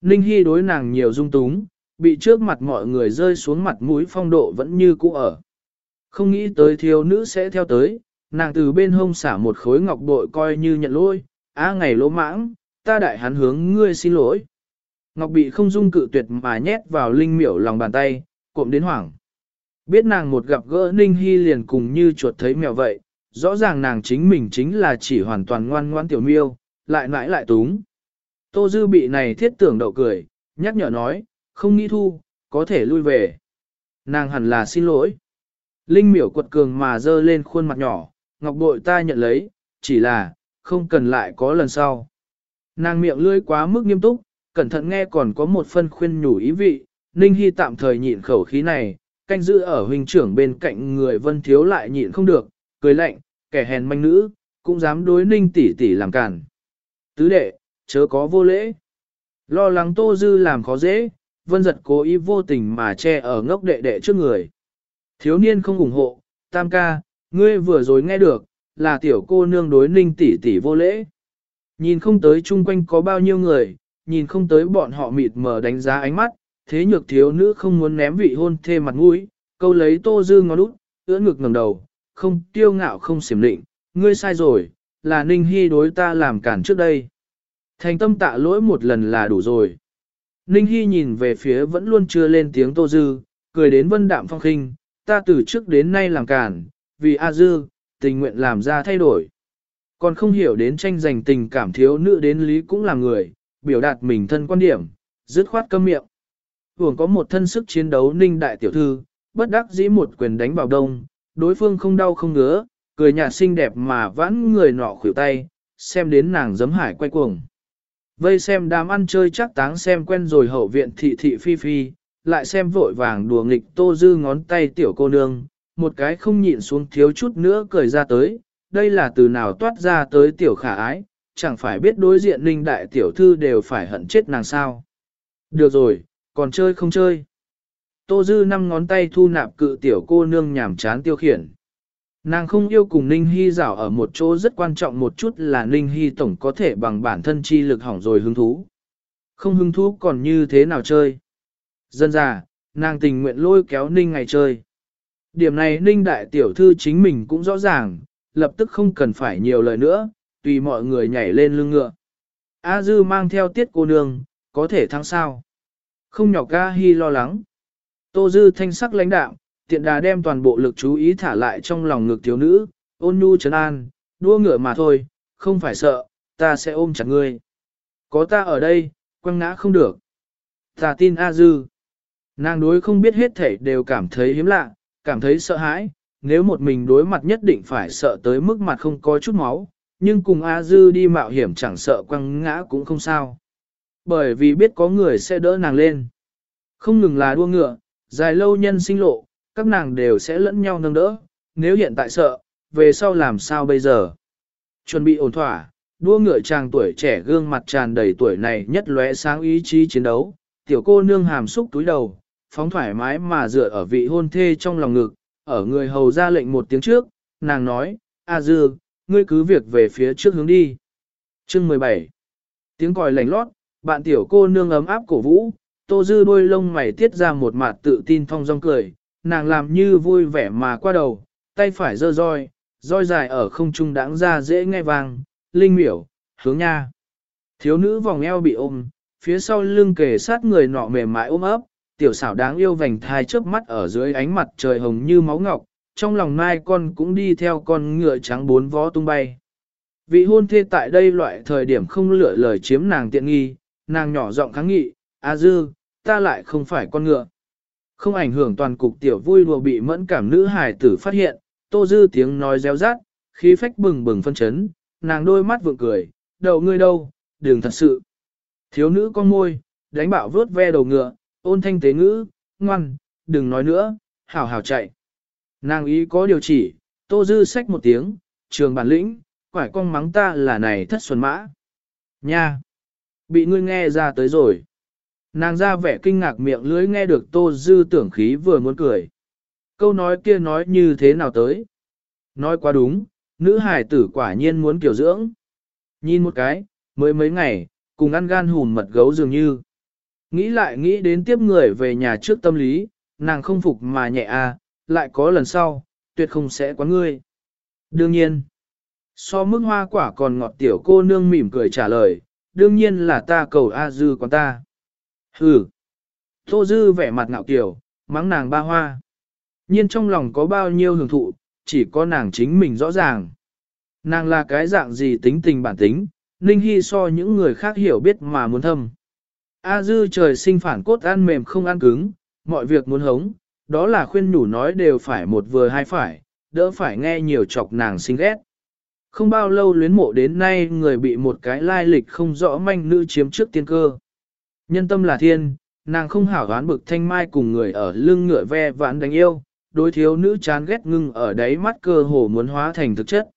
Speaker 1: Ninh Hy đối nàng nhiều dung túng, bị trước mặt mọi người rơi xuống mặt mũi phong độ vẫn như cũ ở. Không nghĩ tới thiếu nữ sẽ theo tới, nàng từ bên hông xả một khối ngọc bội coi như nhận lỗi, á ngày lỗ mãng, ta đại hắn hướng ngươi xin lỗi. Ngọc bị không dung cự tuyệt mà nhét vào linh miểu lòng bàn tay, cộm đến hoảng. Biết nàng một gặp gỡ Ninh Hy liền cùng như chuột thấy mèo vậy, rõ ràng nàng chính mình chính là chỉ hoàn toàn ngoan ngoan tiểu miêu, lại nãi lại túng. Tô Dư bị này thiết tưởng đậu cười, nhắc nhở nói, không nghĩ thu, có thể lui về. Nàng hẳn là xin lỗi. Linh miểu quật cường mà dơ lên khuôn mặt nhỏ, ngọc bội ta nhận lấy, chỉ là, không cần lại có lần sau. Nàng miệng lưỡi quá mức nghiêm túc, cẩn thận nghe còn có một phân khuyên nhủ ý vị, Ninh Hy tạm thời nhịn khẩu khí này, canh giữ ở huynh trưởng bên cạnh người vân thiếu lại nhịn không được, cười lạnh, kẻ hèn manh nữ, cũng dám đối Ninh tỷ tỷ làm cản. Tứ đệ, chớ có vô lễ. Lo lắng Tô Dư làm khó dễ, vân giật cố ý vô tình mà che ở ngốc đệ đệ trước người. Thiếu niên không ủng hộ, tam ca, ngươi vừa rồi nghe được, là tiểu cô nương đối ninh tỷ tỷ vô lễ. Nhìn không tới chung quanh có bao nhiêu người, nhìn không tới bọn họ mịt mờ đánh giá ánh mắt, thế nhược thiếu nữ không muốn ném vị hôn thê mặt mũi, câu lấy tô dư ngó đút, ưỡn ngực ngẩng đầu, không tiêu ngạo không xiểm định, ngươi sai rồi, là ninh hy đối ta làm cản trước đây. Thành tâm tạ lỗi một lần là đủ rồi. Ninh Hy nhìn về phía vẫn luôn chưa lên tiếng Tô Dư, cười đến vân đạm phong khinh, ta từ trước đến nay làm cản, vì A Dư, tình nguyện làm ra thay đổi. Còn không hiểu đến tranh giành tình cảm thiếu nữ đến lý cũng là người, biểu đạt mình thân quan điểm, dứt khoát câm miệng. Hưởng có một thân sức chiến đấu ninh đại tiểu thư, bất đắc dĩ một quyền đánh vào đông, đối phương không đau không ngứa, cười nhạt xinh đẹp mà vãn người nọ khuỷu tay, xem đến nàng giấm hải quay cuồng. Vây xem đám ăn chơi chắc táng xem quen rồi hậu viện thị thị phi phi, lại xem vội vàng đùa nghịch tô dư ngón tay tiểu cô nương, một cái không nhịn xuống thiếu chút nữa cười ra tới, đây là từ nào toát ra tới tiểu khả ái, chẳng phải biết đối diện linh đại tiểu thư đều phải hận chết nàng sao. Được rồi, còn chơi không chơi. Tô dư năm ngón tay thu nạp cự tiểu cô nương nhảm chán tiêu khiển. Nàng không yêu cùng Ninh Hy rảo ở một chỗ rất quan trọng một chút là Ninh Hy tổng có thể bằng bản thân chi lực hỏng rồi hứng thú. Không hứng thú còn như thế nào chơi. Dân già, nàng tình nguyện lôi kéo Ninh ngày chơi. Điểm này Ninh đại tiểu thư chính mình cũng rõ ràng, lập tức không cần phải nhiều lời nữa, tùy mọi người nhảy lên lưng ngựa. A Dư mang theo tiết cô nương, có thể thắng sao. Không nhọc ga hy lo lắng. Tô Dư thanh sắc lãnh đạo, tiện đà đem toàn bộ lực chú ý thả lại trong lòng ngực thiếu nữ, ôn nhu trấn an, đua ngựa mà thôi, không phải sợ, ta sẽ ôm chặt ngươi. Có ta ở đây, quăng ngã không được. Ta tin A Dư. Nàng đối không biết hết thể đều cảm thấy hiếm lạ, cảm thấy sợ hãi, nếu một mình đối mặt nhất định phải sợ tới mức mặt không có chút máu, nhưng cùng A Dư đi mạo hiểm chẳng sợ quăng ngã cũng không sao. Bởi vì biết có người sẽ đỡ nàng lên. Không ngừng là đua ngựa, dài lâu nhân sinh lộ, các nàng đều sẽ lẫn nhau nâng đỡ, nếu hiện tại sợ, về sau làm sao bây giờ? Chuẩn bị ổn thỏa, đua ngựa chàng tuổi trẻ gương mặt tràn đầy tuổi này nhất lóe sáng ý chí chiến đấu, tiểu cô nương hàm xúc túi đầu, phóng thoải mái mà dựa ở vị hôn thê trong lòng ngực, ở người hầu ra lệnh một tiếng trước, nàng nói, A Dư, ngươi cứ việc về phía trước hướng đi. Chương 17 Tiếng còi lành lót, bạn tiểu cô nương ấm áp cổ vũ, tô dư đôi lông mày tiết ra một mặt tự tin thong dong cười, nàng làm như vui vẻ mà qua đầu, tay phải giơ roi, roi dài ở không trung đáng ra dễ nghe vang, linh miểu, hướng nha. Thiếu nữ vòng eo bị ôm, phía sau lưng kề sát người nọ mềm mại ôm ấp, tiểu xảo đáng yêu vành thai chớp mắt ở dưới ánh mặt trời hồng như máu ngọc, trong lòng mai con cũng đi theo con ngựa trắng bốn vó tung bay. Vị hôn thê tại đây loại thời điểm không lựa lời chiếm nàng tiện nghi, nàng nhỏ giọng kháng nghị, A dư, ta lại không phải con ngựa. Không ảnh hưởng toàn cục tiểu vui đùa bị mẫn cảm nữ hài tử phát hiện, tô dư tiếng nói réo rát, khí phách bừng bừng phân chấn, nàng đôi mắt vượng cười, đầu ngươi đâu, đừng thật sự. Thiếu nữ con môi, đánh bạo vớt ve đầu ngựa, ôn thanh tế ngữ, ngoan, đừng nói nữa, hảo hảo chạy. Nàng ý có điều chỉ, Tô Dư xách một tiếng, trường bản lĩnh, quải con mắng ta là này thất xuân mã. Nha! Bị ngươi nghe ra tới rồi. Nàng ra vẻ kinh ngạc miệng lưới nghe được Tô Dư tưởng khí vừa muốn cười. Câu nói kia nói như thế nào tới? Nói quá đúng, nữ hải tử quả nhiên muốn kiểu dưỡng. Nhìn một cái, mới mấy ngày, cùng ăn gan hùn mật gấu dường như. Nghĩ lại nghĩ đến tiếp người về nhà trước tâm lý, nàng không phục mà nhẹ à, lại có lần sau, tuyệt không sẽ quá ngươi. Đương nhiên, so mức hoa quả còn ngọt tiểu cô nương mỉm cười trả lời, đương nhiên là ta cầu A Dư quán ta. Hừ, Tô Dư vẻ mặt ngạo kiểu, mắng nàng ba hoa. Nhiên trong lòng có bao nhiêu hưởng thụ, chỉ có nàng chính mình rõ ràng. Nàng là cái dạng gì tính tình bản tính, Ninh Hy so những người khác hiểu biết mà muốn thâm. A dư trời sinh phản cốt ăn mềm không ăn cứng, mọi việc muốn hống, đó là khuyên nhủ nói đều phải một vừa hai phải, đỡ phải nghe nhiều chọc nàng sinh ghét. Không bao lâu luyến mộ đến nay người bị một cái lai lịch không rõ manh nữ chiếm trước tiên cơ. Nhân tâm là thiên, nàng không hảo đoán bực thanh mai cùng người ở lưng ngựa ve vãn đánh yêu, đối thiếu nữ chán ghét ngưng ở đáy mắt cơ hồ muốn hóa thành thực chất.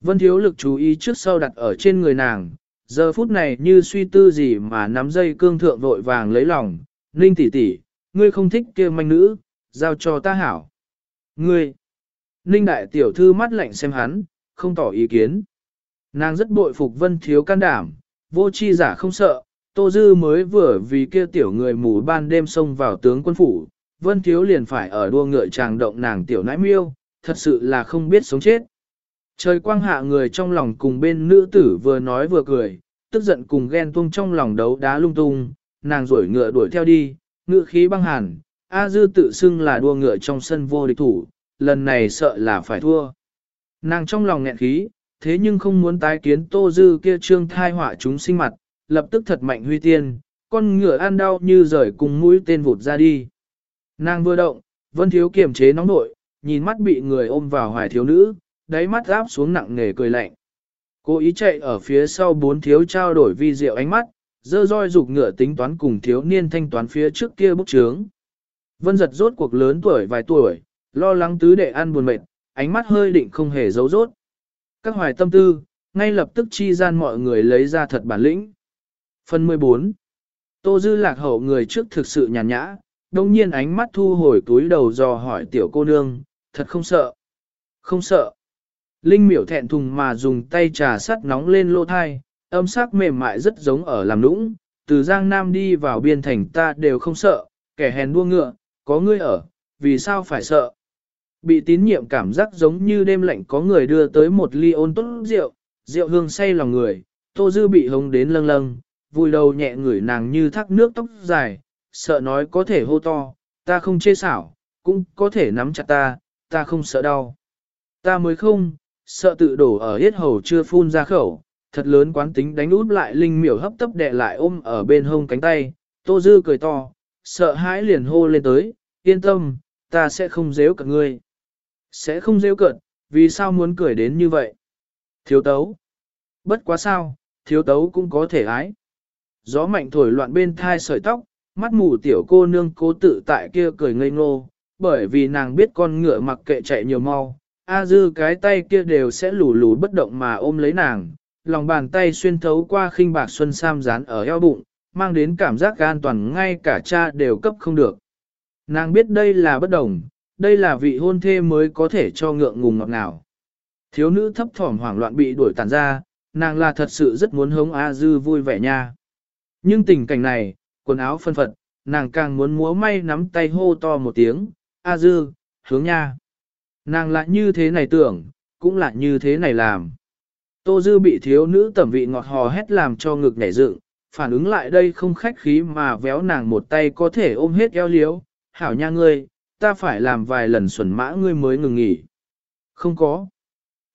Speaker 1: Vân thiếu lực chú ý trước sau đặt ở trên người nàng, giờ phút này như suy tư gì mà nắm dây cương thượng vội vàng lấy lòng, Ninh tỷ tỷ, ngươi không thích kia manh nữ, giao cho ta hảo. Ngươi, Ninh đại tiểu thư mắt lạnh xem hắn, không tỏ ý kiến. Nàng rất bội phục vân thiếu can đảm, vô chi giả không sợ, Tô Dư mới vừa vì kia tiểu người mù ban đêm xông vào tướng quân phủ, vân thiếu liền phải ở đua ngựa chàng động nàng tiểu nãi miêu, thật sự là không biết sống chết. Trời quang hạ người trong lòng cùng bên nữ tử vừa nói vừa cười, tức giận cùng ghen tuông trong lòng đấu đá lung tung, nàng rủi ngựa đuổi theo đi, ngựa khí băng hàn, A Dư tự xưng là đua ngựa trong sân vô địch thủ, lần này sợ là phải thua. Nàng trong lòng nghẹn khí, thế nhưng không muốn tái kiến Tô Dư kia trương thai họa chúng sinh mặt, lập tức thật mạnh huy tiên, con ngựa ăn đau như rời cùng mũi tên vụt ra đi. Nàng vừa động, vân thiếu kiềm chế nóng nội, nhìn mắt bị người ôm vào hoài thiếu nữ, đáy mắt áp xuống nặng nề cười lạnh. Cô ý chạy ở phía sau bốn thiếu trao đổi vi diệu ánh mắt, dơ roi dục ngựa tính toán cùng thiếu niên thanh toán phía trước kia bức trướng. Vân giật rốt cuộc lớn tuổi vài tuổi, lo lắng tứ đệ ăn buồn mệt, ánh mắt hơi định không hề giấu rốt. Các hoài tâm tư, ngay lập tức chi gian mọi người lấy ra thật bản lĩnh. Phần 14 Tô Dư lạc hậu người trước thực sự nhàn nhã, đồng nhiên ánh mắt thu hồi túi đầu dò hỏi tiểu cô nương, thật không sợ. Không sợ. Linh miểu thẹn thùng mà dùng tay trà sắt nóng lên lô thai, âm sắc mềm mại rất giống ở làm nũng, từ Giang Nam đi vào biên thành ta đều không sợ, kẻ hèn đua ngựa, có ngươi ở, vì sao phải sợ. Bị tín nhiệm cảm giác giống như đêm lạnh có người đưa tới một ly ôn tốt rượu, rượu hương say lòng người, tô dư bị hống đến lâng lâng, vui đầu nhẹ ngửi nàng như thác nước tóc dài, sợ nói có thể hô to, ta không chê xảo, cũng có thể nắm chặt ta, ta không sợ đau. Ta mới không, sợ tự đổ ở hết hầu chưa phun ra khẩu, thật lớn quán tính đánh út lại linh miểu hấp tấp đè lại ôm ở bên hông cánh tay, tô dư cười to, sợ hãi liền hô lên tới, yên tâm, ta sẽ không dễu cận ngươi. Sẽ không dễu cận, vì sao muốn cười đến như vậy? Thiếu tấu. Bất quá sao, thiếu tấu cũng có thể ái. Gió mạnh thổi loạn bên thai sợi tóc, mắt mù tiểu cô nương cố tự tại kia cười ngây ngô, bởi vì nàng biết con ngựa mặc kệ chạy nhiều mau, A dư cái tay kia đều sẽ lù lù bất động mà ôm lấy nàng, lòng bàn tay xuyên thấu qua khinh bạc xuân sam dán ở eo bụng, mang đến cảm giác an toàn ngay cả cha đều cấp không được. Nàng biết đây là bất đồng, đây là vị hôn thê mới có thể cho ngượng ngùng ngọt ngào. Thiếu nữ thấp thỏm hoảng loạn bị đuổi tàn ra, nàng là thật sự rất muốn hống A dư vui vẻ nha. Nhưng tình cảnh này, quần áo phân phật, nàng càng muốn múa may nắm tay hô to một tiếng, A dư, hướng nha. Nàng lại như thế này tưởng, cũng lại như thế này làm. Tô Dư bị thiếu nữ tẩm vị ngọt hò hét làm cho ngực nhảy dựng, phản ứng lại đây không khách khí mà véo nàng một tay có thể ôm hết eo liếu. Hảo nha ngươi, ta phải làm vài lần xuẩn mã ngươi mới ngừng nghỉ. Không có.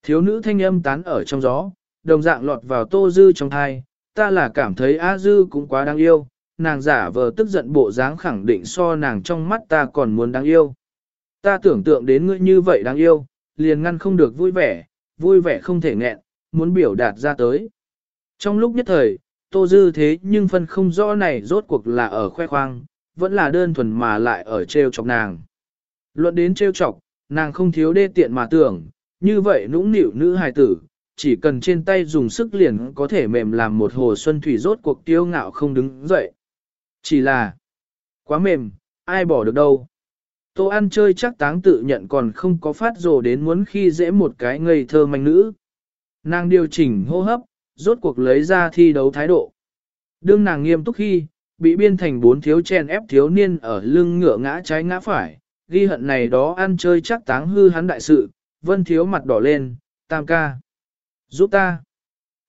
Speaker 1: Thiếu nữ thanh âm tán ở trong gió, đồng dạng lọt vào Tô Dư trong thai, ta là cảm thấy A Dư cũng quá đáng yêu, nàng giả vờ tức giận bộ dáng khẳng định so nàng trong mắt ta còn muốn đáng yêu. Ta tưởng tượng đến ngươi như vậy đáng yêu, liền ngăn không được vui vẻ, vui vẻ không thể nghẹn, muốn biểu đạt ra tới. Trong lúc nhất thời, Tô Dư thế nhưng phân không rõ này rốt cuộc là ở khoe khoang, vẫn là đơn thuần mà lại ở treo chọc nàng. Luận đến treo chọc, nàng không thiếu đê tiện mà tưởng, như vậy nũng nịu nữ hài tử, chỉ cần trên tay dùng sức liền có thể mềm làm một hồ xuân thủy rốt cuộc tiêu ngạo không đứng dậy. Chỉ là, quá mềm, ai bỏ được đâu. Tô ăn chơi chắc táng tự nhận còn không có phát rồ đến muốn khi dễ một cái ngây thơ manh nữ. Nàng điều chỉnh hô hấp, rốt cuộc lấy ra thi đấu thái độ. Đương nàng nghiêm túc khi, bị biên thành bốn thiếu chen ép thiếu niên ở lưng ngựa ngã trái ngã phải, ghi hận này đó ăn chơi chắc táng hư hắn đại sự, vân thiếu mặt đỏ lên, tam ca. Giúp ta.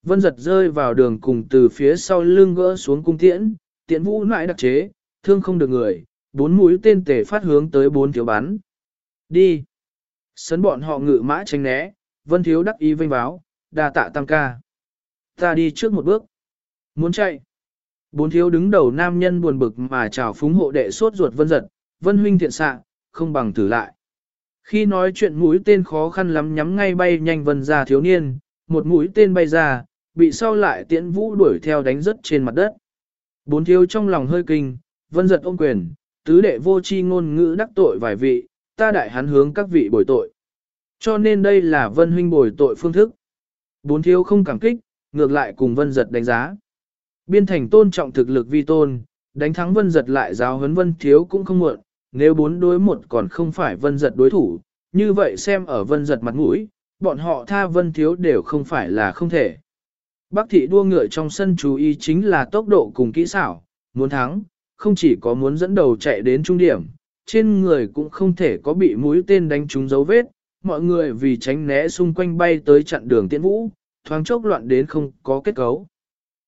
Speaker 1: Vân giật rơi vào đường cùng từ phía sau lưng gỡ xuống cung tiễn, tiễn vũ lại đặc chế, thương không được người, bốn mũi tên tể phát hướng tới bốn thiếu bắn. Đi. Sấn bọn họ ngự mã tránh né, vân thiếu đắc ý vinh báo, đa tạ tam ca. Ta đi trước một bước. Muốn chạy. Bốn thiếu đứng đầu nam nhân buồn bực mà chào phúng hộ đệ sốt ruột vân giật, vân huynh thiện xạ, không bằng thử lại. Khi nói chuyện mũi tên khó khăn lắm nhắm ngay bay nhanh vân ra thiếu niên, một mũi tên bay ra, bị sau lại tiễn vũ đuổi theo đánh rất trên mặt đất. Bốn thiếu trong lòng hơi kinh, vân giật ôm quyền, tứ đệ vô chi ngôn ngữ đắc tội vài vị, ta đại hắn hướng các vị bồi tội. Cho nên đây là vân huynh bồi tội phương thức. Bốn thiếu không cảm kích, ngược lại cùng vân giật đánh giá. Biên thành tôn trọng thực lực vi tôn, đánh thắng vân giật lại giáo huấn vân thiếu cũng không muộn, nếu bốn đối một còn không phải vân giật đối thủ, như vậy xem ở vân giật mặt mũi, bọn họ tha vân thiếu đều không phải là không thể. Bác thị đua ngựa trong sân chú ý chính là tốc độ cùng kỹ xảo, muốn thắng, không chỉ có muốn dẫn đầu chạy đến trung điểm, trên người cũng không thể có bị mũi tên đánh trúng dấu vết, mọi người vì tránh né xung quanh bay tới chặn đường tiễn vũ, thoáng chốc loạn đến không có kết cấu.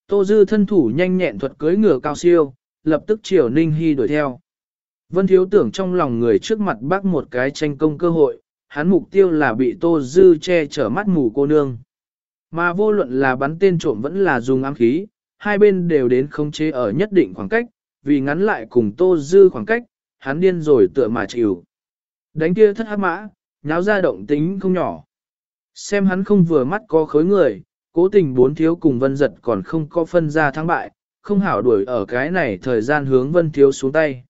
Speaker 1: Tô Dư thân thủ nhanh nhẹn thuật cưới ngựa cao siêu, lập tức chiều Ninh Hy đuổi theo. Vân Thiếu tưởng trong lòng người trước mặt bác một cái tranh công cơ hội, hắn mục tiêu là bị Tô Dư che chở mắt mù cô nương. Mà vô luận là bắn tên trộm vẫn là dùng ám khí, hai bên đều đến khống chế ở nhất định khoảng cách, vì ngắn lại cùng Tô Dư khoảng cách, hắn điên rồi tựa mà chịu. Đánh kia thất hát mã, nháo ra động tính không nhỏ. Xem hắn không vừa mắt có khối người, cố tình bốn thiếu cùng vân giật còn không có phân ra thắng bại, không hảo đuổi ở cái này thời gian hướng vân thiếu xuống tay.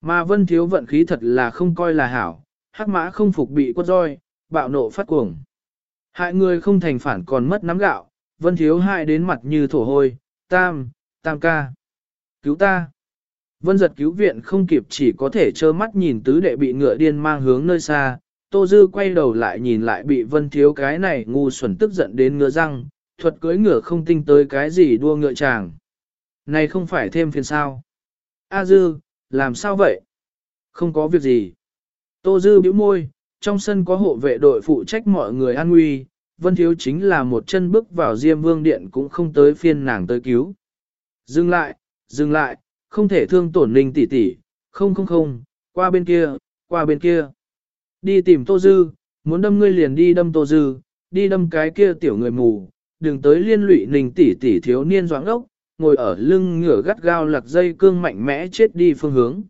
Speaker 1: Mà vân thiếu vận khí thật là không coi là hảo, hắc mã không phục bị quất roi, bạo nộ phát cuồng. Hại người không thành phản còn mất nắm gạo, vân thiếu hại đến mặt như thổ hôi, tam, tam ca. Cứu ta. Vân giật cứu viện không kịp chỉ có thể trơ mắt nhìn tứ đệ bị ngựa điên mang hướng nơi xa, Tô Dư quay đầu lại nhìn lại bị vân thiếu cái này ngu xuẩn tức giận đến ngựa răng, thuật cưới ngựa không tinh tới cái gì đua ngựa chàng. Này không phải thêm phiền sao. A Dư, làm sao vậy? Không có việc gì. Tô Dư bĩu môi, trong sân có hộ vệ đội phụ trách mọi người an nguy, Vân Thiếu chính là một chân bước vào Diêm Vương Điện cũng không tới phiên nàng tới cứu. Dừng lại, dừng lại, không thể thương tổn linh tỷ tỷ, không không không, qua bên kia, qua bên kia. Đi tìm Tô Dư, muốn đâm ngươi liền đi đâm Tô Dư, đi đâm cái kia tiểu người mù, đừng tới liên lụy ninh tỷ tỷ thiếu niên doãn ốc, ngồi ở lưng ngửa gắt gao lật dây cương mạnh mẽ chết đi phương hướng.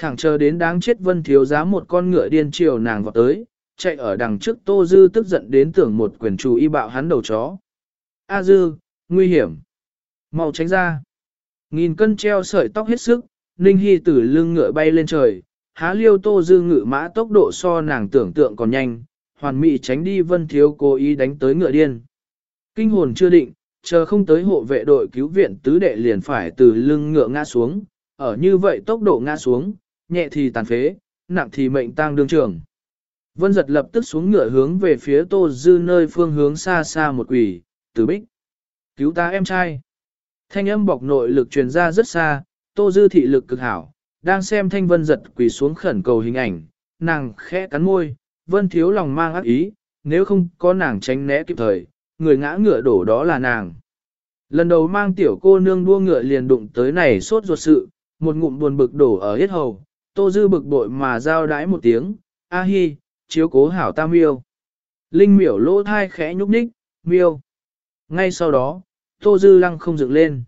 Speaker 1: Thẳng chờ đến đáng chết vân thiếu giá một con ngựa điên chiều nàng vào tới, chạy ở đằng trước Tô Dư tức giận đến tưởng một quyền chủ y bạo hắn đầu chó. A Dư, nguy hiểm. mau tránh ra. Nghìn cân treo sợi tóc hết sức, Ninh Hy từ lưng ngựa bay lên trời, há liêu Tô Dư ngự mã tốc độ so nàng tưởng tượng còn nhanh, hoàn mỹ tránh đi vân thiếu cố ý đánh tới ngựa điên. Kinh hồn chưa định, chờ không tới hộ vệ đội cứu viện tứ đệ liền phải từ lưng ngựa ngã xuống, ở như vậy tốc độ ngã xuống, nhẹ thì tàn phế, nặng thì mệnh tang đương trường. Vân giật lập tức xuống ngựa hướng về phía Tô Dư nơi phương hướng xa xa một quỷ, tử bích. Cứu ta em trai. Thanh âm bọc nội lực truyền ra rất xa, Tô Dư thị lực cực hảo, đang xem thanh vân giật quỳ xuống khẩn cầu hình ảnh, nàng khẽ cắn môi, vân thiếu lòng mang ác ý, nếu không có nàng tránh né kịp thời, người ngã ngựa đổ đó là nàng. Lần đầu mang tiểu cô nương đua ngựa liền đụng tới này sốt ruột sự, một ngụm buồn bực đổ ở hết hầu, tô dư bực bội mà giao đái một tiếng, a hi, chiếu cố hảo tam miêu. Linh miểu lỗ thai khẽ nhúc nhích, miêu. Ngay sau đó, tô dư lăng không dựng lên.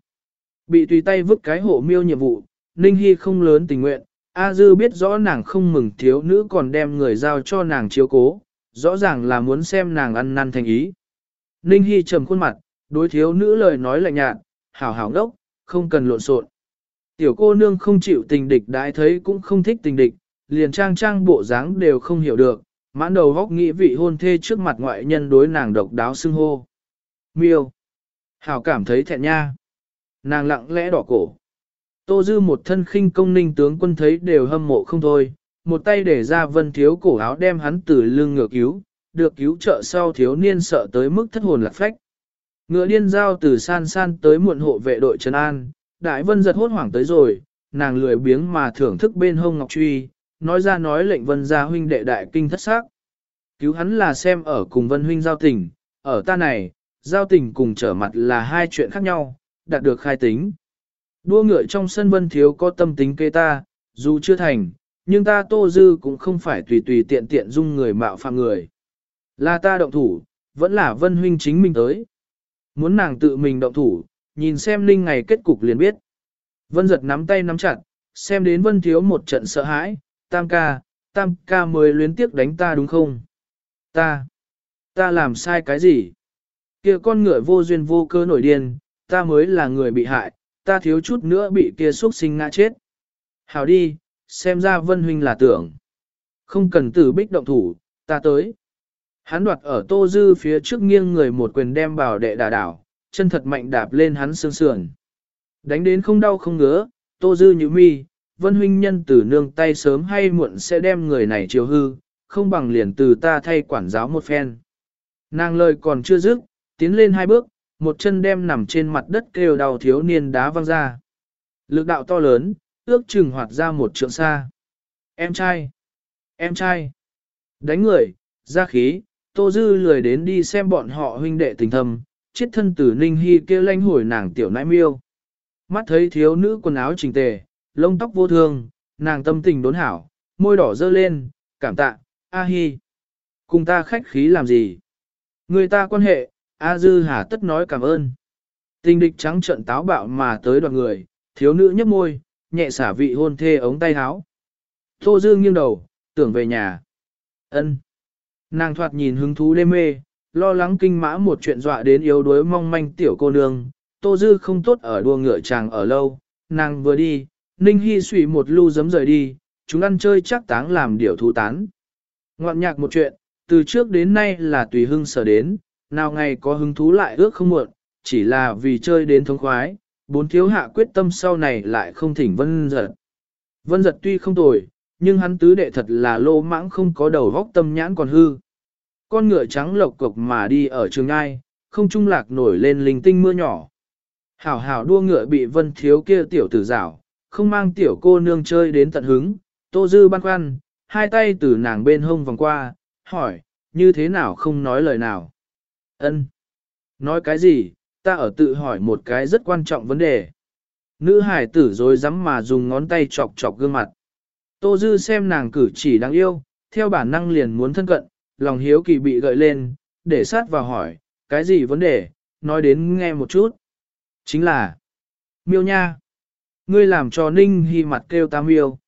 Speaker 1: Bị tùy tay vứt cái hộ miêu nhiệm vụ, Ninh Hi không lớn tình nguyện, A Dư biết rõ nàng không mừng thiếu nữ còn đem người giao cho nàng chiếu cố, rõ ràng là muốn xem nàng ăn năn thành ý. Ninh Hi trầm khuôn mặt, đối thiếu nữ lời nói lạnh nhạt, hảo hảo ngốc, không cần lộn xộn. Tiểu cô nương không chịu tình địch đãi thấy cũng không thích tình địch, liền trang trang bộ dáng đều không hiểu được, mãn đầu góc nghĩ vị hôn thê trước mặt ngoại nhân đối nàng độc đáo xưng hô. Miêu. Hảo cảm thấy thẹn nha. Nàng lặng lẽ đỏ cổ. Tô Dư một thân khinh công ninh tướng quân thấy đều hâm mộ không thôi, một tay để ra vân thiếu cổ áo đem hắn từ lưng ngựa cứu, được cứu trợ sau thiếu niên sợ tới mức thất hồn lạc phách. Ngựa điên giao từ san san tới muộn hộ vệ đội Trần An, đại vân giật hốt hoảng tới rồi, nàng lười biếng mà thưởng thức bên hông ngọc truy, nói ra nói lệnh vân gia huynh đệ đại kinh thất xác. Cứu hắn là xem ở cùng vân huynh giao tình, ở ta này, giao tình cùng trở mặt là hai chuyện khác nhau, đạt được khai tính. Đua ngựa trong sân vân thiếu có tâm tính kê ta, dù chưa thành, nhưng ta tô dư cũng không phải tùy tùy tiện tiện dung người mạo phạm người. Là ta động thủ, vẫn là vân huynh chính mình tới. Muốn nàng tự mình động thủ, nhìn xem linh ngày kết cục liền biết. Vân giật nắm tay nắm chặt, xem đến vân thiếu một trận sợ hãi, tam ca, tam ca mới luyến tiếc đánh ta đúng không? Ta, ta làm sai cái gì? kia con ngựa vô duyên vô cơ nổi điên, ta mới là người bị hại, ta thiếu chút nữa bị kia xuất sinh ngã chết. Hảo đi, xem ra vân huynh là tưởng. Không cần tử bích động thủ, ta tới. Hắn đoạt ở tô dư phía trước nghiêng người một quyền đem bảo đệ đà đảo, chân thật mạnh đạp lên hắn xương sườn. Đánh đến không đau không ngứa, tô dư như mi, vân huynh nhân tử nương tay sớm hay muộn sẽ đem người này chiều hư, không bằng liền từ ta thay quản giáo một phen. Nàng lời còn chưa dứt, tiến lên hai bước, một chân đem nằm trên mặt đất kêu đau thiếu niên đá văng ra. Lực đạo to lớn, ước chừng hoạt ra một trượng xa. Em trai! Em trai! Đánh người, ra khí, Tô Dư lười đến đi xem bọn họ huynh đệ tình thầm, chết thân tử Ninh Hy kêu lanh hồi nàng tiểu nãi miêu. Mắt thấy thiếu nữ quần áo chỉnh tề, lông tóc vô thương, nàng tâm tình đốn hảo, môi đỏ dơ lên, cảm tạ, A Hi. Cùng ta khách khí làm gì? Người ta quan hệ, A Dư Hà tất nói cảm ơn. Tình địch trắng trận táo bạo mà tới đoàn người, thiếu nữ nhấp môi, nhẹ xả vị hôn thê ống tay áo. Tô Dư nghiêng đầu, tưởng về nhà. ân Nàng thoạt nhìn hứng thú đê mê, lo lắng kinh mã một chuyện dọa đến yếu đuối mong manh tiểu cô nương. Tô Dư không tốt ở đua ngựa chàng ở lâu, nàng vừa đi, Ninh Hy suy một lưu giấm rời đi, chúng ăn chơi chắc táng làm điểu thú tán. Ngoạn nhạc một chuyện, từ trước đến nay là tùy hưng sở đến, nào ngày có hứng thú lại ước không muộn, chỉ là vì chơi đến thống khoái, bốn thiếu hạ quyết tâm sau này lại không thỉnh vân giật. Vân giật tuy không tồi, nhưng hắn tứ đệ thật là lô mãng không có đầu vóc tâm nhãn còn hư. Con ngựa trắng lộc cục mà đi ở trường ngai, không trung lạc nổi lên linh tinh mưa nhỏ. Hảo hảo đua ngựa bị vân thiếu kia tiểu tử rảo, không mang tiểu cô nương chơi đến tận hứng, tô dư băn khoăn, hai tay từ nàng bên hông vòng qua, hỏi, như thế nào không nói lời nào. Ân, Nói cái gì, ta ở tự hỏi một cái rất quan trọng vấn đề. Nữ hải tử rồi dám mà dùng ngón tay chọc chọc gương mặt. Tô Dư xem nàng cử chỉ đáng yêu, theo bản năng liền muốn thân cận, lòng hiếu kỳ bị gợi lên, để sát vào hỏi, cái gì vấn đề, nói đến nghe một chút. Chính là, miêu nha. Ngươi làm cho Ninh Hy mặt kêu ta miêu.